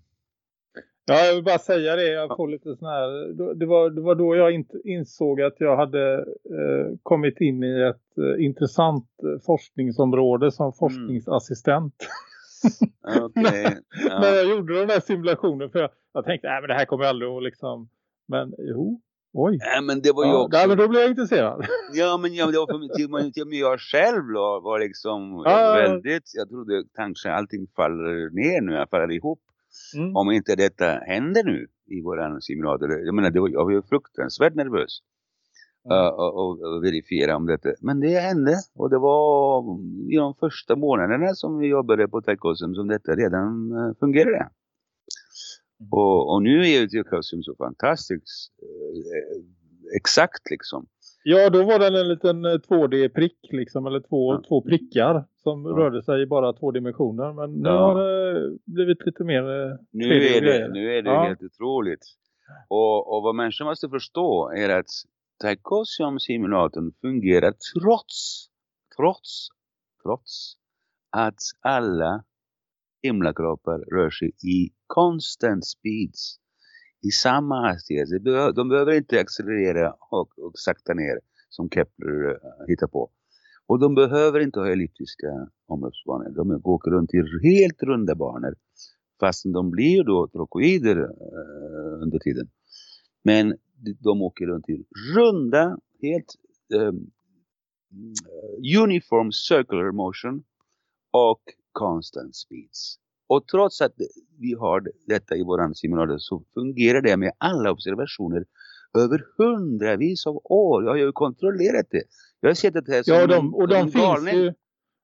Ja, jag vill bara säga det. Jag får lite sån här... Det var, det var då jag insåg att jag hade eh, kommit in i ett eh, intressant eh, forskningsområde som forskningsassistent. Okej. När Ja. jag gjorde den här simulationen. För jag, jag tänkte, nej men det här kommer jag aldrig att liksom... Men jo, oj. Nej, men det var Ja, också... nej, men då blev jag intresserad. Ja, men ja, det var för till, med- till och med jag själv då, var liksom Ja. väldigt... Jag trodde kanske allting faller ner nu, faller ihop. Mm. Om inte detta händer nu i våran simulator. Jag menar, det var, jag var ju fruktansvärt nervös. Uh, och, och, och verifiera om detta. Men det hände. Och det var i de första månaderna som vi jobbade på Taikosum som detta redan uh, fungerade. Och, och nu är ju Taikosum så fantastiskt eh, exakt liksom. Ja, då var det en liten eh, 2D-prick liksom. Eller två, Ja. två prickar som Ja. rörde sig i bara två dimensioner. Men nu Ja. har det blivit lite mer... eh, Nu 3D är det, grejer. nu är det helt otroligt. Och, och vad människan måste förstå är att Taikosium-simulatorn fungerar trots, trots, trots att alla himlakroppar rör sig i constant speeds. I samma hastighet. De behöver, de behöver inte accelerera och, och sakta ner som Kepler uh, hittar på. Och de behöver inte ha elliptiska omloppsbanor. De åker runt i helt runda banor. Fastän de blir då trokoider eh, under tiden. Men de, åker runt i runda, helt eh, uniform circular motion och constant speeds. Och trots att vi har detta i våran simulator så fungerar det med alla observationer över hundravis av år. Jag har ju kontrollerat det. Jag har sett det här som Ja, de, och de en finns ju...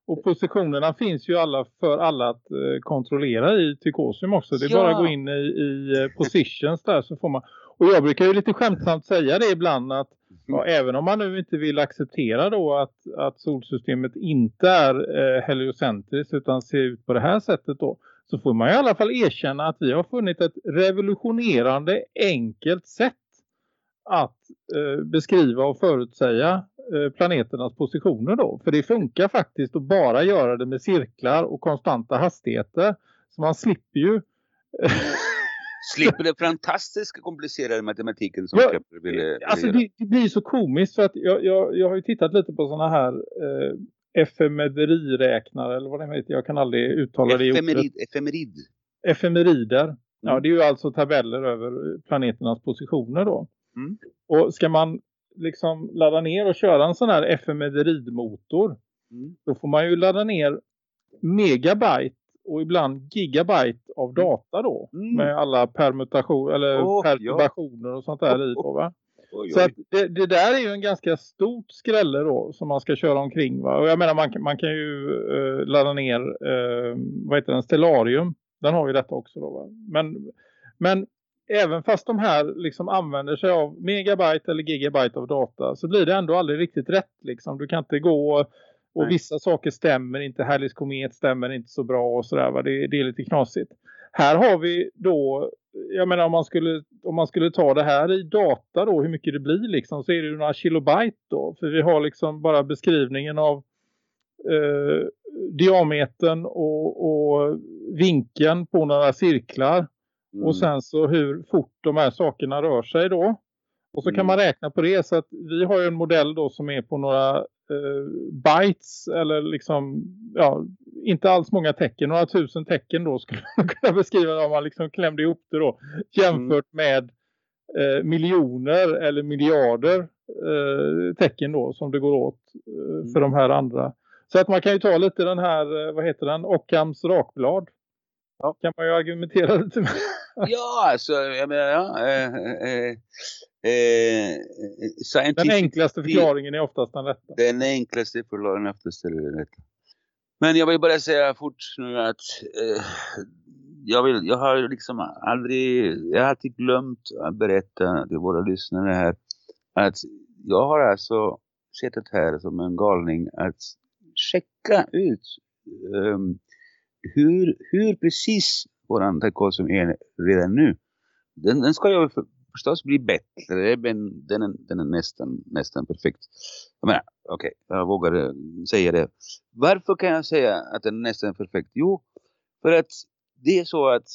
Och positionerna finns ju alla för alla att eh, kontrollera i Tykosium också. Det är Ja. bara att gå in i, i eh, positions där så får man... Och jag brukar ju lite skämtsamt säga det ibland att ja, även om man nu inte vill acceptera då att, att solsystemet inte är eh, heliocentriskt utan ser ut på det här sättet då. Så får man i alla fall erkänna att vi har funnit ett revolutionerande enkelt sätt att eh, beskriva och förutsäga eh, planeternas positioner då. För det funkar faktiskt att bara göra det med cirklar och konstanta hastigheter. Så man slipper ju... Slipper den fantastiska komplicerade matematiken som Ja, Kepler ville, ville Alltså det, det blir så komiskt för att jag, jag, jag har ju tittat lite på sådana här eh, efemeriräknare eller vad det heter. Jag kan aldrig uttala det i ordet. Efemerid, efemerid. efemerider. Ja, Mm. det är ju alltså tabeller över planeternas positioner då. Mm. Och ska man liksom ladda ner och köra en sån här efemeridmotor Mm. då får man ju ladda ner megabyte och ibland gigabyte av data då. Mm. Med alla permutationer eller Åh, perturbationer och sånt där i då va. Oj, Så oj. att det, det där är ju en ganska stort skrälle då som man ska köra omkring va. Och jag menar man, kan- man kan ju eh, ladda ner eh, vad heter den, Stellarium. Den har ju detta också då va. Men, men även fast de här liksom använder sig av megabyte eller gigabyte av data så blir det ändå aldrig riktigt rätt liksom. Du kan inte gå och, Nej. vissa saker stämmer inte. Härlis komet stämmer inte så bra och sådär. Det, det är lite knasigt. Här har vi då, jag menar om man skulle, om man skulle ta det här i data då, hur mycket det blir liksom, så är det ju några kilobyte då. För vi har liksom bara beskrivningen av eh, diametern och, och vinkeln på några cirklar. Mm. Och sen så hur fort de här sakerna rör sig då. Och så kan Mm. man räkna på det så att vi har ju en modell då som är på några bytes eller liksom ja, inte alls många tecken, några tusen tecken då skulle man kunna beskriva det om man liksom klämde ihop det då. Jämfört med eh, miljoner eller miljarder eh, tecken då som det går åt eh, för de här andra. Så att man kan ju ta lite den här, eh, vad heter den, Ockhams rakblad. Ja. Kan man ju argumentera lite med. Ja, alltså, jag menar, ja, eh, eh, scientific, Den enklaste förklaringen är oftast den rätta. Den enklaste förklaringen oftast är det rätta. Men jag vill bara säga fort nu att eh, jag, vill, jag har liksom aldrig, jag har alltid glömt att berätta till våra lyssnare här att jag har alltså sett här som en galning att checka ut um, hur, hur precis våran tackosum är redan nu. Den, den ska för, förstås bli bättre men den är, den är nästan, nästan perfekt. Jag menar, okej, okay, jag vågar eh, säga det. Varför kan jag säga att den är nästan perfekt? Jo, för att det är så att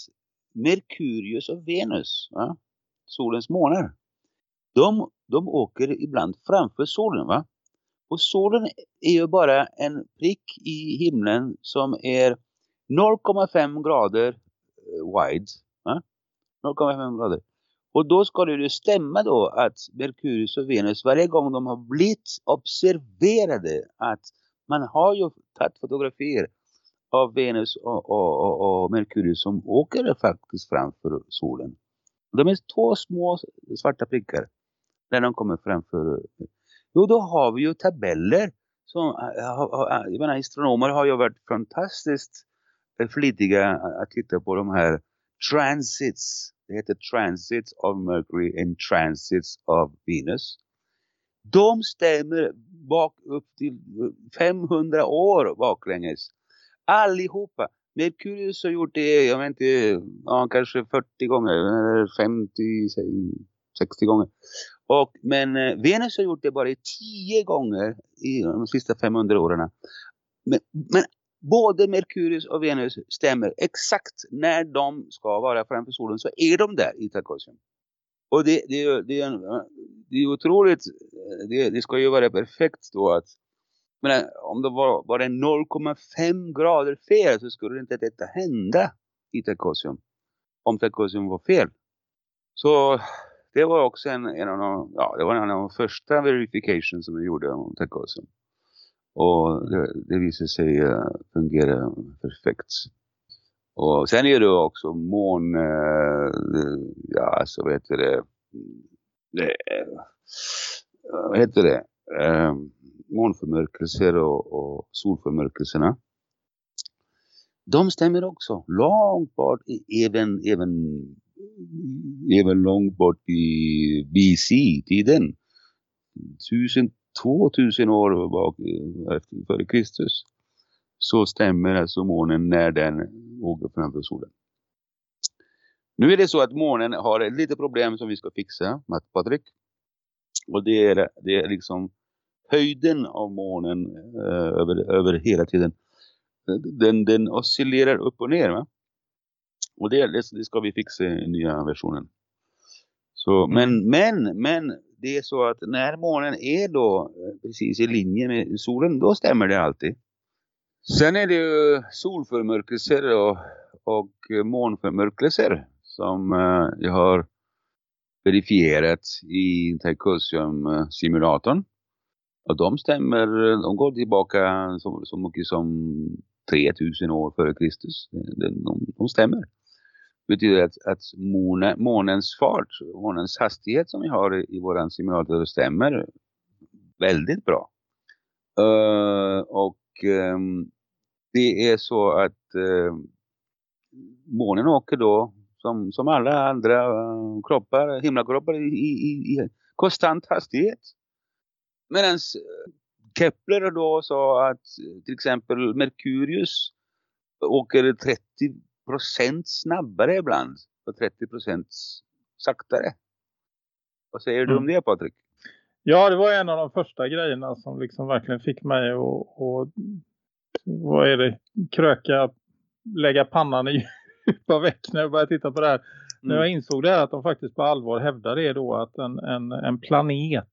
Merkurius och Venus, va? solens månar, de, de åker ibland framför solen va? Och solen är ju bara en prick i himlen som är 0,5 grader eh, wide. Va? 0,5 grader. Och då ska det ju stämma då att Merkurius och Venus varje gång de har blivit observerade att man har ju tagit fotografier av Venus och, och, och, och Merkurius som åker faktiskt framför solen. De är två små svarta prickar när de kommer framför. Jo, då har vi ju tabeller. Som, jag menar, astronomer har ju varit fantastiskt flitiga att titta på de här transits. Det heter transits of Mercury and transits of Venus. De stämmer bak upp till 500 år baklänges. Allihopa. Merkurius har gjort det, jag vet inte, ja, kanske 40 gånger, 50, 60 gånger. Och, men eh, Venus har gjort det bara 10 gånger i de sista 500 åren. Men, men både Merkurius och Venus stämmer exakt när de ska vara framför solen så är de där i Tarkosium. Och det, det, det, är, det är otroligt, det, det ska ju vara perfekt då att men om det var, var 0,5 grader fel så skulle inte detta hända i Tarkosium. Om Tarkosium var fel. Så det var också en, en, av, de, ja, det var en av de första verifications som vi gjorde om Tarkosium. Och det, det visade sig eh, fungera perfekt. Och sen är det också mån, eh, ja alltså vad heter det, det eh, vad heter det, månförmörkelser och, och solförmörkelserna. De stämmer också långt bort, även, även, även långt bort i BC-tiden. Tusen 2000 år bak, före Kristus så stämmer alltså månen när den åker framför solen. Nu är det så att månen har ett litet problem som vi ska fixa, Matt Patrik. Och det är, det är liksom höjden av månen eh, över, över hela tiden. Den, den oscillerar upp och ner va? Och det, det ska vi fixa i nya versionen. Så, men, men, men det är så att när månen är då eh, precis i linje med solen, då stämmer det alltid. Sen är det ju solförmörkelser och, och månförmörkelser som eh, jag har verifierat i Tarkosium-simulatorn. Och de stämmer, de går tillbaka så, så mycket som 3000 år före Kristus. De, de, de stämmer betyder att, att måne, månens fart, månens hastighet som vi har i, i våran simulator stämmer väldigt bra. Uh, och um, det är så att uh, månen åker då som, som alla andra uh, kroppar, himlakroppar i, i, i konstant hastighet. Medan eh, Kepler då sa att till exempel Merkurius åker 30 procent snabbare ibland och 30 procent saktare. Vad säger du om Mm. det Patrik? Ja, det var en av de första grejerna som liksom verkligen fick mig att, och, vad är det, kröka, lägga pannan i djupa veck när jag började titta på det här. När jag insåg det här att de faktiskt på allvar hävdar det då att en, en, en planet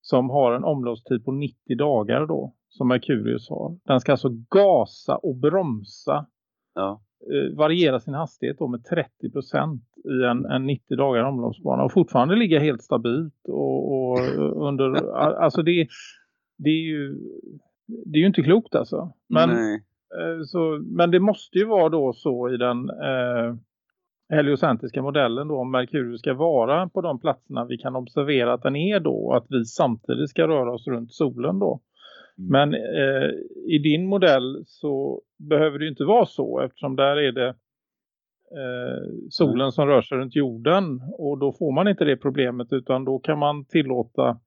som har en omloppstid på 90 dagar då som Merkurius har. Den ska alltså gasa och bromsa Ja. Eh, variera sin hastighet då med 30% i en, en 90 dagar omloppsbana och fortfarande ligga helt stabilt och, och under alltså det, det är ju det är ju inte klokt alltså. Men, eh, så, men det måste ju vara då så i den eh, heliocentriska modellen då om Merkurius ska vara på de platserna vi kan observera att den är då att vi samtidigt ska röra oss runt solen då. Mm. Men eh, i din modell så behöver det inte vara så eftersom där är det eh, solen som rör sig runt jorden och då får man inte det problemet utan då kan man tillåta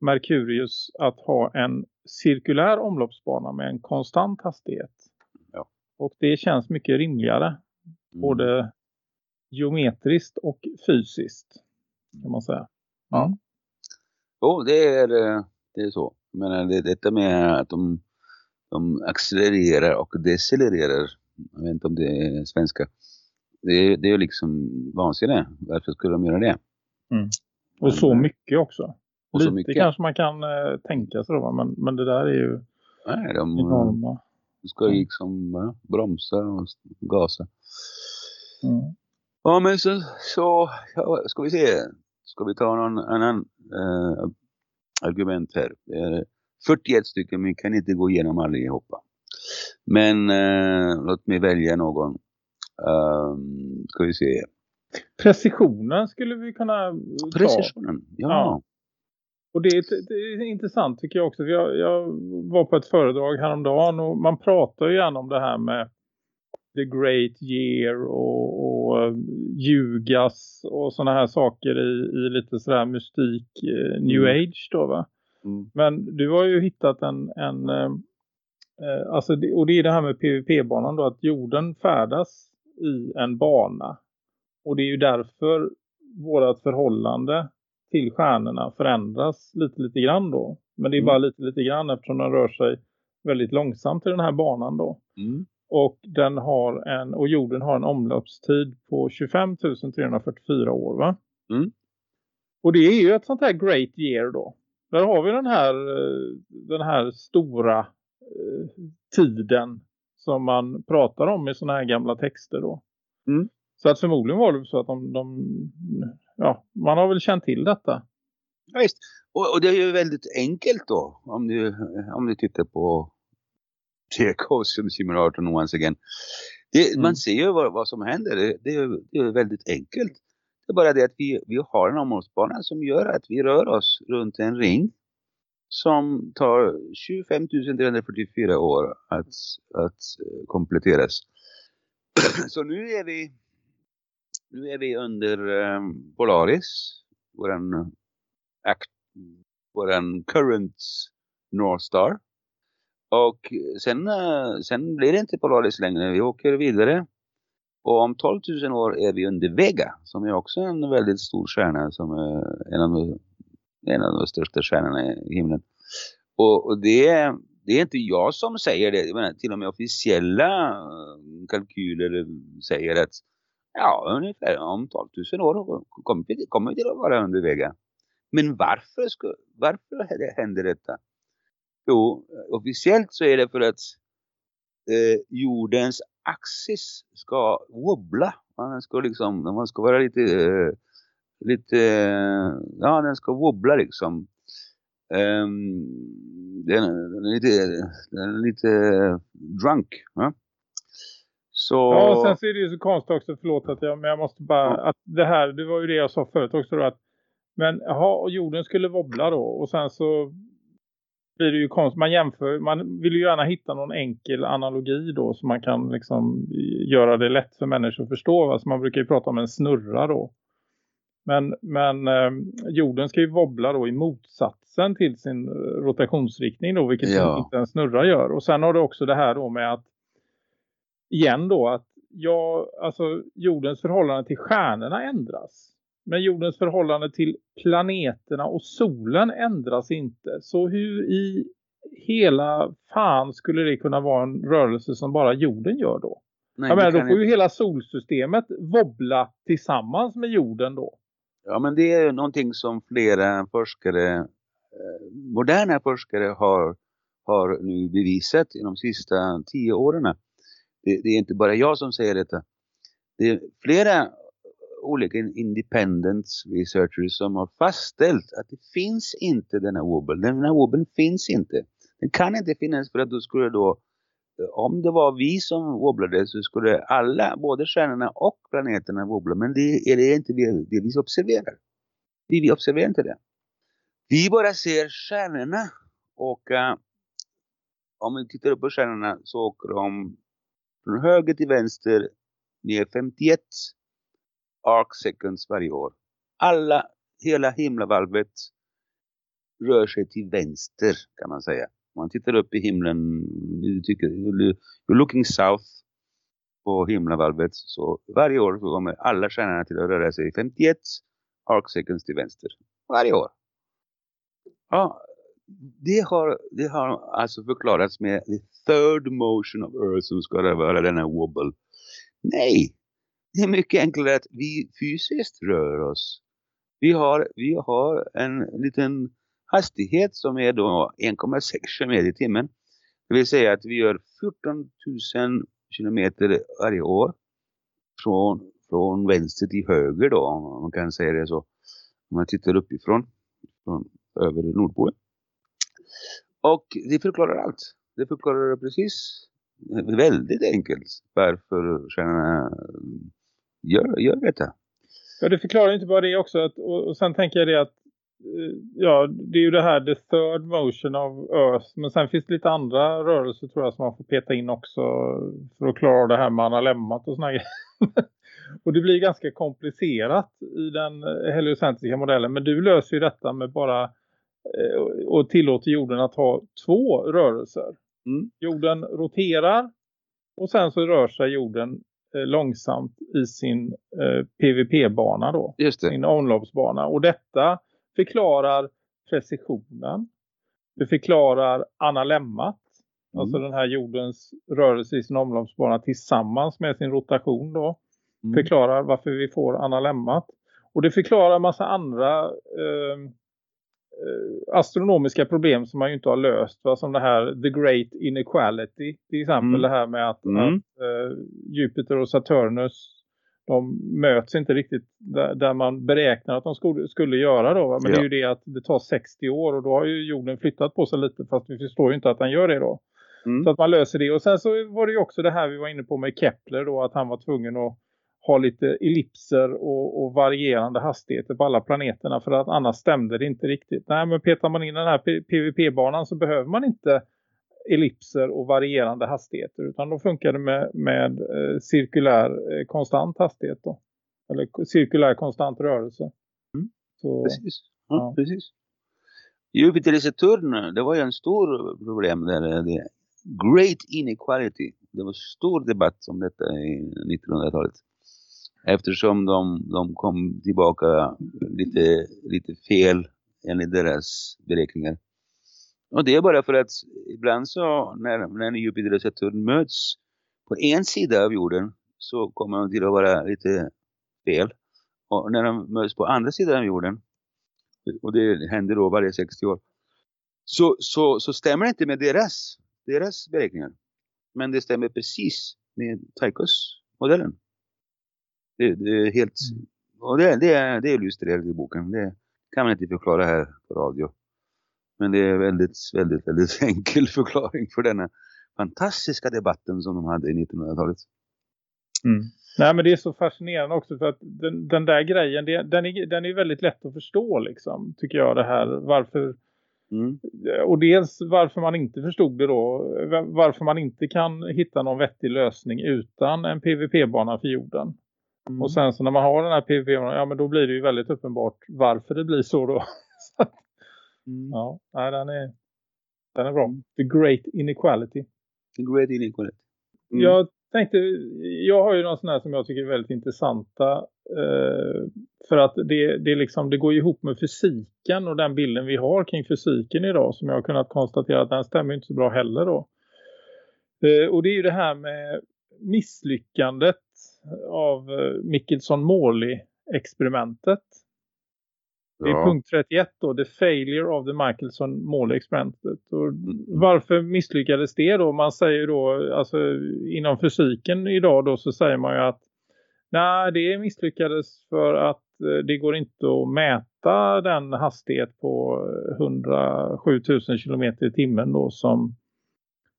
Merkurius att ha en cirkulär omloppsbana med en konstant hastighet. Ja. Och det känns mycket rimligare Mm. både geometriskt och fysiskt kan man säga. Ja. Mm. Jo, det är, eh, det är så. Menar, det, detta med att de, de accelererar och decelererar. Jag vet inte om det är svenska. Det, är- det är ju liksom vansinne. Varför skulle de göra det? Och så mycket också. Och Lite mycket. kanske man kan eh, tänka sig då, men, men det där är ju Nej, de, enorma. de ska liksom va, bromsa och gasa. Mm. Ja, men så, så ja, ska vi se. Ska vi ta någon annan eh, argument här? Det är 41 stycken, men kan inte gå igenom allihopa. Men eh, låt mig välja någon. Um, ska vi se. Precisionen skulle vi kunna ta. Precisionen. Ja. Ja. Och det är, det är intressant tycker jag också. Jag, jag var på ett föredrag häromdagen och man pratar ju gärna om det här med the great year och, och ljugas och sådana här saker i, i lite sådär mystik eh, new Mm. age då va. Mm. Men du har ju hittat en, en eh, eh, alltså det, och det är det här med PvP-banan då att jorden färdas i en bana. Och det är ju därför vårat förhållande till stjärnorna förändras lite lite grann då. Men det är Mm. bara lite lite grann eftersom den rör sig väldigt långsamt i den här banan då. Mm. Och den har en och jorden har en omloppstid på 25 344 år va? Mm. Och det är ju ett sånt här great year då. Där har vi den här eh, den här stora eh, tiden som man pratar om i såna här gamla texter då. Mm. Så att förmodligen var det så att de, de ja, man har väl känt till detta. Ja, visst. Och, och det är ju väldigt enkelt då. Om du, om du tittar på T-Cosum Simulator once again. Det, Mm. Man ser ju vad, vad som händer. Det, det, är, det är väldigt enkelt. Det är bara det att vi, vi har en omloppsbana som gör att vi rör oss runt en ring som tar 25 344 år att, att eh, kompletteras. Så nu är vi nu är vi under um, Polaris, våran, act, våran current North Star. Och sen, eh, sen blir det inte Polaris längre, vi åker vidare. Och om 12 000 år är vi under Vega, som är också en väldigt stor stjärna, som är en av de, en av de största stjärnorna i himlen. Och, och det, är- det är inte jag som säger det, jag menar, till och med officiella eh, kalkyler säger att Ja, ungefär om 12 000 år kommer vi, kommer vi till att vara under Vega. Men varför, varför händer detta? Jo, officiellt så är det för att eh, jordens axis ska wobbla. Man ska liksom, man ska vara lite, eh, lite, eh, ja den ska wobbla liksom. Ehm, den, den, är lite, den är lite drunk. Ja? Så... Ja, och sen så är det ju så konstigt också, förlåt att jag, men jag måste bara, att det här, det var ju det jag sa förut också då, att men och jorden skulle wobbla då, och sen så blir det ju konstigt, man jämför, man vill ju gärna hitta någon enkel analogi då, så man kan liksom göra det lätt för människor att förstå, va? så man brukar ju prata om en snurra då. Men, men eh, jorden ska ju wobbla då i motsatsen till sin eh, rotationsriktning då, vilket Ja. inte en snurra gör. Och sen har du också det här då med att igen då att ja, alltså jordens förhållande till stjärnorna ändras. Men jordens förhållande till planeterna och solen ändras inte. Så hur i hela fan skulle det kunna vara en rörelse som bara jorden gör då? Nej, det menar, då får ju inte- hela solsystemet wobbla tillsammans med jorden då. Ja, men det är ju någonting som flera forskare, eh, moderna forskare har, har nu bevisat i de sista tio åren. Det, det är inte bara jag som säger detta. Det är flera olika independent researchers som har fastställt att det finns inte denna wobble. Den här finns inte. Den kan inte finnas för att då skulle då eh, om det var vi som wobblade så skulle alla, både stjärnorna och planeterna wobbla. Men det är det inte vi, det vi observerar. Vi, vi observerar inte det. Vi bara ser stjärnorna och uh, om vi tittar upp på stjärnorna så åker de från höger till vänster ner 51 arc seconds varje år. Alla, hela himlavalvet rör sig till vänster kan man säga. Om man tittar upp i himlen, du tycker, you're looking south på himlavalvet så varje år så kommer alla stjärnorna till att röra sig 51 arc seconds till vänster. Varje år. Ja, det har, det har alltså förklarats med the third motion of earth som ska vara denna wobble. Nej, det är mycket enklare att vi fysiskt rör oss. Vi har, vi har en liten hastighet som är då 1,6 km i timmen. Det vill säga att vi gör 14 000 kilometer varje år från, från vänster till höger då, om man kan säga det så. Om man tittar uppifrån, från över Nordpolen. Och det förklarar allt. Det förklarar precis väldigt enkelt varför stjärnorna gör, gör detta. Ja, det förklarar inte bara det också. Att, och, och sen tänker jag det att eh, ja, det är ju det här the third motion of earth. Men sen finns det lite andra rörelser tror jag som man får peta in också för att klara det här med analemmat och såna grejer. och det blir ganska komplicerat i den heliocentriska modellen. Men du löser ju detta med bara eh, och tillåter jorden att ha två rörelser. Mm. Jorden roterar och sen så rör sig jorden eh, långsamt i sin eh, PVP-bana då. Just det. Sin omloppsbana. Och detta förklarar precisionen. Det förklarar analemmat. Mm. Alltså den här jordens rörelse i sin omloppsbana tillsammans med sin rotation då. Mm. Förklarar varför vi får analemmat. Och det förklarar massa andra eh, eh, astronomiska problem som man ju inte har löst. Va? Som det här The Great Inequality. Till exempel Mm. det här med att, Mm. att eh, Jupiter och Saturnus de möts inte riktigt där, där man beräknar att de skulle, skulle göra då. va? Men det är Ja. ju det att det tar 60 år och då har ju jorden flyttat på sig lite fast vi förstår ju inte att den gör det då. Mm. Så att man löser det. Och sen så var det ju också det här vi var inne på med Kepler då att han var tvungen att ha lite ellipser och, och varierande hastigheter på alla planeterna för att annars stämde det inte riktigt. Nej men petar man in den här PVP-banan så behöver man inte ellipser och varierande hastigheter utan då funkar det med, med eh, cirkulär eh, konstant hastighet då. Eller cirkulär konstant rörelse. Mm. Så, Precis. Ja, Ja. precis. Jupiter i Saturn, det var ju en stor problem där. eh, Det great inequality. Det var stor debatt om detta i 1900-talet. Eftersom de, de kom tillbaka lite, lite fel enligt deras beräkningar. Och det är bara för att ibland så när, när Jupiter och Saturn möts på en sida av jorden så kommer de till att vara lite fel. Och när de möts på andra sidan av jorden och det händer då varje 60 år så, så, så stämmer det inte med deras, deras beräkningar. Men det stämmer precis med Tychos modellen. Det, det är helt och det, det, är, det är illustrerat i boken. Det kan man inte förklara här på radio. Men det är väldigt, väldigt, väldigt enkel förklaring för denna fantastiska debatten som de hade i 1900-talet. Mm. Nej men det är så fascinerande också för att den, den där grejen det, den, är, den är väldigt lätt att förstå liksom tycker jag det här varför Mm. och dels varför man inte förstod det då varför man inte kan hitta någon vettig lösning utan en PVP-bana för jorden. Mm. Och sen så när man har den här PVP-banan ja men då blir det ju väldigt uppenbart varför det blir så då. Mm. ja, nej, den är den är bra. The Great Inequality. The great inequality. Mm. Jag tänkte, jag har ju några sådana här som jag tycker är väldigt intressanta. Eh, för att det, det, liksom, det går ihop med fysiken och den bilden vi har kring fysiken idag. Som jag har kunnat konstatera att den stämmer inte så bra heller då. Eh, och det är ju det här med misslyckandet av eh, Michelson-Morley-experimentet. Det är Ja. punkt 31 då, the failure of the Michelson-Morley experimentet. Och varför misslyckades det då? Man säger då, alltså inom fysiken idag då så säger man ju att nej det misslyckades för att eh, det går inte att mäta den hastighet på eh, 107 000 kilometer i timmen då som,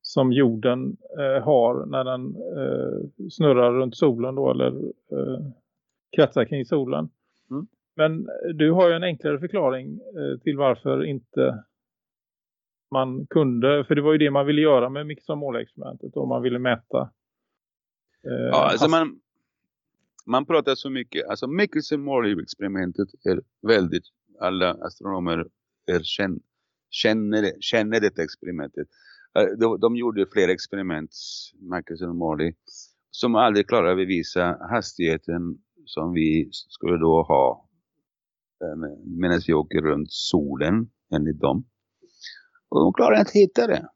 som jorden eh, har när den eh, snurrar runt solen då eller eh, kretsar kring solen. Mm. Men du har ju en enklare förklaring eh, till varför inte man kunde, för det var ju det man ville göra med Mixon-målexperimentet och man ville mäta. Eh, Ja, alltså man, man pratar så mycket. Alltså Michelson-Morley-experimentet är väldigt, alla astronomer är känn, känner, det- känner detta experimentet. Eh, de, de gjorde flera experiment, Marcus och Morley, som aldrig klarade att bevisa hastigheten som vi skulle då ha eh, medan vi åker runt solen, enligt dem. Och de klarade inte att hitta det.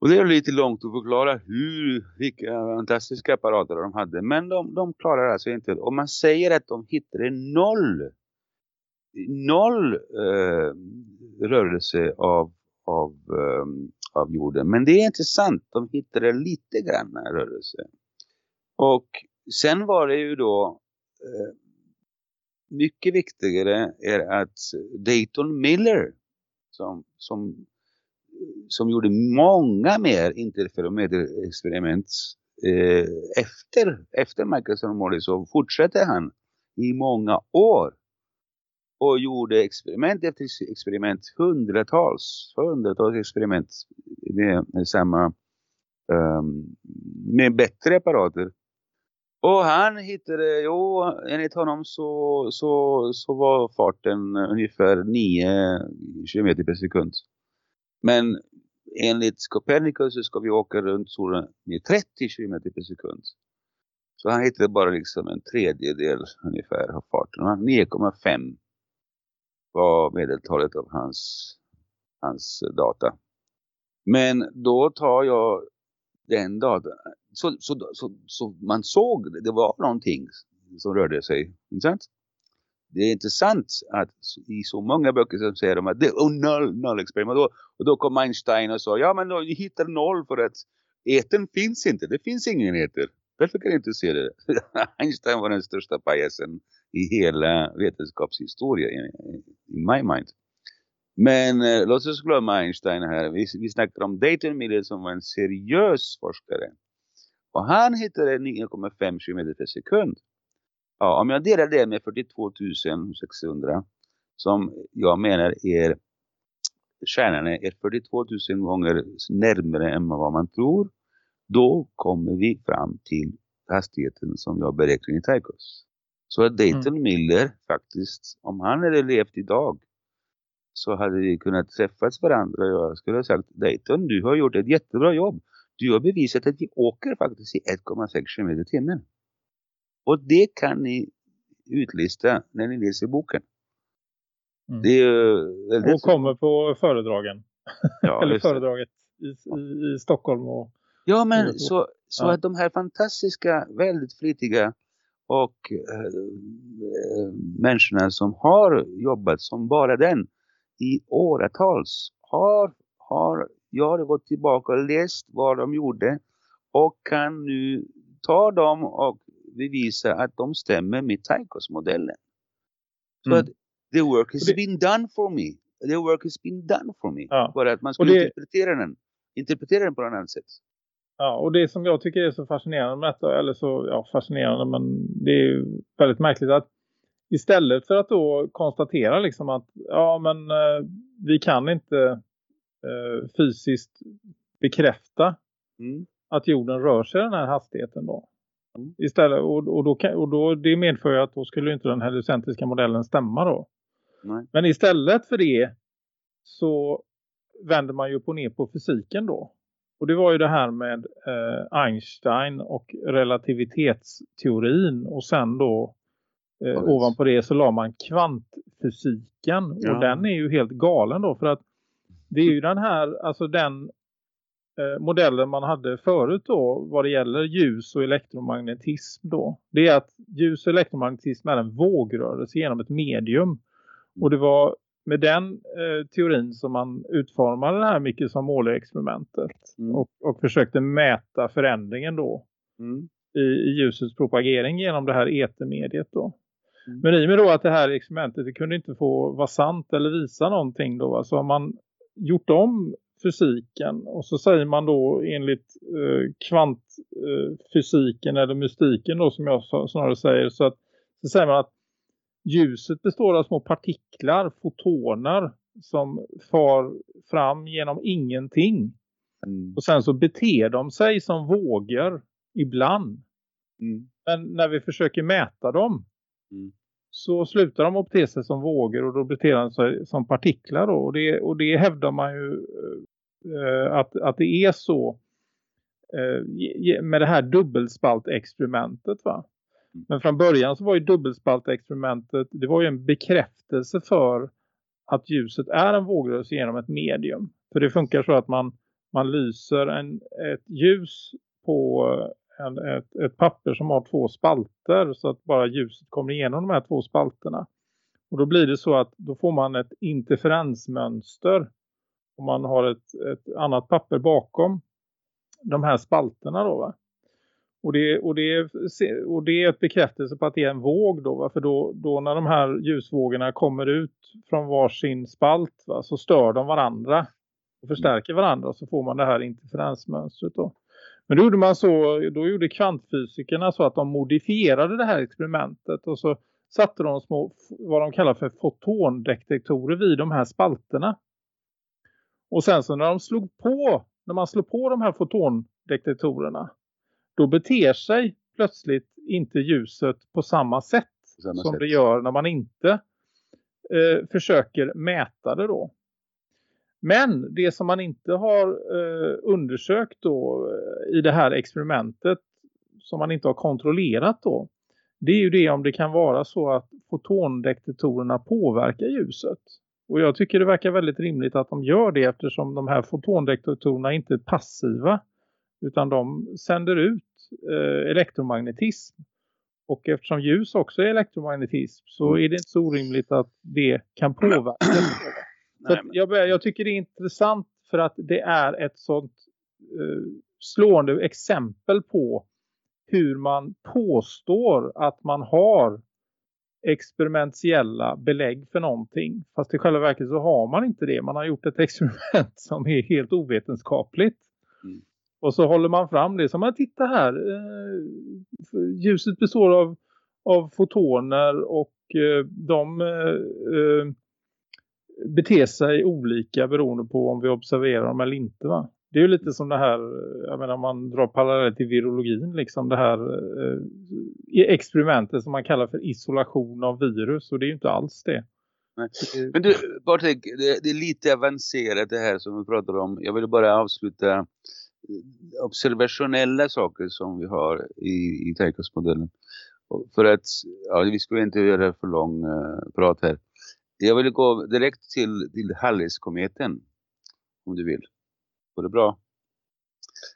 Och det är lite långt att förklara hur, vilka fantastiska apparater de hade. Men de, de klarar alltså inte. Om man säger att de hittade noll, noll eh, rörelse av, av, ehm, av jorden. Men det är inte sant. De hittade lite grann rörelse. Och sen var det ju då eh, mycket viktigare är att Dayton Miller som, som som gjorde många mer interferometerexperiment eh, efter, efter Michelson och Morley så fortsatte han i många år och gjorde experiment efter experiment, hundratals, hundratals experiment med, med samma um, med bättre apparater. Och han hittade, jo, enligt honom så, så, så var farten ungefär 9 km per sekund. Men enligt Copernicus så ska vi åka runt solen med 30 km per sekund. Så han hittade bara liksom en tredjedel ungefär av farten. 9,5 var medeltalet av hans, hans data. Men då tar jag den datan. Så, så, så, så man såg det, det var någonting som rörde sig. Inte sant? Det är intressant att i så många böcker som säger de att det är noll, noll experiment. Och då, och då kom Einstein och sa, ja men då, ni hittar noll för att eten finns inte. Det finns ingen eter. Varför kan jag inte se det. Einstein var den största pajasen i hela vetenskapshistorien, i, i my mind. Men eh, låt oss glömma Einstein här. Vi, vi snackar om Dayton Miller som var en seriös forskare. Och han hittade 9,5 km per sekund. Ja, om jag delar det med 42 600 som jag menar är kärnan är 42 000 gånger närmare än vad man tror. Då kommer vi fram till hastigheten som jag beräknar i Tychus. Så att Dayton Miller faktiskt, om han hade levt idag så hade vi kunnat träffas varandra och jag skulle ha sagt Dayton, du har gjort ett jättebra jobb. Du har bevisat att vi åker faktiskt i 1,6 km i timmen. Och det kan ni utlista när ni läser boken. Mm. Det är. Och kommer på föredragen. Ja, Eller föredraget i, i, i Stockholm. Och, Ja, men så, så Ja. att de här fantastiska, väldigt flitiga och eh, människorna som har jobbat som bara den i åratals har, har jag har gått tillbaka och läst vad de gjorde och kan nu ta dem och bevisa att de stämmer med Tychos-modellen. Så Mm. att the work has det- been done for me. The work has been done for me. Ja. Bara att man skulle det- interpretera den. Interpretera den på ett annat sätt. Ja, och det som jag tycker är så fascinerande med detta, eller så ja, fascinerande men det är ju väldigt märkligt att istället för att då konstatera liksom att ja men eh, vi kan inte eh, fysiskt bekräfta Mm. att jorden rör sig i den här hastigheten då. Mm. Istället, och, och, då, kan- och då, det medför ju att då skulle inte den heliocentriska modellen stämma då. Nej. Men istället för det så vänder man ju upp och ner på fysiken då. Och det var ju det här med eh, Einstein och relativitetsteorin och sen då eh, Ja, ovanpå det så la man kvantfysiken Ja. och den är ju helt galen då för att det är ju den här, alltså den eh, modellen man hade förut då vad det gäller ljus och elektromagnetism då. Det är att ljus och elektromagnetism är en vågrörelse genom ett medium. Och det var med den eh, teorin som man utformade det här mycket som målexperimentet Mm. och, och försökte mäta förändringen då Mm. i, i ljusets propagering genom det här etermediet då. Mm. Men i och med då att det här experimentet det kunde inte få vara sant eller visa någonting då så har man gjort om fysiken och så säger man då enligt eh, kvantfysiken eller mystiken då som jag snarare säger så att så säger man att ljuset består av små partiklar, fotoner som far fram genom ingenting. Mm. Och sen så beter de sig som vågor ibland. Mm. Men när vi försöker mäta dem Mm. så slutar de att bete sig som vågor och då beter de sig som partiklar. Då. Och, det, och det hävdar man ju eh, att, att det är så eh, med det här dubbelspaltexperimentet va. Men från början så var ju dubbelspaltexperimentet det var ju en bekräftelse för att ljuset är en vågrörelse genom ett medium. För det funkar så att man, man lyser en, ett ljus på en, ett, ett papper som har två spalter så att bara ljuset kommer igenom de här två spalterna. Och då blir det så att då får man ett interferensmönster om man har ett, ett annat papper bakom de här spalterna då va. Och det, och, det, är- och det är ett bekräftelse på att det är en våg då va? För då, då när de här ljusvågorna kommer ut från varsin spalt va? så stör de varandra och förstärker varandra och så får man det här interferensmönstret då. Men då gjorde man så, då gjorde kvantfysikerna så att de modifierade det här experimentet och så satte de små, vad de kallar för fotondetektorer vid de här spalterna. Och sen så när de slog på, när man slog på de här fotondetektorerna, då beter sig plötsligt inte ljuset på samma sätt samma som sätt. det gör när man inte eh, försöker mäta det då. Men det som man inte har eh, undersökt då eh, i det här experimentet som man inte har kontrollerat då det är ju det om det kan vara så att fotondetektorerna påverkar ljuset. Och jag tycker det verkar väldigt rimligt att de gör det eftersom de här fotondetektorerna inte är passiva utan de sänder ut eh, elektromagnetism. Och eftersom ljus också är elektromagnetism så är det inte så orimligt att det kan påverka. Så jag, börjar- jag tycker det är intressant för att det är ett sånt eh, slående exempel på hur man påstår att man har experimentiella belägg för någonting. Fast i själva verket så har man inte det. Man har gjort ett experiment som är helt ovetenskapligt. Mm. Och så håller man fram det. Så man tittar här. Eh, ljuset består av, av fotoner och eh, de eh, beter sig olika beroende på om vi observerar dem eller inte va. Det är ju lite som det här, jag menar man drar parallell till virologin liksom det här experimentet som man kallar för isolation av virus och det är ju inte alls det. Nej. Men du, Patrik, det, det är lite avancerat det här som vi pratar om. Jag vill bara avsluta observationella saker som vi har i, i Teikos-modellen. Och För att, ja, vi ska inte göra för lång eh, prat här. Jag vill gå direkt till, till Hallis-kometen. Om du vill. Går det bra?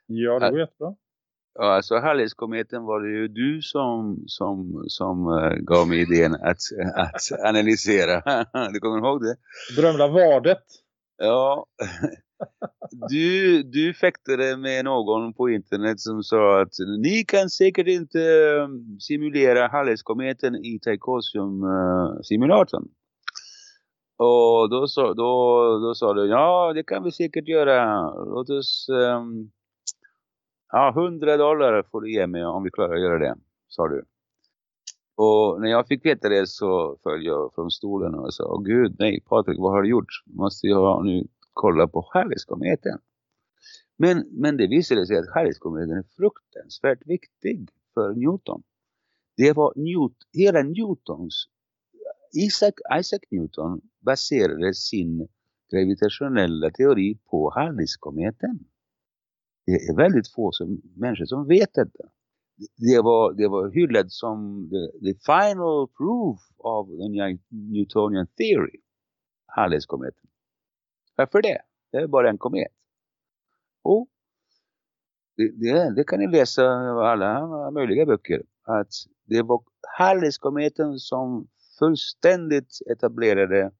Ja, det går jättebra. Ja, alltså Hallis-kometen var det ju du som, som, som eh, gav mig idén att, att analysera. du kommer ihåg det? Berömda vadet. Ja, du, du fäktade med någon på internet som sa att ni kan säkert inte um, simulera Halleskometen i Taikosium-simulatorn. Och då sa, då, då sa du, ja det kan vi säkert göra. Låt oss, um, ja 100 dollar får du ge mig om vi klarar att göra det, sa du. Och när jag fick veta det så föll jag från stolen och sa, åh gud nej Patrik vad har du gjort? Måste jag nu kolla på skärgårdskometen. Men, men det visade sig att skärgårdskometen är fruktansvärt viktig för Newton. Det var Newt, hela Newtons, Isaac, Isaac Newton baserade sin gravitationella teori på Harriskometen. Det är väldigt få som, människor som vet detta det var, det var hyllat som the, the final proof of the Newtonian theory. Halleskometen. Varför det? Det är bara en komet. Och det, det, det kan ni läsa i alla möjliga böcker. Att det var Halleskometen som fullständigt etablerade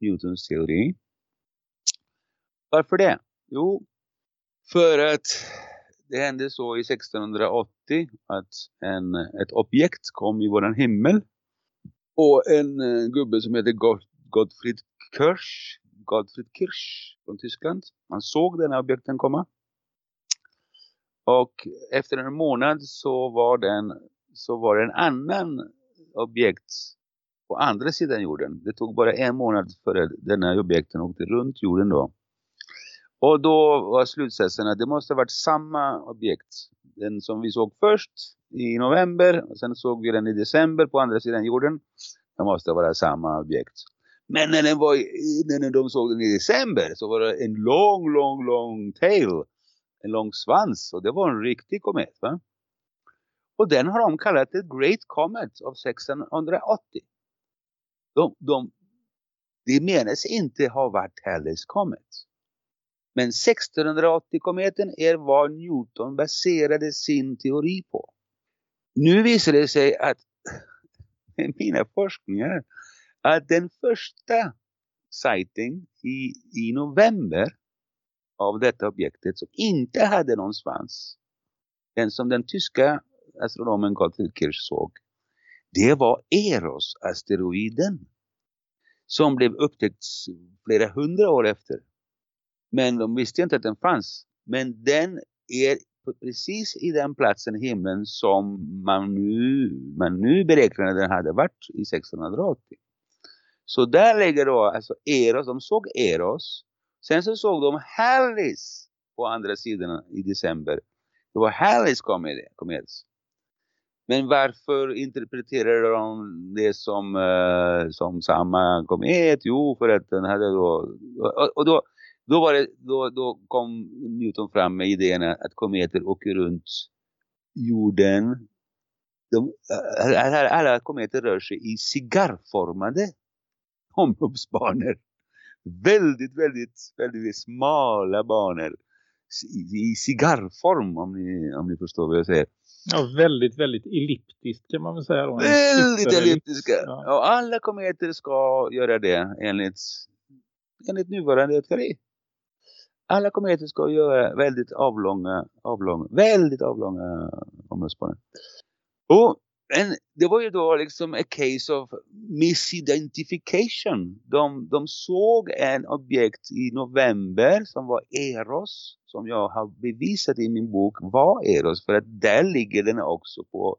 Newtons teori. Varför det? Jo, för att det hände så i 1680 att en, ett objekt kom i våran himmel. Och en eh, gubbe som heter Gottfried Kirsch, Gottfried Kirsch från Tyskland. Han såg den här objekten komma. Och efter en månad så var, den, så var det en annan objekt på andra sidan jorden. Det tog bara en månad för den här objekten åkte runt jorden då. Och då var slutsatsen att det måste ha varit samma objekt. Den som vi såg först i november och sen såg vi den i december på andra sidan jorden. Det måste vara samma objekt. Men när, den var, när de såg den i december så var det en lång, lång, lång tail. En lång svans. Och det var en riktig komet va? Och den har de kallat The Great Comet av 1680. De, de, det menas inte ha varit Halley's Comet. Men 1680-kometen är vad Newton baserade sin teori på. Nu visar det sig att med mina forskningar att den första sighting i, i november av detta objektet som inte hade någon svans, den som den tyska astronomen Gottfried Kirch såg, det var Eros-asteroiden som blev upptäckt flera hundra år efter. Men de visste inte att den fanns. Men den är precis i den platsen i himlen som man nu, man nu beräknade den hade varit i 1680. Så där ligger då alltså Eros, de såg Eros. Sen så såg de Hallis på andra sidan i december. Det var Hallis komet. Men varför interpreterar de det som, eh, som samma komet? Jo, för att den hade då... Och, och då, då, var det, då, då kom Newton fram med idén att kometer åker runt jorden. De, eh, alla, alla kometer rör sig i cigarrformade omloppsbanor. Väldigt, väldigt, väldigt smala banor. I, cigarrform om ni, om ni förstår vad jag säger. Ja, väldigt, väldigt elliptiskt kan man väl säga. Då. Väldigt elliptiska. Ja. Och alla kometer ska göra det enligt, enligt nuvarande teori. Alla kometer ska göra väldigt avlånga, avlånga väldigt avlånga omloppsbanor. Och en, det var ju då liksom a case of misidentification. De, de såg en objekt i november som var Eros. Som jag har bevisat i min bok var Eros. För att där ligger den också på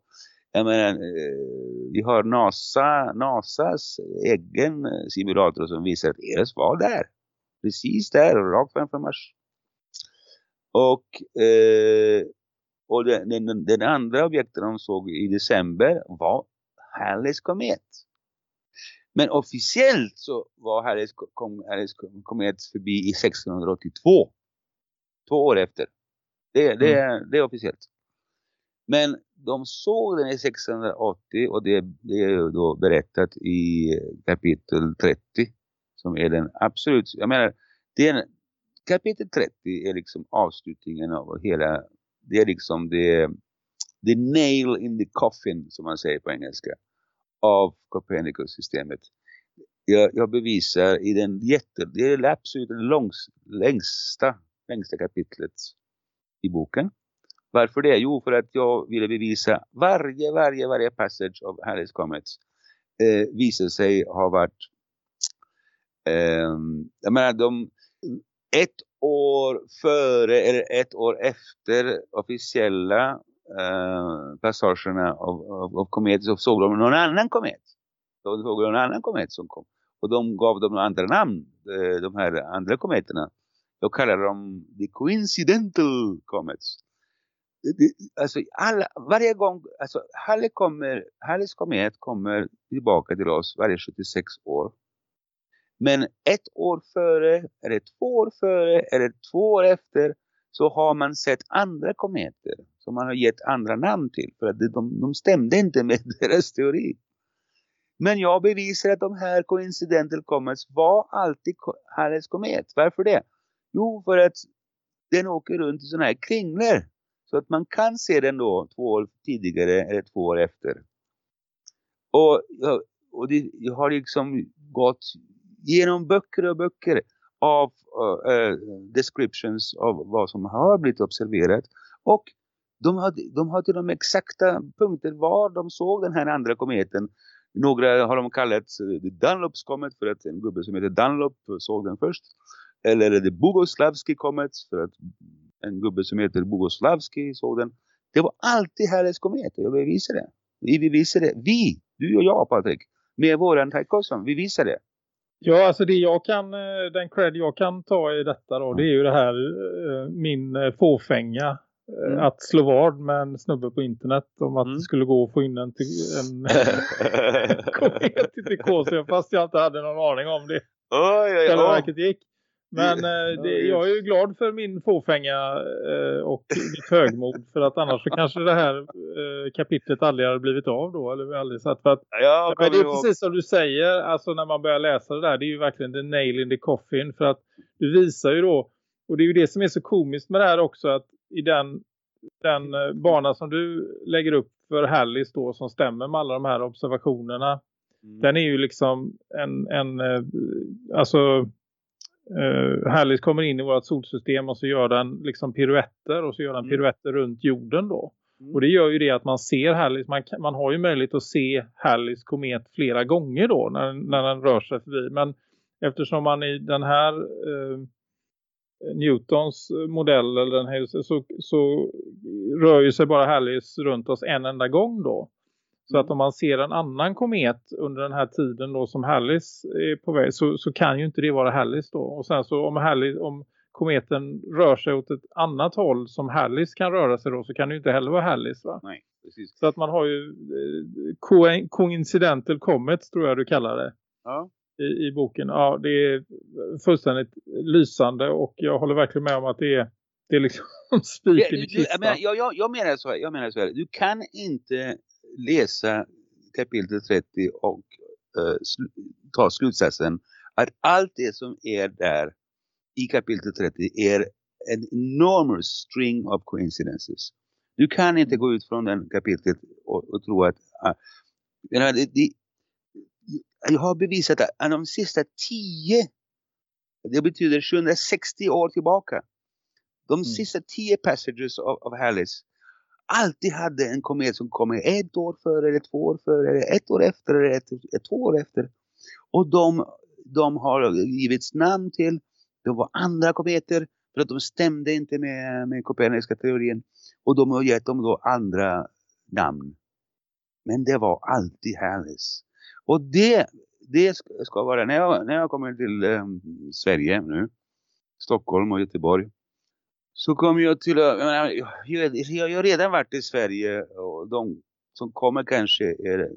jag menar, eh, vi har NASA, NASAs egen simulator som visar att Eros var där. Precis där, rakt framför Mars. Och, eh, och den, den, den andra objekten de såg i december var Halley's komet. Men officiellt så var Halley's, kom, Halley's komet förbi i 1682. Två år efter. Det, det, det är officiellt. Men de såg den i 680 och det, det är då berättat i kapitel 30 som är den absolut, jag menar, är, kapitel 30 är liksom avslutningen av hela, det är liksom det, the nail in the coffin som man säger på engelska av Copernicus-systemet. Jag, jag bevisar i den jätte, det är absolut den långs, längsta, längsta kapitlet i boken. Varför det? Jo, för att jag ville bevisa varje, varje, varje passage av Halley's Comet eh, visar sig ha varit eh, jag menar, de, ett år före eller ett år efter officiella eh, passagerna av, av, av kometen så såg de någon annan komet. De såg någon annan komet som kom. Och de gav dem andra namn, eh, de här andra kometerna. Jag kallar dem the coincidental comets det, alltså alla, varje gång, alltså Halle kommer, Halles komet kommer tillbaka till oss varje 76 år. Men ett år före, eller två år före, eller två år efter så har man sett andra kometer som man har gett andra namn till. För att de, de stämde inte med deras teori. Men jag bevisar att de här coincidental comets var alltid Halles komet. Varför det? Jo, för att den åker runt i sådana här kringlor. Så att man kan se den då två år tidigare eller två år efter. Och, och det har liksom gått genom böcker och böcker av uh, uh, descriptions av vad som har blivit observerat. Och de har, de har till de exakta punkter var de såg den här andra kometen. Några har de kallat eh, Dunlops komet för att en gubbe som heter Dunlop såg den först. Eller är det Bogoslavski komet för att en gubbe som heter Bogoslavski såg den. Det var alltid Herres komet och jag bevisar det. Vi bevisar det. Vi, du och jag Patrik, med våran Taikoson, vi visar det. Ja, alltså det jag kan, eh, den cred jag kan ta i detta då, det är ju det här eh, min eh, fåfänga Mm. att slå vad med en snubbe på internet om att Mm. det skulle gå att få in en, en komet till Tikosien fast jag inte hade någon aning om det. Oj, oj, oj. gick. Men eh, det, Ja, jag är ju glad för min fåfänga eh, och mitt högmod för att annars så kanske det här eh, kapitlet aldrig hade blivit av då eller aldrig satt för att Jag men det är ihåg. precis som du säger, alltså när man börjar läsa det där, det är ju verkligen the nail in the coffin för att du visar ju då, och det är ju det som är så komiskt med det här också att i den, den eh, bana som du lägger upp för Hallis då som stämmer med alla de här observationerna, Mm. den är ju liksom en, en eh, alltså uh, Hallis kommer in i vårt solsystem och så gör den liksom piruetter och så gör den Mm. piruetter runt jorden då. Mm. Och det gör ju det att man ser Hallis, man, kan- man har ju möjlighet att se Hallis komet flera gånger då när, när den rör sig förbi. Men eftersom man i den här eh, Newtons modell eller den här, så, så rör ju sig bara Hallis runt oss en enda gång då. Så att om man ser en annan komet under den här tiden då som Hallis är på väg så, så kan ju inte det vara Hallis då. Och sen så om, Hallis, om kometen rör sig åt ett annat håll som Hallis kan röra sig då så kan det ju inte heller vara Hallis va? Nej, precis. Så att man har ju eh, co- coincidental comets tror jag du kallar det Ja. i, i boken. Ja, det är fullständigt lysande och jag håller verkligen med om att det är, det är liksom spiken i kistan. jag, jag, jag, jag menar så här, jag menar så här. Du kan inte läsa kapitel 30 och eh, slu, ta slutsatsen att allt det som är där i kapitel 30 är en enormous string of coincidences. Du kan inte gå ut från den kapitlet och, och tro att jag, menar, det, det, jag har bevisat att de sista tio det betyder 760 år tillbaka. De sista tio passages av, av Hallis alltid hade en komet som kommer ett år före eller två år före eller ett år efter eller ett, ett, två år efter. Och de, de har givits namn till, de var andra kometer för att de stämde inte med, med Koperniska teorin. Och de har gett dem då andra namn. Men det var alltid Hallis. Och det, det ska, vara, när jag, när jag kommer till eh, Sverige nu, Stockholm och Göteborg, så kommer jag till jag, menar, jag, jag, jag har redan varit i Sverige och de som kommer kanske är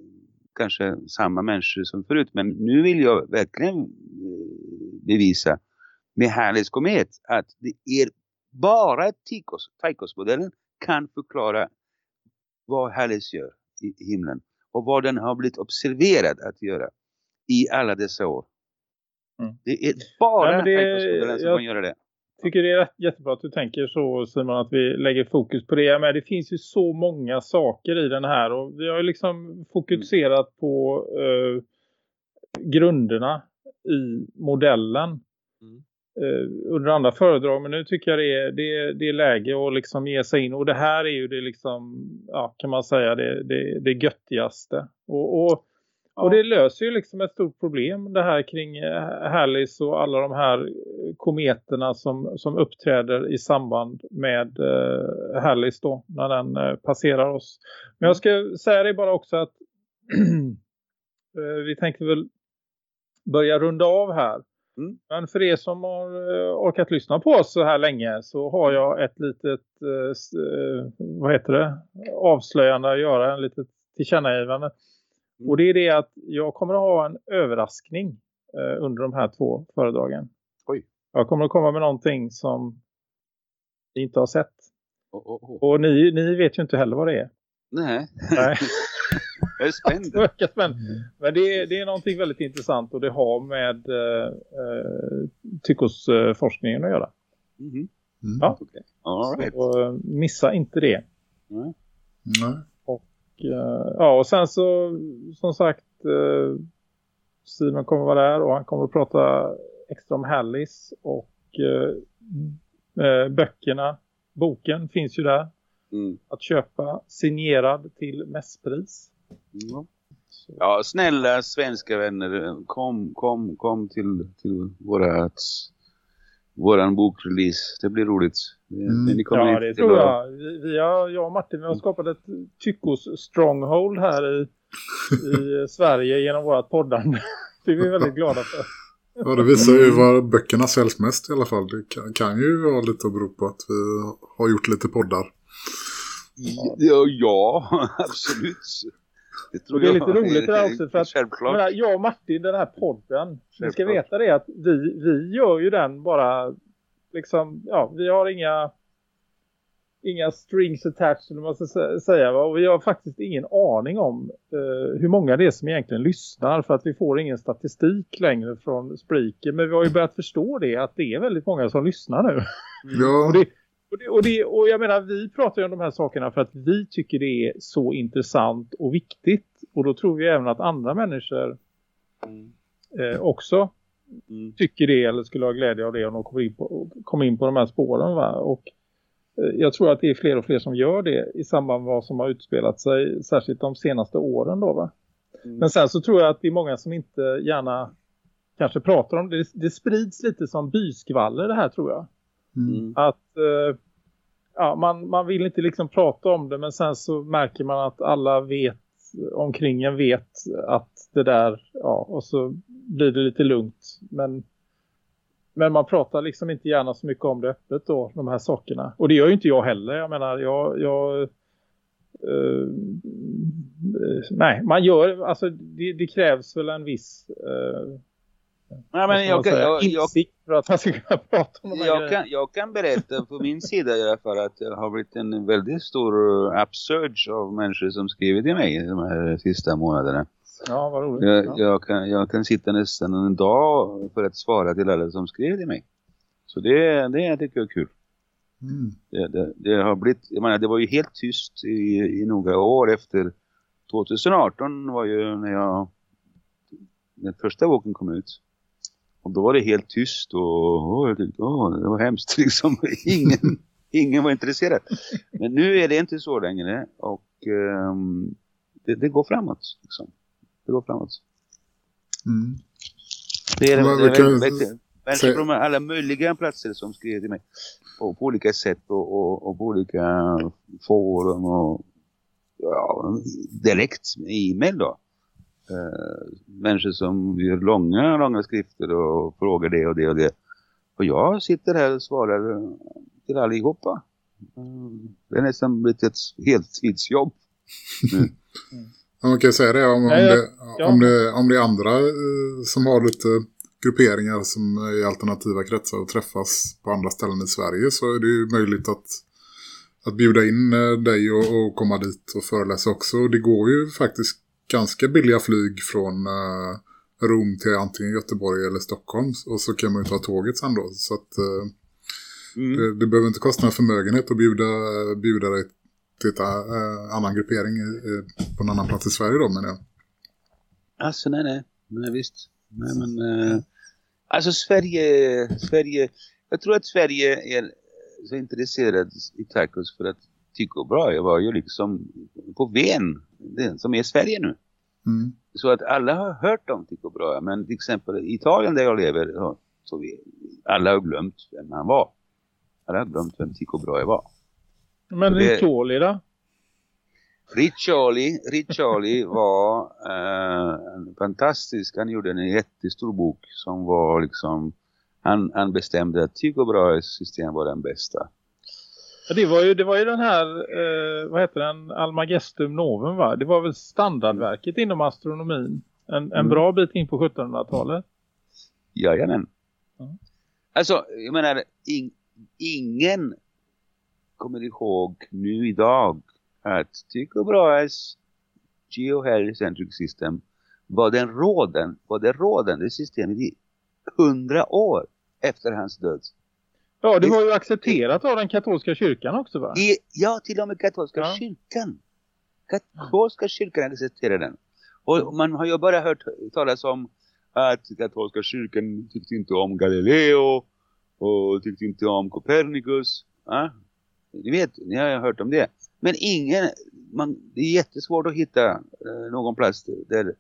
kanske samma människor som förut. Men nu vill jag verkligen eh, bevisa med Hallis komet att det är bara Tychos, Tychos-modellen kan förklara vad Hallis gör i himlen och vad den har blivit observerad att göra i alla dessa år. Mm. Det är bara det- Tychos-modellen som jag- kan göra det. Tycker det är jättebra att du tänker så Simon att vi lägger fokus på det. Men det finns ju så många saker i den här och vi har ju liksom fokuserat på eh, grunderna i modellen Mm. eh, under andra föredrag. Men nu tycker jag det är, det är, det är läge att liksom ge sig in och det här är ju det liksom, ja kan man säga det, det, det göttigaste. Och, och och det löser ju liksom ett stort problem det här kring eh, Hallis och alla de här eh, kometerna som, som uppträder i samband med eh, Hallis då när den eh, passerar oss. Men jag ska säga det bara också att eh, vi tänkte väl börja runda av här. Mm. Men för er som har eh, orkat lyssna på oss så här länge så har jag ett litet, vad heter det, avslöjande att göra, en litet tillkännagivande. Och det är det att jag kommer att ha en överraskning eh, under de här två föredragen. Oj. Jag kommer att komma med någonting som ni inte har sett. Oh, oh, oh. Och ni, ni vet ju inte heller vad det är. Nej, Nej. jag är spänd. Spännande. Men det är, det är någonting väldigt intressant och det har med eh, eh, tyckosforskningen att göra. Mhm. Mm. Ja. All right. Så eh, missa inte det. Nej. Nej. Eh, Ja, och sen så som sagt eh, Simon kommer vara där och han kommer att prata extra om Hallis och eh, böckerna. Boken finns ju där Mm. att köpa signerad till mässpris. Ja. ja, snälla svenska vänner, kom, kom, kom till, till vårat, våran bokrelease. Det blir roligt. Mm. Ja, det tror jag. Vi, vi har, jag och Martin vi har skapat ett tyckos stronghold här i, i Sverige genom vårt poddande. Det är vi väldigt glada för. Ja, det visar ju var böckerna säljs mest i alla fall. Det kan, kan ju vara lite att bero på att vi har gjort lite poddar. Ja, ja absolut. Det, tror det är jag lite roligt det där också för att jag, Självklart. jag och Martin, den här podden, ni ska Självklart. veta det att vi, vi gör ju den bara liksom, ja, vi har inga inga strings attached eller vad man ska sä- säga va? och vi har faktiskt ingen aning om eh, hur många det är som egentligen lyssnar för att vi får ingen statistik längre från Spreaker men vi har ju börjat förstå det att det är väldigt många som lyssnar nu Ja, och, det, och, det, och, det, och jag menar, vi pratar ju om de här sakerna för att vi tycker det är så intressant och viktigt. Och då tror vi även att andra människor Mm. eh, också Mm. tycker det eller skulle ha glädje av det om de kommer in på, kommer in på de här spåren. Va? Och eh, jag tror att det är fler och fler som gör det i samband med vad som har utspelat sig, särskilt de senaste åren då va. Mm. Men sen så tror jag att det är många som inte gärna kanske pratar om det. Det sprids lite som byskvaller det här tror jag Mm. att eh, ja, man, man vill inte liksom prata om det men sen så märker man att alla vet omkring en vet att det där, ja och så blir det lite lugnt men men man pratar liksom inte gärna så mycket om det öppet då, de här sakerna. Och det gör ju inte jag heller, jag menar jag, jag eh, eh, nej, man gör, alltså det, det krävs väl en viss eh, Nej, men jag, säga, jag, jag, insikt för att man ska kunna prata om de jag, kan, jag kan berätta på min sida i alla fall att det har blivit en väldigt stor uh, upsurge av människor som skriver till mig de här sista månaderna. Ja, vad roligt. Jag, ja. jag, kan, jag kan sitta nästan en dag för att svara till alla som skriver till mig. Så det, det tycker jag är kul. mm. Det, det, det har blivit, jag menar, det var ju helt tyst i, i några år efter 2018 var ju när jag när första boken kom ut. Och då var det helt tyst och åh, jag tyckte, åh, det var hemskt liksom. Ingen, ingen var intresserad. Men nu är det inte så längre och ehm, det, det går framåt. Liksom. Det går framåt. Mm. Det är, det är väldigt- väldigt- människor från alla möjliga platser som skriver till mig. På, på olika sätt och, och, och på olika forum och ja, direkt med e-mail då. Eh, människor som gör långa, långa skrifter och frågar det och det och det. Och jag sitter här och svarar eh, till allihopa. Mm, Det är nästan blivit ett heltidsjobb. Ja, Man kan säga det om, om, det, om, det, om det är andra eh, som har lite grupperingar som är i alternativa kretsar och träffas på andra ställen i Sverige så är det ju möjligt att, att bjuda in eh, dig och, och komma dit och föreläsa också. Det går ju faktiskt ganska billiga flyg från eh, Rom till antingen Göteborg eller Stockholm och så kan man ju ta tåget sen då. Så att eh, Mm. det, det behöver inte kosta en förmögenhet att bjuda, bjuda dig en eh, annan gruppering i, på en annan plats i Sverige då men jag. Alltså nej, nej. Nej visst. Nej men... Eh, alltså Sverige, Sverige... Jag tror att Sverige är så intresserad i tacos för att Tycho Brahe var ju liksom på ven. Det, som är Sverige nu. Mm. Så att alla har hört om Tycho Brahe. Men till exempel i Italien där jag lever så vi, alla har glömt vem han var. Alla har glömt vem Tycho Brahe var. Men det- Riccioli då? Riccioli, Riccioli var eh, fantastisk, han gjorde en jättestor bok som var liksom, han, han bestämde att Tycho Brahes system var den bästa. Ja, Det var ju, det var ju den här, eh, vad heter den, Almagestum Novum va? Det var väl standardverket inom astronomin. En, en Mm. bra bit in på 1700-talet. Jajamän. Ja. Alltså, jag menar, in, ingen kommer ihåg nu idag att Tycho Brahes geoheliocentric system var den råden, var det rådande systemet i hundra år efter hans död. Ja, det var ju accepterat av den katolska kyrkan också va? I, ja, till och med katolska Ja. kyrkan. Katolska kyrkan accepterar den. Och man har ju bara hört talas om att katolska kyrkan tyckte inte om Galileo och tyckte inte om Copernicus. Ja? Ni vet, ni har hört om det. Men ingen, man, det är jättesvårt att hitta eh, någon plats där,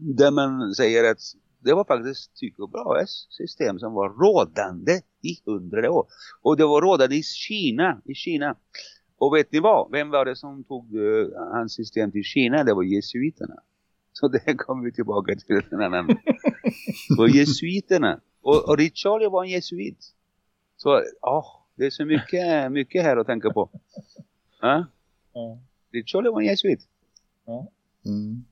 där man säger att det var faktiskt Tycho Brahes system som var rådande i hundra år. Och det var rådande i Kina. I Kina. Och vet ni vad? Vem var det som tog uh, hans system till Kina? Det var jesuiterna. Så det kommer vi tillbaka till en annan. Det var jesuiterna. Och, och Riccioli var en jesuit. Så oh, det är så mycket, mycket här att tänka på. Ja? Ja. Riccioli var en jesuit. Mm.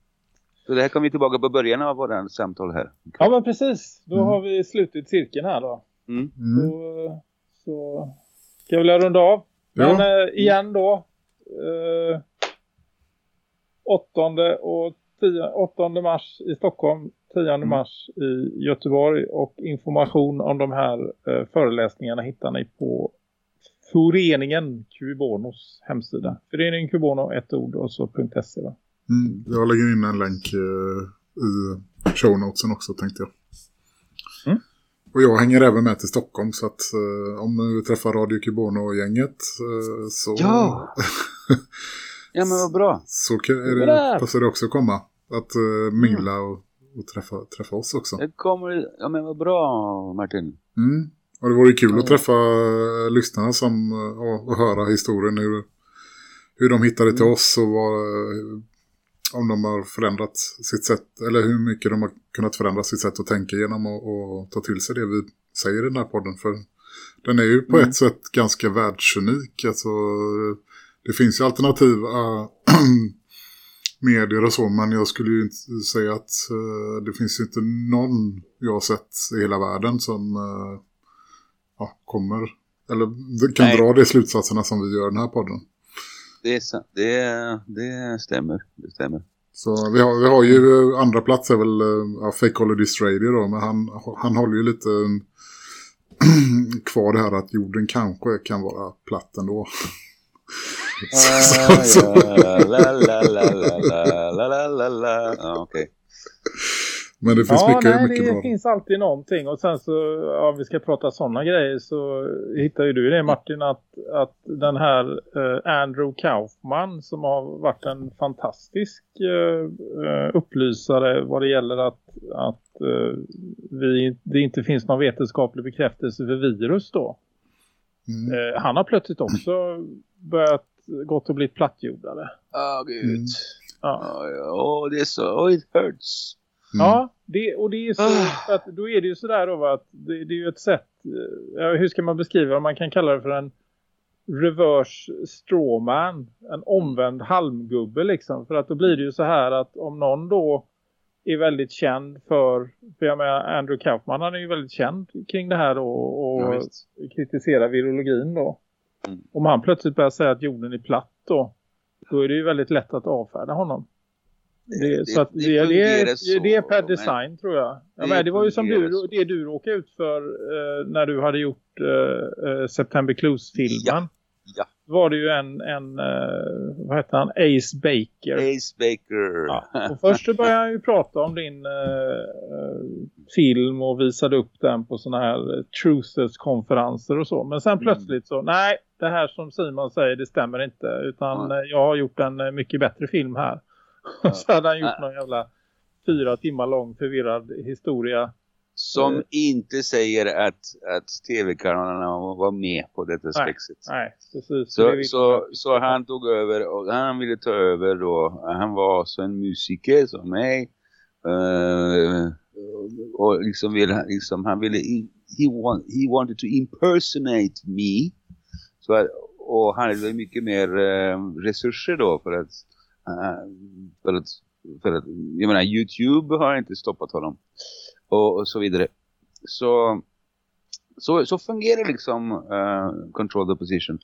Så det här kommer vi tillbaka på början av våra samtal här. Ja men precis, då Mm. har vi slutit cirkeln här då. Mm. Mm. Då så ska vi väl runda av. Men Ja. eh, igen då. Eh, 8 och 10, 8 mars i Stockholm, 10 Mm. mars i Göteborg och information om de här eh, föreläsningarna hittar ni på föreningen Cubonos hemsida. Föreningen Cubono, ett ord och så .se va? Mm. Jag lägger in en länk eh, i show notesen också tänkte jag. Mm. Och jag hänger även med till Stockholm så att eh, om du träffar Radio Cubono-gänget eh, så, Ja. Ja men vad bra. så kan, är Bra. det, passar det också att komma. Att eh, mingla och, och träffa, träffa oss också. Det kommer, ja men vad bra Martin. Mm. Och det vore kul Ja. att träffa lyssnarna som, och, och höra historien hur, hur de hittade till oss och vad, eh, om de har förändrat sitt sätt eller hur mycket de har kunnat förändra sitt sätt att tänka genom och, och ta till sig det vi säger i den här podden för den är ju på Mm. ett sätt ganska världsunik alltså det finns ju alternativa medier och så men jag skulle ju inte säga att eh, det finns ju inte någon jag har sett i hela världen som eh, ja, kommer eller kan Nej. dra de slutsatserna som vi gör i den här podden. Det, det, det stämmer. Det stämmer. Så vi har, vi har ju eh, andra plats är väl eh, ja, Fakeologist Radio då, men han, han håller ju lite kvar det här att jorden kanske kan vara platt ändå. Okej. Men det finns ja, mycket, nej, mycket det bra. finns alltid någonting. Och sen så, om vi ska prata sådana grejer så hittar ju du det Martin att, att den här eh, Andrew Kaufman som har varit en fantastisk eh, eh upplysare vad det gäller att, att eh, vi, det inte finns någon vetenskaplig bekräftelse för virus då. Mm. Eh, han har plötsligt också börjat gått och blivit plattjordare. Åh, gud. Mm. Ja. Ja, åh, det är så... Oh, it hurts. Mm. Ja, det, och det är så, för att då är det ju sådär då att det, det är ju ett sätt, eh, ja, hur ska man beskriva det? Man kan kalla det för en reverse strawman, en omvänd halmgubbe liksom. För att då blir det ju så här att om någon då är väldigt känd för, för jag menar Andrew Kaufman han är ju väldigt känd kring det här då och Ja, kritiserar virologin då. Mm. Om han plötsligt börjar säga att jorden är platt då, då är det ju väldigt lätt att avfärda honom. Det, Det- så att det det, det, så, det är per men- design tror jag. Ja, Det men det var ju som du, så. det du råkade ut för eh, när du hade gjort eh, eh, September Clues-filmen. Ja. Var det ju en, en eh, vad heter han? Ace Baker. Ace Baker. Ja. Och först så började han ju prata om din eh, eh, film och visade upp den på såna här eh, Truthers-konferenser och så. Men sen Mm. plötsligt så, nej, det här som Simon säger, det stämmer inte. Utan eh, jag har gjort en eh, mycket bättre film här. Ja. så hade han gjort någon jävla fyra timmar lång förvirrad historia. Som inte säger att, att tv-kanalerna var med på detta spexet. Nej, precis. Så, så, så han tog över och han ville ta över då. Han var så en musiker som mig. Eh, och liksom ville, liksom, han ville, he, want, he wanted to impersonate me. Så, att- och han hade mycket mer eh, resurser då för att, eh, för att, för att, jag menar Youtube har inte stoppat honom. Och, och så vidare. Så, så, så fungerar liksom uh, control the position.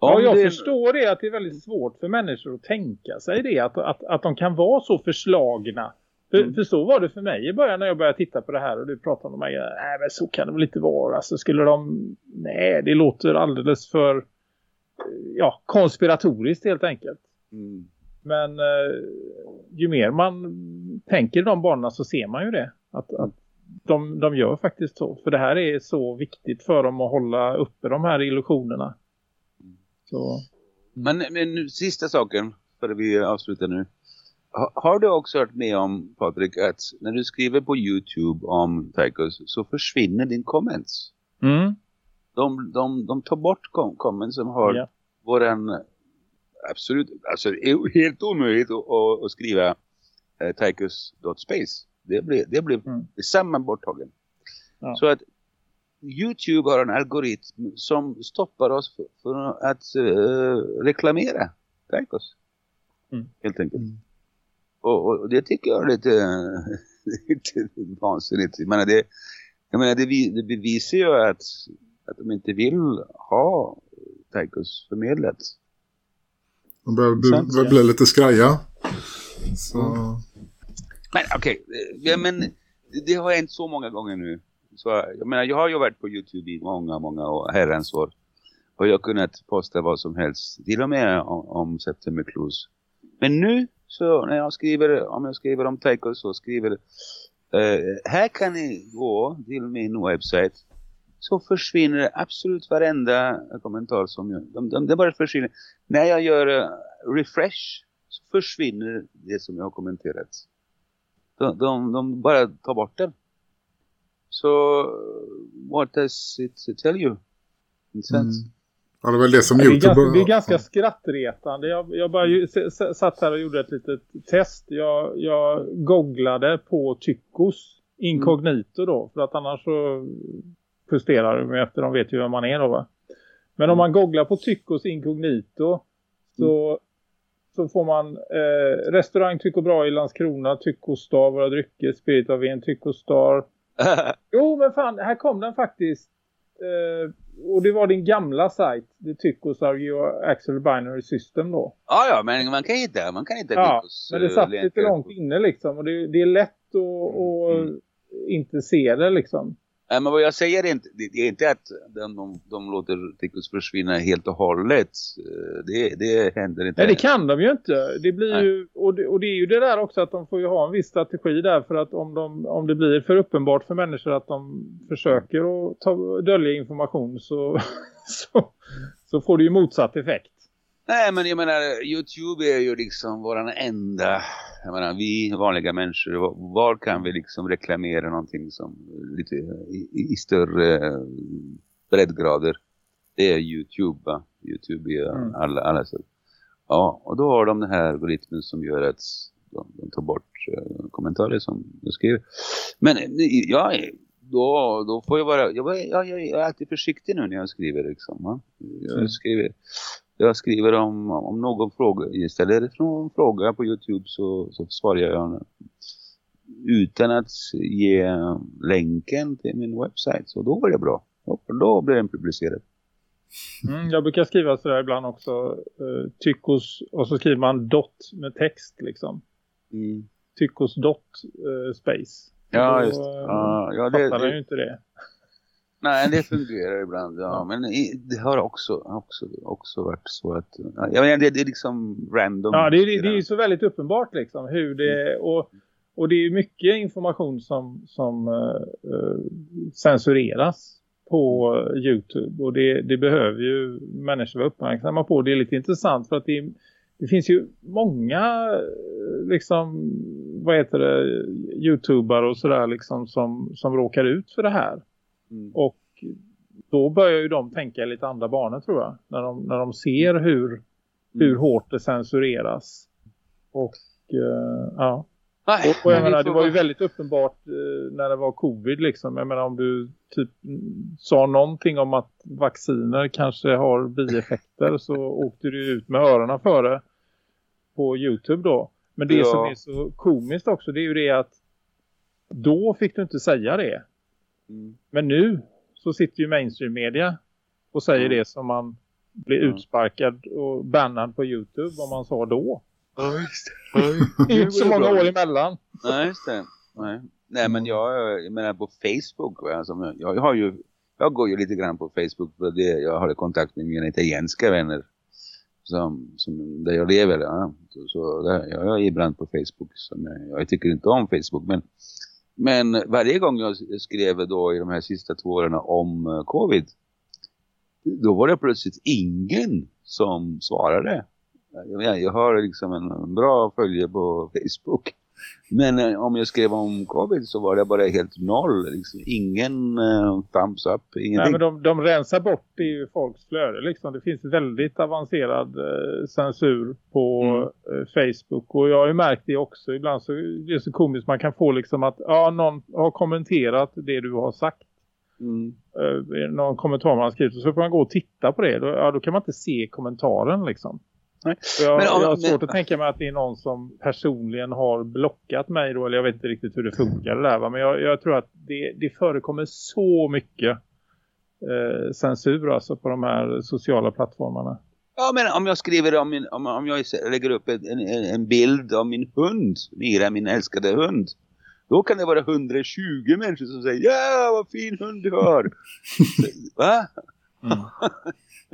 Ja, jag det- förstår det att det är väldigt svårt för människor att tänka sig det. Att, att, att de kan vara så förslagna. För, Mm. för så var det för mig i början när jag började titta på det här och du pratade om mig. Nej men så kan det väl inte vara. Så skulle de... Nej det låter alldeles för ja, konspiratoriskt helt enkelt. Mm. Men eh, ju mer man tänker i de banorna så ser man ju det. Att, att de, de gör faktiskt så. För det här är så viktigt för dem att hålla uppe de här illusionerna. Så, Men, men nu, sista saken, för vi avslutar nu. Ha, har du också hört med om, Patrik, att när du skriver på Youtube om Tychus så försvinner din comments? mm, De, de, de tar bort kom comments som har ja. våran absolut, alltså det är helt omöjligt att, att, att skriva eh, tychus.space. Det blir, det blir Mm. detsamma borttagen. Ja. Så att Youtube har en algoritm som stoppar oss för, för att eh, reklamera Tychus. Mm. Helt enkelt. Mm. Och, och det tycker jag är lite, lite vansinnigt. Jag menar, det, jag menar det, det bevisar ju att, att de inte vill ha Tychus förmedlat. De börjar bli, bli lite skraja. Så, Men okej, eh, ja, men det, har hänt så många gånger nu. Så, jag menar, jag har ju varit på Youtube i många, många herrans år. Och jag har kunnat posta vad som helst, till och med om, om September Clues. Men nu, så när jag skriver, om jag skriver om Tycho så skriver eh, här kan ni gå till min webbsite så försvinner absolut varenda kommentar som jag, de, de, det bara försvinner. När jag gör eh, refresh så försvinner det som jag har kommenterat. De, de, de bara tar bort den. Så what does it tell you? In sense? mm. Ja, det är väl det som Ja, det, är YouTube... ganska, det är ganska skrattretande. Jag, jag bara ju, s- s- satt här och gjorde ett litet test. Jag, jag googlade på Tyckos inkognito då. För att annars så justerar de efter. De vet ju vem man är då va. Men om man googlar på Tyckos inkognito så, så får man eh, restaurang Tycko Bra i Landskrona, Tycko Star, våra drycker, Spirit av en, Tycko Star. Jo men fan, här kom den faktiskt. Eh, och det var din gamla sajt, det Tyckos Argeo Axel Binary System då. Ja, ja, men man kan hitta, man kan hitta Ja, Tychos, men det eh, satt länkar lite långt inne liksom. Och det, det är lätt att, att Mm. inte se det liksom. Nej, men vad jag säger är inte, det är inte att de, de, de låter Tychos försvinna helt och hållet. Eh, Det, det händer inte. Nej det kan de ju inte. Det blir ju, och, det, och det är ju det där också att de får ju ha en viss strategi där för att om, de, om det blir för uppenbart för människor att de försöker att ta, dölja information så, så, så får det ju motsatt effekt. Nej, men jag menar, Youtube är ju liksom våran enda, jag menar, vi vanliga människor, var, var kan vi liksom reklamera någonting som lite i, i- större breddgrader? Det är Youtube, va? Youtube är Mm. alla, alla så. Ja, och då har de den här algoritmen som gör att de, de tar bort eh, kommentarer som jag skriver. Men ja, då, då får jag vara, jag, jag, jag, jag är alltid försiktig nu när jag skriver liksom. Va? Jag Mm. skriver jag skriver om, om någon fråga, ställer någon fråga på Youtube så, så svarar jag utan att ge länken till min webbsite. Så då var det bra. Då, då blir den publicerad. Mm, jag brukar skriva sådär ibland också. Uh, tyckos, och så skriver man dot med text liksom. Mm. Tyckos dot eh, space. Ja, Då, just eh, ja, det, fattar den ju det, inte det. Nej, det fungerar ibland. Ja, men det har också, också, också varit så att... Ja, menar, det, det är liksom random. Ja, det, är- det, det är ju så väldigt uppenbart liksom hur det och, och det är mycket information som, som eh, censureras på eh, Youtube och det, det behöver ju människor vara uppmärksamma på. Det är lite intressant för att det, det finns ju många eh, liksom, vad heter det, youtuber och sådär liksom som, som råkar ut för det här. Mm. Och då börjar ju de tänka lite andra banor tror jag. När de, när de ser hur, hur hårt det censureras. Och eh, ja. Nej, Och, jag menar, det var ju väldigt uppenbart eh, när det var covid liksom. Jag menar om du typ mm, sa någonting om att vacciner kanske har bieffekter så åkte du ut med öronen före på Youtube då. Men det Ja. som är så komiskt också det är ju det att då fick du inte säga det. Mm. Men nu så sitter ju mainstream media och säger Mm. det som man blir Mm. utsparkad och bannad på Youtube vad man sa då. Ja, just det. Det är inte så många år emellan. Nej, just det. Nej, Nej men jag, jag menar på Facebook. Alltså, jag, jag har ju, jag går ju lite grann på Facebook för det, jag har kontakt med mina italienska vänner. som, som där jag lever. Ja. Så, så där, jag är ibland på Facebook. Som jag, jag tycker inte om Facebook. Men, men varje gång jag skrev då i de här sista två åren om eh, covid. Då var det plötsligt ingen som svarade. Jag, jag har liksom en bra följe på Facebook. Men eh, om jag skrev om covid så var det bara helt noll. Liksom. Ingen uh, thumbs up, ingenting. Nej, men de, de rensar bort i folks flöde. Liksom. Det finns väldigt avancerad eh, censur på Mm. eh, Facebook. Och jag har ju märkt det också. Ibland så det är så komiskt. Man kan få liksom att ja, någon har kommenterat det du har sagt. Mm. Någon kommentar man har skrivit. Så får man gå och titta på det. Då, ja, då kan man inte se kommentaren liksom. Nej. Jag, Men om- jag har svårt men- att tänka mig att det är någon som personligen har blockat mig då. Eller jag vet inte riktigt hur det funkar där. Va? Men jag, jag tror att det, det förekommer så mycket eh, censur alltså på de här sociala plattformarna. Ja, men om jag skriver om, min, om, om jag lägger upp en, en, en bild av min hund, Mira, min älskade hund. Då kan det vara 120 människor som säger Ja, vad fin hund du har. Va?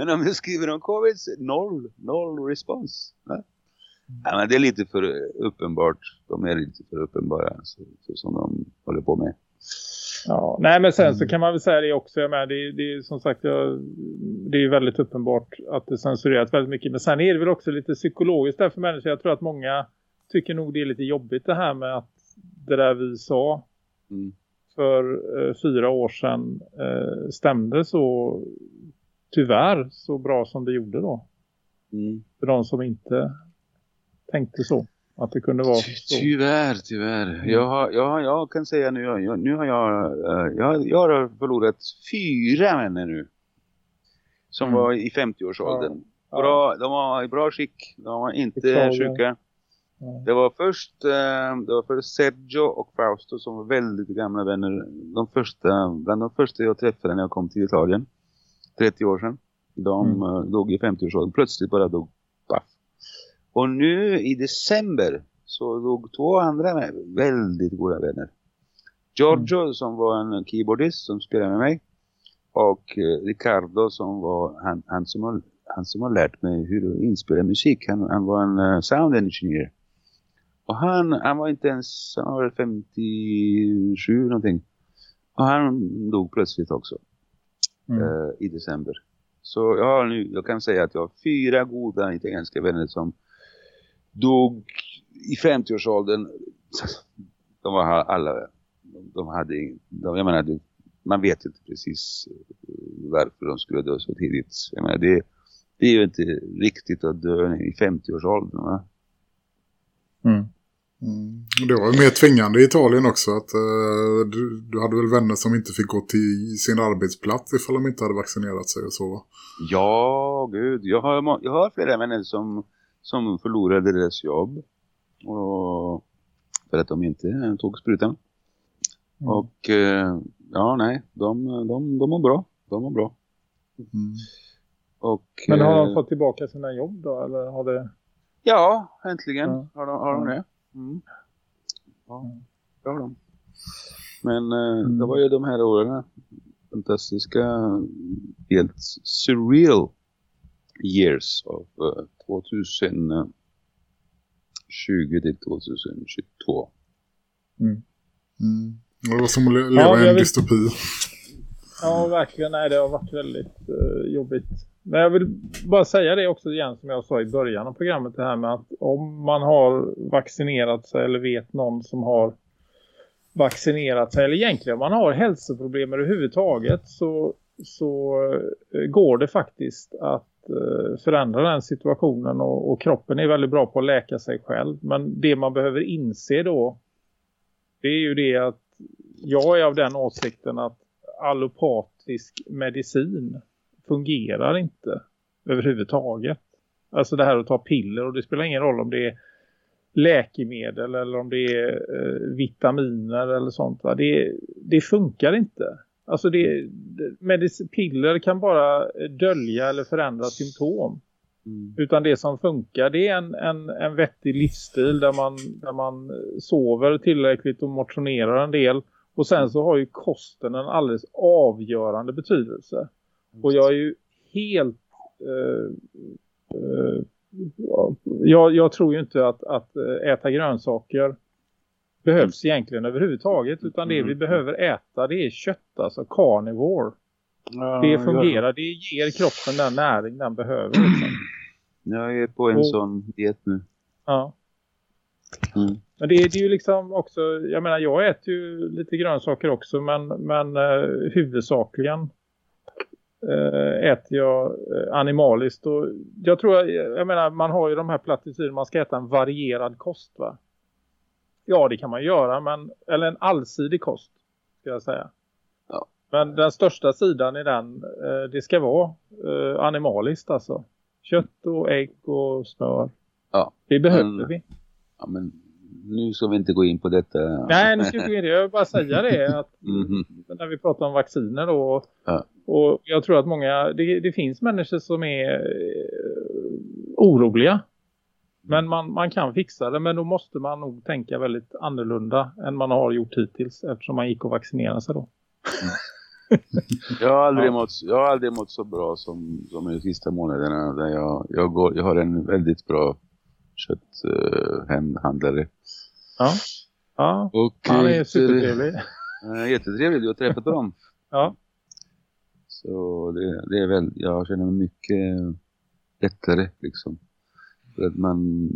men om jag skriver om covid, noll, noll respons. Va? Ja, men det är lite för uppenbart. De är lite för uppenbara så, så som de håller på med. Ja, nej men sen så kan man väl säga det också. Jag menar, det, det är som sagt jag, det är väldigt uppenbart att det censureras väldigt mycket. Men sen är det väl också lite psykologiskt där för människor. Jag tror att många tycker nog det är lite jobbigt det här med att det där vi sa Mm. för eh, fyra år sedan eh, stämde så tyvärr så bra som det gjorde då. Mm. För de som inte tänkte så. Att det kunde vara Ty, så. tyvärr, tyvärr. Jag, har, jag, jag kan säga nu, jag, nu har jag, eh, jag, jag har förlorat fyra vänner nu. Som Mm. var i 50-årsåldern. Ja. Bra, de var i bra skick. De var inte Beklagar. sjuka. Ja. Det var först eh, det var först Sergio och Fausto som var väldigt gamla vänner. De första, bland de första jag träffade när jag kom till Italien. 30 år sedan. De Mm. eh, dog i 50-årsåldern. Plötsligt bara dog. Paff. Och nu i december så dog två andra vä- väldigt goda vänner. Giorgio som var en keyboardist som spelade med mig. Och eh, Ricardo som var han, han, som har, han som har lärt mig hur att inspela musik. Han, han var en eh, sound engineer. Och han, han var inte ens, han var väl 57 någonting. Och han dog plötsligt också Mm. eh, i december. Så jag, har nu, jag kan säga att jag har fyra goda italienska vänner som dog i 50-årsåldern. De var alla, de, de hade, de, jag menar, man vet inte precis eh, varför de skulle dö så tidigt. Jag menar, det, det är ju inte riktigt att dö i 50-årsåldern va? Mm. Det var ju mer tvingande i Italien också. att eh, du, du hade väl vänner som inte fick gå till sin arbetsplats ifall de inte hade vaccinerat sig och så? Ja, gud. Jag har, jag har flera vänner som, som förlorade deras jobb. Och för att de inte tog sprutan. Mm. Och eh, ja, nej. De, de, de mår bra. De mår bra. Mm. Och, Men har de eh, fått tillbaka sina jobb då? Eller har det... Ja, äntligen Ja. har de, har de det. Mm. Ja, det har de. Men eh, Mm. det var ju de här åren fantastiska, helt surreal years av eh, 2020 till 2022. Mm. Och Det var som att le- leva Ja, i en dystopi. Ja, verkligen. Nej, det har varit väldigt eh, jobbigt. Men jag vill bara säga det också igen som jag sa i början av programmet. Det här med att om man har vaccinerat sig eller vet någon som har vaccinerat sig. Eller egentligen om man har hälsoproblem överhuvudtaget så, så eh, går det faktiskt att eh, förändra den situationen. Och, och kroppen är väldigt bra på att läka sig själv. Men det man behöver inse då det är ju det att jag är av den åsikten att allopatisk medicin fungerar inte överhuvudtaget. Alltså det här att ta piller och det spelar ingen roll om det är läkemedel eller om det är eh, vitaminer eller sånt. Va? Det, det funkar inte. Alltså det, det, piller kan bara dölja eller förändra symptom. Mm. Utan det som funkar det är en, en, en vettig livsstil där man, där man sover tillräckligt och motionerar en del. Och sen så har ju kosten en alldeles avgörande betydelse. Och jag är ju helt eh, eh, jag, jag tror ju inte att, att eh, äta grönsaker behövs egentligen överhuvudtaget. Utan det Mm. vi behöver äta det är kött, alltså carnivore. Ja, Det fungerar, det ger kroppen den näring den behöver. Liksom. Jag, är på en Och- sån diet nu. Ja. Mm. Men det, är- det är ju liksom också, jag menar jag äter ju lite grönsaker också men, men eh, huvudsakligen eh, äter jag eh, animaliskt och jag tror, jag, jag menar man har ju de här plattityderna, man ska äta en varierad kost va? Ja det kan man göra men, eller en allsidig kost ska jag säga. Ja. Men den största sidan i den, eh, det ska vara eh, animaliskt alltså. Kött och ägg och smör. Ja, Det behöver men- vi. Ja, men nu ska vi inte gå in på detta. Nej, nu ska vi inte gå in det. Jag vill bara säga det. Att Mhm. När vi pratar om vacciner då. Ja. Och jag tror att många, det, det finns människor som är eh, oroliga. Men man, man kan fixa det. Men då måste man nog tänka väldigt annorlunda än man har gjort hittills. Eftersom man gick och vaccinerade sig då. Jag har aldrig, Ja. mått, jag har aldrig mått så bra som, som i de sista månaderna. Där jag, jag, går, jag har en väldigt bra kötthandlare. Ja, ja och han är eh, supertrevlig. eh, jättetrevligt, jag har träffat dem. Ja, Så det, det är väl, jag känner mig mycket lättare liksom. För att man,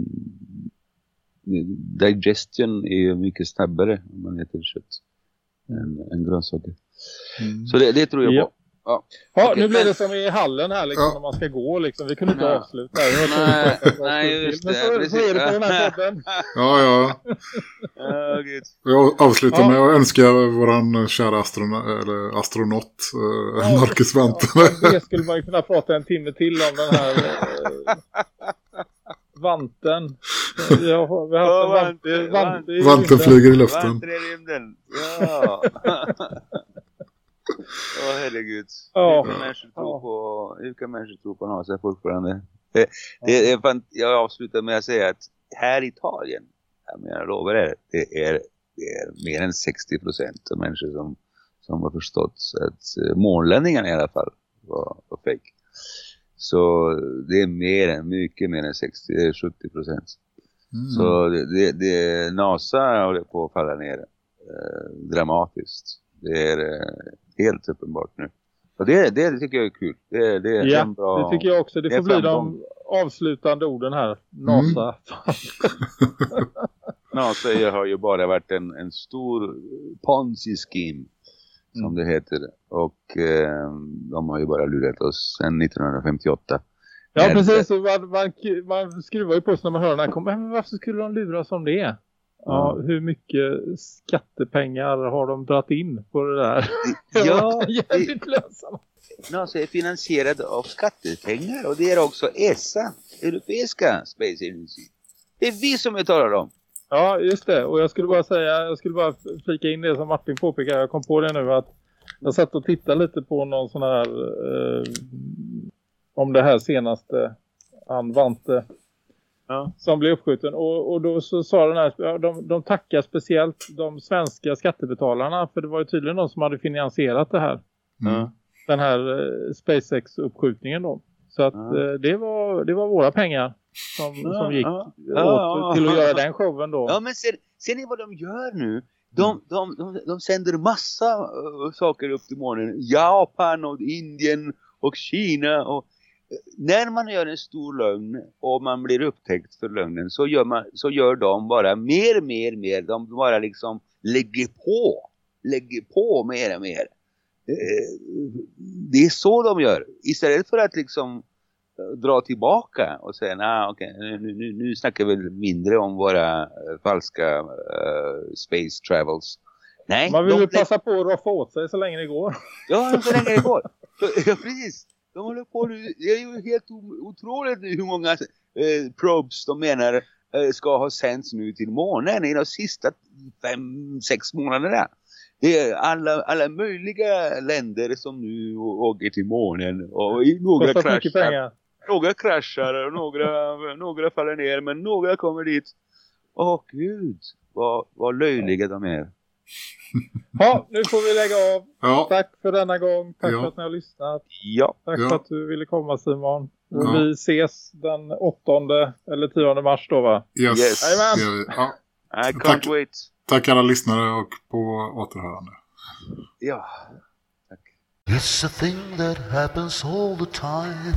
digestion är mycket snabbare om man äter kött än, än grönsaker. Så det, det tror jag Ja. på. Ja. ja Okej, nu blir men- det som i hallen här liksom, Ja. när man ska gå. Liksom. Vi kunde inte Nej. avsluta. Nej, det nej, just till. Men det, så, så är det på precis. den här podden. Ja, ja. Ja, gud. Jag avslutar Ja. med att önska våran kära astronaut, eller astronaut eh, Ja. Marcus Vante. Ja, det skulle man ju kunna prata en timme till om den här eh, vanten. Vi har, vi har Ja, vante, vante, vante Vanten flyger i luften. Vantar i rymden. Ja. Åh herregud. Ja. Hur kan människor tro på, hur kan människor tro på NASA fortfarande? Det, det fan, jag avslutar med att säga att här i Italien, jag menar, jag lovar er, det är, det är mer än 60 procent av människor som, som har förstått att eh, månlänningarna i alla fall var, var fake. Så det är mer än, mycket mer än 60, det är 70 procent. Mm. Så det, det, det, NASA håller på att falla ner eh, dramatiskt. Det är eh, helt uppenbart nu. Och det, det tycker jag är kul. Det, det är Ja, en bra... det tycker jag också. Det det får bli framgång. de avslutande orden här. NASA. NASA är- har ju bara varit en, en stor Ponzi-scheme som Mm. det heter. Och eh, de har ju bara lurat oss sedan 1958. Ja, Men- precis. Man, man, man skruvar ju på sig när man hör den här. Men varför skulle de luras om det? Ja, hur mycket skattepengar har de dragit in på det där? Ja, jävligt lönsamt. NASA är finansierad av skattepengar och det är också ESA, Europeiska Space Agency. Det är vi som betalar dem. Ja, just det. Och jag skulle bara säga, jag skulle bara flika in det som Martin påpekar. Jag kom på det nu att jag satt och tittade lite på någon sån här eh, om det här senaste han Vante Ja. som blev uppskjuten. Och, och då så sa den här, de, de tackar speciellt de svenska skattebetalarna för det var ju tydligen de som hade finansierat det här. Mm. Den här eh, SpaceX-uppskjutningen då. Så att Ja. eh, det, var, det var våra pengar som, Ja, som gick ja. åt Ja. till att göra den showen då. Ja, men ser, ser ni vad de gör nu? De, de, de, de sänder massa uh, saker upp till månen. Japan och Indien och Kina. Och, när man gör en stor lögn och man blir upptäckt för lögnen så gör, man, så gör de bara mer, mer, mer. De bara liksom lägger på. Lägger på mer och mer. Eh, Det är så de gör. Istället för att liksom eh, dra tillbaka och säga nej okej nu, nu, nu snackar vi mindre om våra eh, falska eh, space travels. Nej, Man vill ju passa på att roffa åt sig så länge det går. Ja, så länge det går. Ja, precis. De håller på nu. Det är ju helt otroligt hur många eh, probes de menar eh, ska ha sänts nu till månen i de sista fem, sex månaderna. Det är alla, alla möjliga länder som nu åker till månen och några Kostar kraschar. Några kraschar och några, några faller ner men några kommer dit. Åh gud, vad, vad löjliga de är. Ja, nu får vi lägga av. Ja, Tack för denna gång. Tack Ja. för att ni har lyssnat. Ja, Tack Ja. för att du ville komma Simon. Vi ses den 8 eller 10 mars då va? yes. Yes. Ja. I can't Tack. wait. Tack alla lyssnare och på återhörande. Ja. It's a thing that happens all the time.